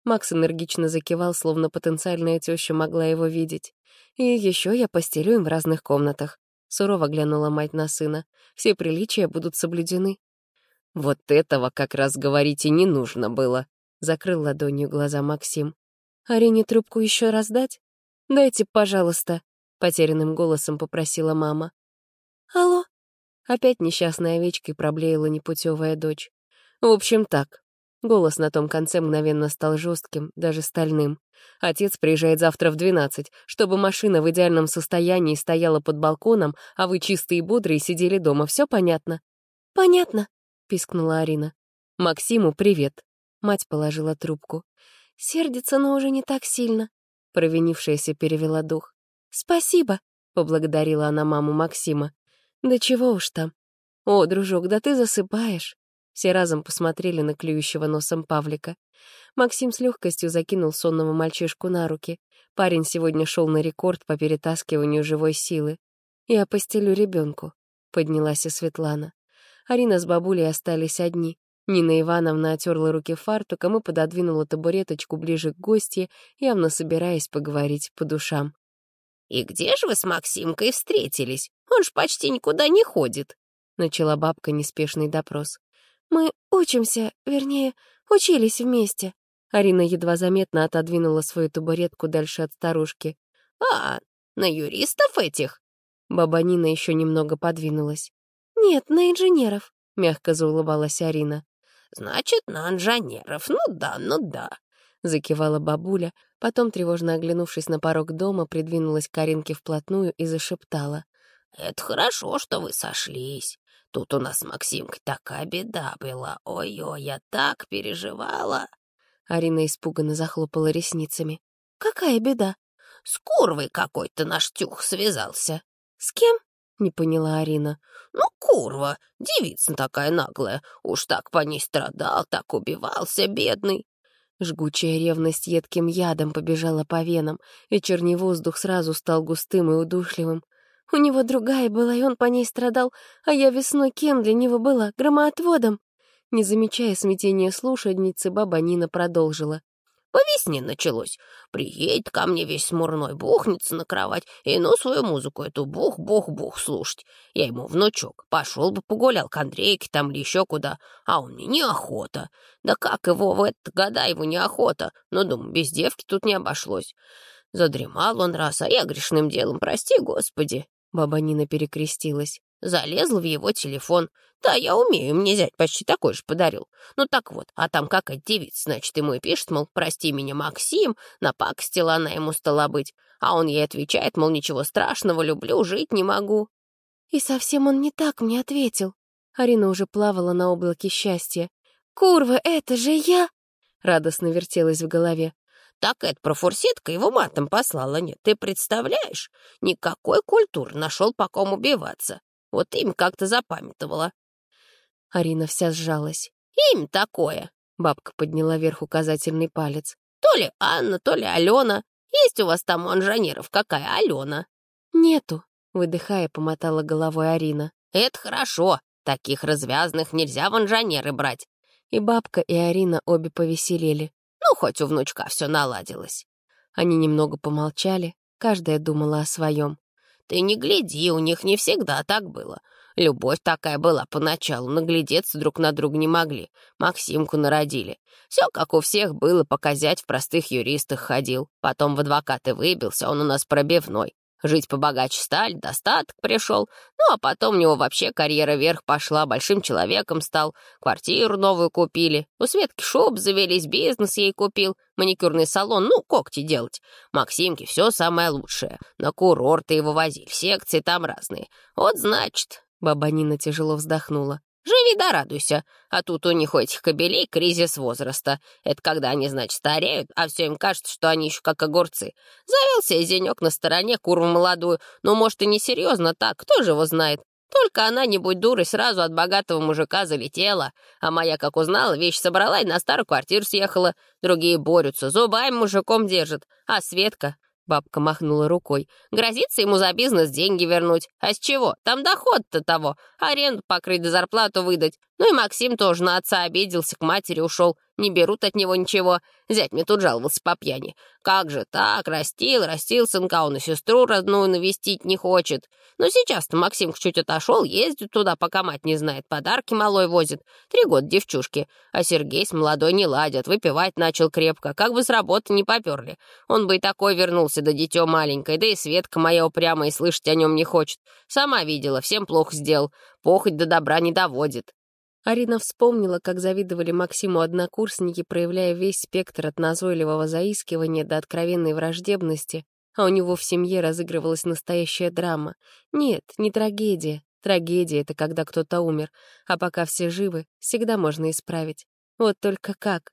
Макс энергично закивал, словно потенциальная теща могла его видеть. «И еще я постелю им в разных комнатах», — сурово глянула мать на сына. «Все приличия будут соблюдены». «Вот этого как раз говорить и не нужно было», — закрыл ладонью глаза Максим. «Арине трубку еще раз дать? Дайте, пожалуйста», — потерянным голосом попросила мама. «Алло?» Опять несчастной овечкой проблеяла непутевая дочь. «В общем, так. Голос на том конце мгновенно стал жестким, даже стальным. Отец приезжает завтра в двенадцать, чтобы машина в идеальном состоянии стояла под балконом, а вы чистые и бодрые сидели дома. Все понятно? Понятно, пискнула Арина. Максиму привет. Мать положила трубку. Сердится, но уже не так сильно. Провинившаяся перевела дух. Спасибо, поблагодарила она маму Максима. Да чего уж там. О, дружок, да ты засыпаешь. Все разом посмотрели на клюющего носом Павлика. Максим с легкостью закинул сонного мальчишку на руки. Парень сегодня шел на рекорд по перетаскиванию живой силы. «Я постелю ребенку», — поднялась и Светлана. Арина с бабулей остались одни. Нина Ивановна отерла руки фартуком и пододвинула табуреточку ближе к гостье, явно собираясь поговорить по душам. «И где же вы с Максимкой встретились? Он ж почти никуда не ходит», — начала бабка неспешный допрос. Мы учимся, вернее, учились вместе». Арина едва заметно отодвинула свою табуретку дальше от старушки. «А, на юристов этих?» Баба Нина еще немного подвинулась. «Нет, на инженеров», — мягко заулыбалась Арина. «Значит, на инженеров. Ну да, ну да», — закивала бабуля. Потом, тревожно оглянувшись на порог дома, придвинулась к Аринке вплотную и зашептала. «Это хорошо, что вы сошлись. Тут у нас с Максимкой такая беда была. Ой-ой, я так переживала. Арина испуганно захлопала ресницами. «Какая беда?» «С курвой какой-то наш тюх связался». «С кем?» — не поняла Арина. «Ну, курва, девица такая наглая. Уж так по ней страдал, так убивался, бедный». Жгучая ревность едким ядом побежала по венам. Вечерний воздух сразу стал густым и удушливым. У него другая была, и он по ней страдал, а я весной кем для него была? Громоотводом. Не замечая смятения слушательницы, баба Нина продолжила. По весне началось. Приедет ко мне весь смурной, бухнется на кровать, и ну свою музыку эту бух-бух-бух слушать. Я ему внучок, пошел бы погулял к Андрейке там или еще куда, а он мне неохота. Да как его в этот года его неохота? Ну, думаю, без девки тут не обошлось. Задремал он раз, а я грешным делом, прости, Господи. Баба Нина перекрестилась. Залезла в его телефон. Да, я умею, мне зять почти такой же подарил. Ну так вот, а там какая девица, значит, ему и пишет, мол, прости меня, Максим, напакостила она ему стала быть. А он ей отвечает, мол, ничего страшного, люблю, жить не могу. И совсем он не так мне ответил. Арина уже плавала на облаке счастья. «Курва, это же я!» Радостно вертелась в голове. Так эта профурсетка его матом послала, нет, ты представляешь? Никакой культуры нашел по ком убиваться. Вот им как-то запамятовала. Арина вся сжалась. Им такое. Бабка подняла вверх указательный палец. То ли Анна, то ли Алена. Есть у вас там у инженеров какая Алена? Нету, выдыхая, помотала головой Арина. Это хорошо. Таких развязных нельзя в инженеры брать. И бабка, и Арина обе повеселели. Ну, хоть у внучка все наладилось. Они немного помолчали, каждая думала о своем. Ты не гляди, у них не всегда так было. Любовь такая была поначалу, наглядеться друг на друга не могли. Максимку народили. Все, как у всех было, показать в простых юристах ходил. Потом в адвокаты выбился, он у нас пробивной. Жить побогаче стали, достаток пришел. Ну, а потом у него вообще карьера вверх пошла, большим человеком стал. Квартиру новую купили. У Светки шуб завелись, бизнес ей купил. Маникюрный салон, ну, когти делать. Максимке все самое лучшее. На курорты его возили, секции там разные. Вот значит... Баба Нина тяжело вздохнула. Живи да радуйся. А тут у них у этих кобелей кризис возраста. Это когда они, значит, стареют, а все им кажется, что они еще как огурцы. Завелся и зенек на стороне, курву молодую. Ну, может, и не серьезно так, кто же его знает. Только она, не будь дурой, сразу от богатого мужика залетела. А моя, как узнала, вещь собрала и на старую квартиру съехала. Другие борются, зубами мужиком держат. А Светка, Бабка махнула рукой. «Грозится ему за бизнес деньги вернуть. А с чего? Там доход-то того. Аренду покрыть зарплату выдать. Ну и Максим тоже на отца обиделся, к матери ушел. Не берут от него ничего. Зять мне тут жаловался по пьяни. Как же так? Растил, растил сынка, он и сестру родную навестить не хочет. Но сейчас-то Максим чуть отошел, ездит туда, пока мать не знает. Подарки малой возит. Три года девчушки. А Сергей с молодой не ладят. Выпивать начал крепко. Как бы с работы не поперли. Он бы и такой вернулся, да дитё маленькое. Да и Светка моя упрямая и слышать о нем не хочет. Сама видела, всем плохо сделал. Похоть до добра не доводит. Арина вспомнила, как завидовали Максиму однокурсники, проявляя весь спектр от назойливого заискивания до откровенной враждебности, а у него в семье разыгрывалась настоящая драма. Нет, не трагедия. Трагедия — это когда кто-то умер, а пока все живы, всегда можно исправить. Вот только как?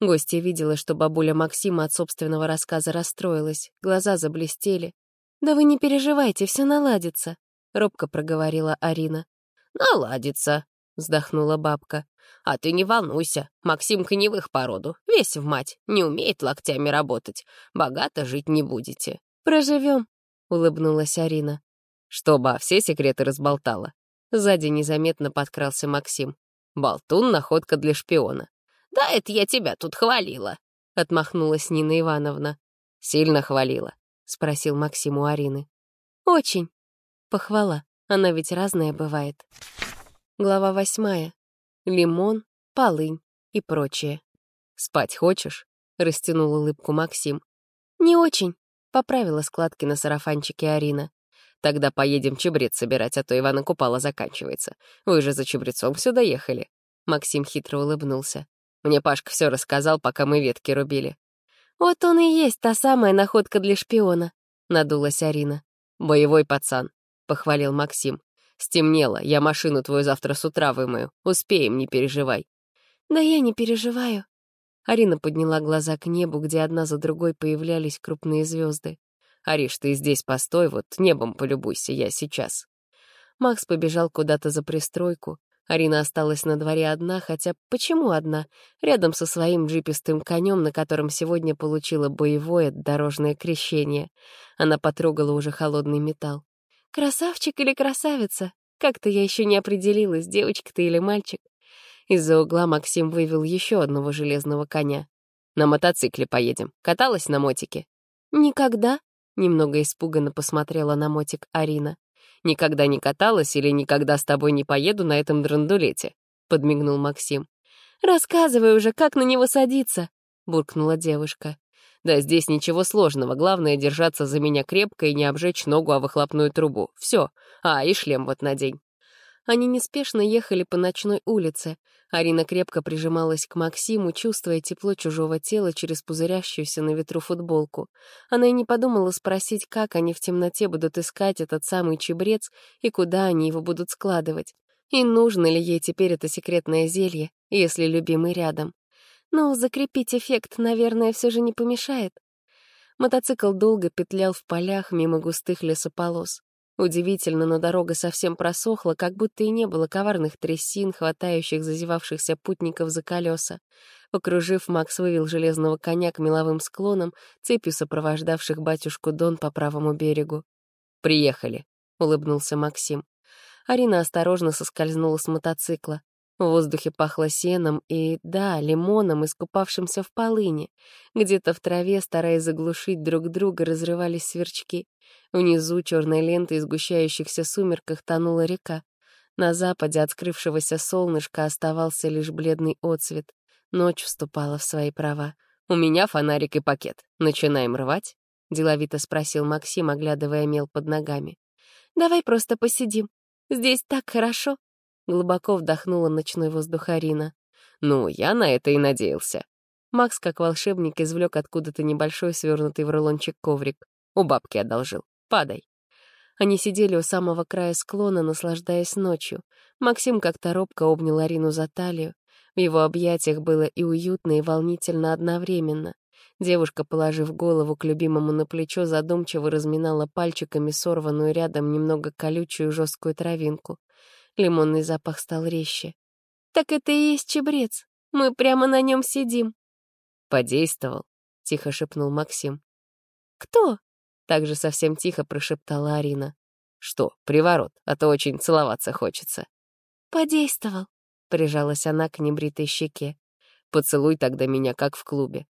Гостья видела, что бабуля Максима от собственного рассказа расстроилась, глаза заблестели. «Да вы не переживайте, все наладится», — робко проговорила Арина. «Наладится», — вздохнула бабка. «А ты не волнуйся, Максимка не в их породу, весь в мать, не умеет локтями работать, богато жить не будете». «Проживем», — улыбнулась Арина. «Что, ба, все секреты разболтала?» Сзади незаметно подкрался Максим. «Болтун — находка для шпиона». «Да это я тебя тут хвалила», — отмахнулась Нина Ивановна. «Сильно хвалила?» — спросил Максим у Арины. «Очень. Похвала. Она ведь разная бывает». Глава восьмая. Лимон, полынь и прочее. «Спать хочешь?» — растянул улыбку Максим. «Не очень», — поправила складки на сарафанчике Арина. «Тогда поедем чебрец собирать, а то Ивана Купала заканчивается. Вы же за чебрецом сюда ехали». Максим хитро улыбнулся. «Мне Пашка все рассказал, пока мы ветки рубили». «Вот он и есть та самая находка для шпиона», — надулась Арина. «Боевой пацан», — похвалил Максим. Стемнело, я машину твою завтра с утра вымою. Успеем, не переживай». «Да я не переживаю». Арина подняла глаза к небу, где одна за другой появлялись крупные звезды. «Ариш, ты здесь постой, вот небом полюбуйся, я сейчас». Макс побежал куда-то за пристройку. Арина осталась на дворе одна, хотя почему одна? Рядом со своим джипистым конем, на котором сегодня получила боевое дорожное крещение. Она потрогала уже холодный металл. «Красавчик или красавица? Как-то я еще не определилась, девочка ты или мальчик». Из-за угла Максим вывел еще одного железного коня. «На мотоцикле поедем. Каталась на мотике?» «Никогда», — немного испуганно посмотрела на мотик Арина. «Никогда не каталась или никогда с тобой не поеду на этом драндулете?» — подмигнул Максим. «Рассказывай уже, как на него садиться», — буркнула девушка. Да здесь ничего сложного, главное держаться за меня крепко и не обжечь ногу о выхлопную трубу. Все. А, и шлем вот надень. Они неспешно ехали по ночной улице. Арина крепко прижималась к Максиму, чувствуя тепло чужого тела через пузырящуюся на ветру футболку. Она и не подумала спросить, как они в темноте будут искать этот самый чебрец и куда они его будут складывать. И нужно ли ей теперь это секретное зелье, если любимый рядом. Но закрепить эффект, наверное, все же не помешает. Мотоцикл долго петлял в полях мимо густых лесополос. Удивительно, но дорога совсем просохла, как будто и не было коварных трясин, хватающих зазевавшихся путников за колеса. Покружив, Макс вывел железного коня к меловым склонам, цепью сопровождавших батюшку Дон по правому берегу. «Приехали», — улыбнулся Максим. Арина осторожно соскользнула с мотоцикла. В воздухе пахло сеном и, да, лимоном, искупавшимся в полыни. Где-то в траве, стараясь заглушить друг друга, разрывались сверчки. Внизу черной лентой сгущающихся сумерках тонула река. На западе от скрывшегося солнышка оставался лишь бледный отсвет. Ночь вступала в свои права. «У меня фонарик и пакет. Начинаем рвать?» — деловито спросил Максим, оглядывая мел под ногами. «Давай просто посидим. Здесь так хорошо», Глубоко вдохнула ночной воздух Арина. «Ну, я на это и надеялся». Макс, как волшебник, извлек откуда-то небольшой свернутый в рулончик коврик. У бабки одолжил. Падай. Они сидели у самого края склона, наслаждаясь ночью. Максим как-то робко обнял Арину за талию. В его объятиях было и уютно, и волнительно одновременно. Девушка, положив голову к любимому на плечо, задумчиво разминала пальчиками сорванную рядом немного колючую жесткую травинку. Лимонный запах стал резче. «Так это и есть чебрец. Мы прямо на нем сидим». «Подействовал», — тихо шепнул Максим. «Кто?» — также совсем тихо прошептала Арина. «Что, приворот, а то очень целоваться хочется». «Подействовал», — прижалась она к небритой щеке. «Поцелуй тогда меня, как в клубе».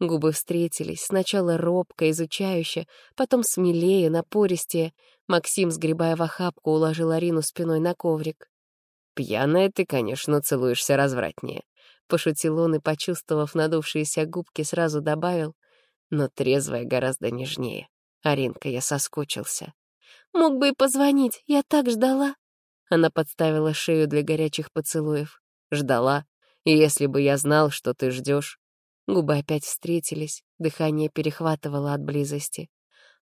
Губы встретились, сначала робко, изучающе, потом смелее, напористее. Максим, сгребая в охапку, уложил Арину спиной на коврик. «Пьяная ты, конечно, целуешься развратнее», — пошутил он и, почувствовав надувшиеся губки, сразу добавил, «но трезвая гораздо нежнее. Аринка, я соскучился». «Мог бы и позвонить, я так ждала». Она подставила шею для горячих поцелуев. «Ждала, и если бы я знал, что ты ждешь, Губы опять встретились, дыхание перехватывало от близости.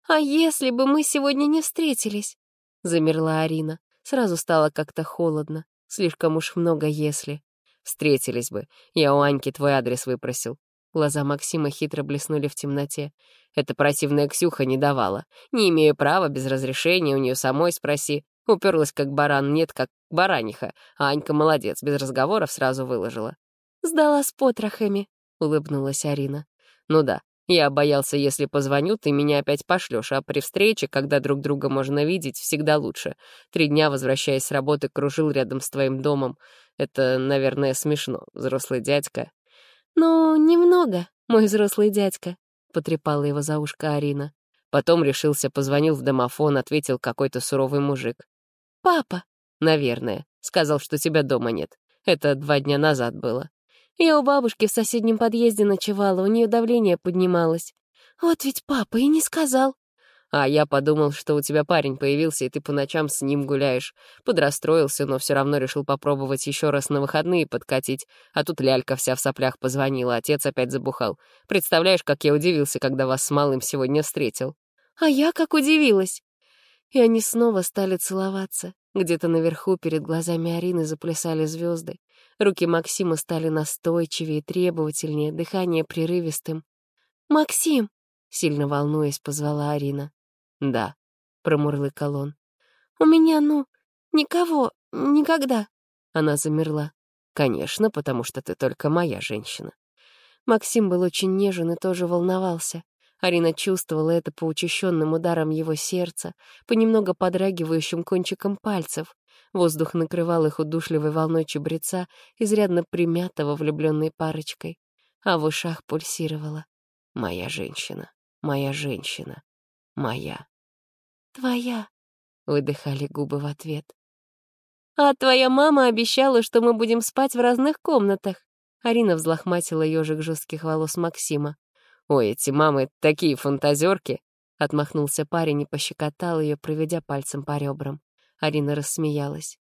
«А если бы мы сегодня не встретились?» Замерла Арина. Сразу стало как-то холодно. Слишком уж много «если». «Встретились бы. Я у Аньки твой адрес выпросил». Глаза Максима хитро блеснули в темноте. Эта противная Ксюха не давала. Не имею права, без разрешения, у нее самой спроси. Уперлась как баран, нет, как бараниха. А Анька молодец, без разговоров сразу выложила. «Сдала с потрохами», — улыбнулась Арина. «Ну да, я боялся, если позвоню, ты меня опять пошлешь, а при встрече, когда друг друга можно видеть, всегда лучше. Три дня, возвращаясь с работы, кружил рядом с твоим домом. Это, наверное, смешно, взрослый дядька». «Ну, немного, мой взрослый дядька», — потрепала его за ушко Арина. Потом решился, позвонил в домофон, ответил какой-то суровый мужик. «Папа». «Наверное. Сказал, что тебя дома нет. Это два дня назад было. Я у бабушки в соседнем подъезде ночевала, у нее давление поднималось. Вот ведь папа и не сказал. А я подумал, что у тебя парень появился, и ты по ночам с ним гуляешь. Подрастроился, но все равно решил попробовать еще раз на выходные подкатить. А тут лялька вся в соплях позвонила, отец опять забухал. Представляешь, как я удивился, когда вас с малым сегодня встретил. А я как удивилась. И они снова стали целоваться. Где-то наверху перед глазами Арины заплясали звезды. Руки Максима стали настойчивее, требовательнее, дыхание прерывистым. «Максим!» — сильно волнуясь, позвала Арина. «Да», — промурлыкал он. «У меня, ну, никого, никогда». Она замерла. «Конечно, потому что ты только моя женщина». Максим был очень нежен и тоже волновался. Арина чувствовала это по учащенным ударам его сердца, по немного подрагивающим кончикам пальцев. Воздух накрывал их удушливой волной чебреца, изрядно примятого влюбленной парочкой. А в ушах пульсировало. «Моя женщина, моя женщина, моя». «Твоя», — выдыхали губы в ответ. «А твоя мама обещала, что мы будем спать в разных комнатах». Арина взлохматила ежик жестких волос Максима. Ой, эти мамы такие фантазерки. Отмахнулся парень и пощекотал ее, проведя пальцем по ребрам. Арина рассмеялась.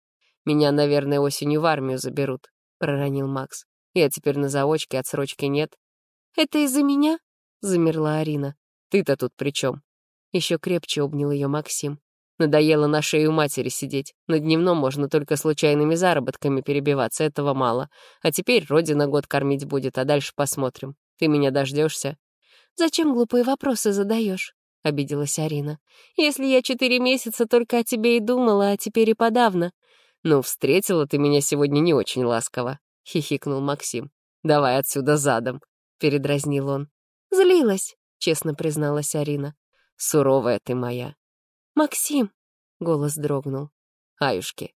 «Меня, наверное, осенью в армию заберут», — проронил Макс. «Я теперь на заочке, отсрочки нет». «Это из-за меня?» — замерла Арина. «Ты-то тут при чем? Еще крепче обнял ее Максим. Надоело на шее у матери сидеть. На дневном можно только случайными заработками перебиваться, этого мало. А теперь родина год кормить будет, а дальше посмотрим. Ты меня дождешься? «Зачем глупые вопросы задаешь? — обиделась Арина. «Если я четыре месяца только о тебе и думала, а теперь и подавно». «Ну, встретила ты меня сегодня не очень ласково», — хихикнул Максим. «Давай отсюда задом», — передразнил он. «Злилась», — честно призналась Арина. «Суровая ты моя». «Максим», — голос дрогнул. «Аюшки».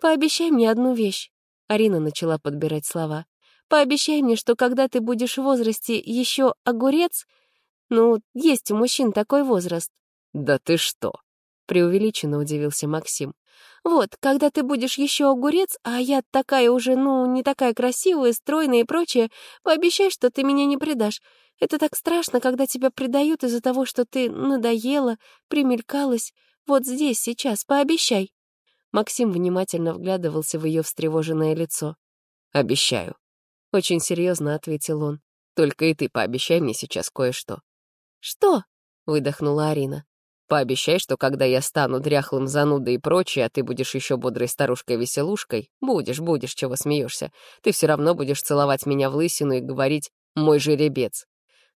«Пообещай мне одну вещь». Арина начала подбирать слова. «Пообещай мне, что когда ты будешь в возрасте еще огурец, ну, есть у мужчин такой возраст. Да ты что? Преувеличенно удивился Максим. Вот, когда ты будешь еще огурец, а я такая уже, ну, не такая красивая, стройная и прочее, пообещай, что ты меня не предашь. Это так страшно, когда тебя предают из-за того, что ты надоела, примелькалась. Вот здесь, сейчас, пообещай. Максим внимательно вглядывался в ее встревоженное лицо. «Обещаю», — очень серьезно ответил он. «Только и ты пообещай мне сейчас кое-что. «Что?» — выдохнула Арина. «Пообещай, что когда я стану дряхлым занудой и прочее, а ты будешь еще бодрой старушкой-веселушкой, будешь, будешь, чего смеешься, ты все равно будешь целовать меня в лысину и говорить «мой жеребец».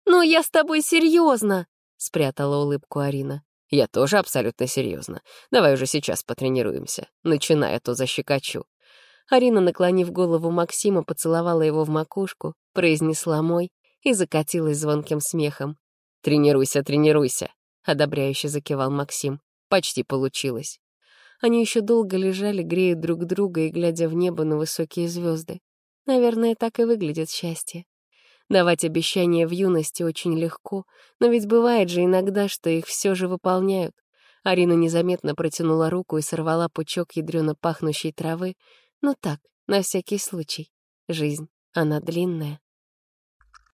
«Ну, я с тобой серьезно!» — спрятала улыбку Арина. «Я тоже абсолютно серьезно. Давай уже сейчас потренируемся. Начинай, а то защекочу». Арина, наклонив голову Максима, поцеловала его в макушку, произнесла «мой» и закатилась звонким смехом. «Тренируйся, тренируйся», — одобряюще закивал Максим. «Почти получилось». Они еще долго лежали, грея друг друга и глядя в небо на высокие звезды. Наверное, так и выглядит счастье. Давать обещания в юности очень легко, но ведь бывает же иногда, что их все же выполняют. Арина незаметно протянула руку и сорвала пучок ядрёно пахнущей травы. Ну так, на всякий случай. Жизнь, она длинная.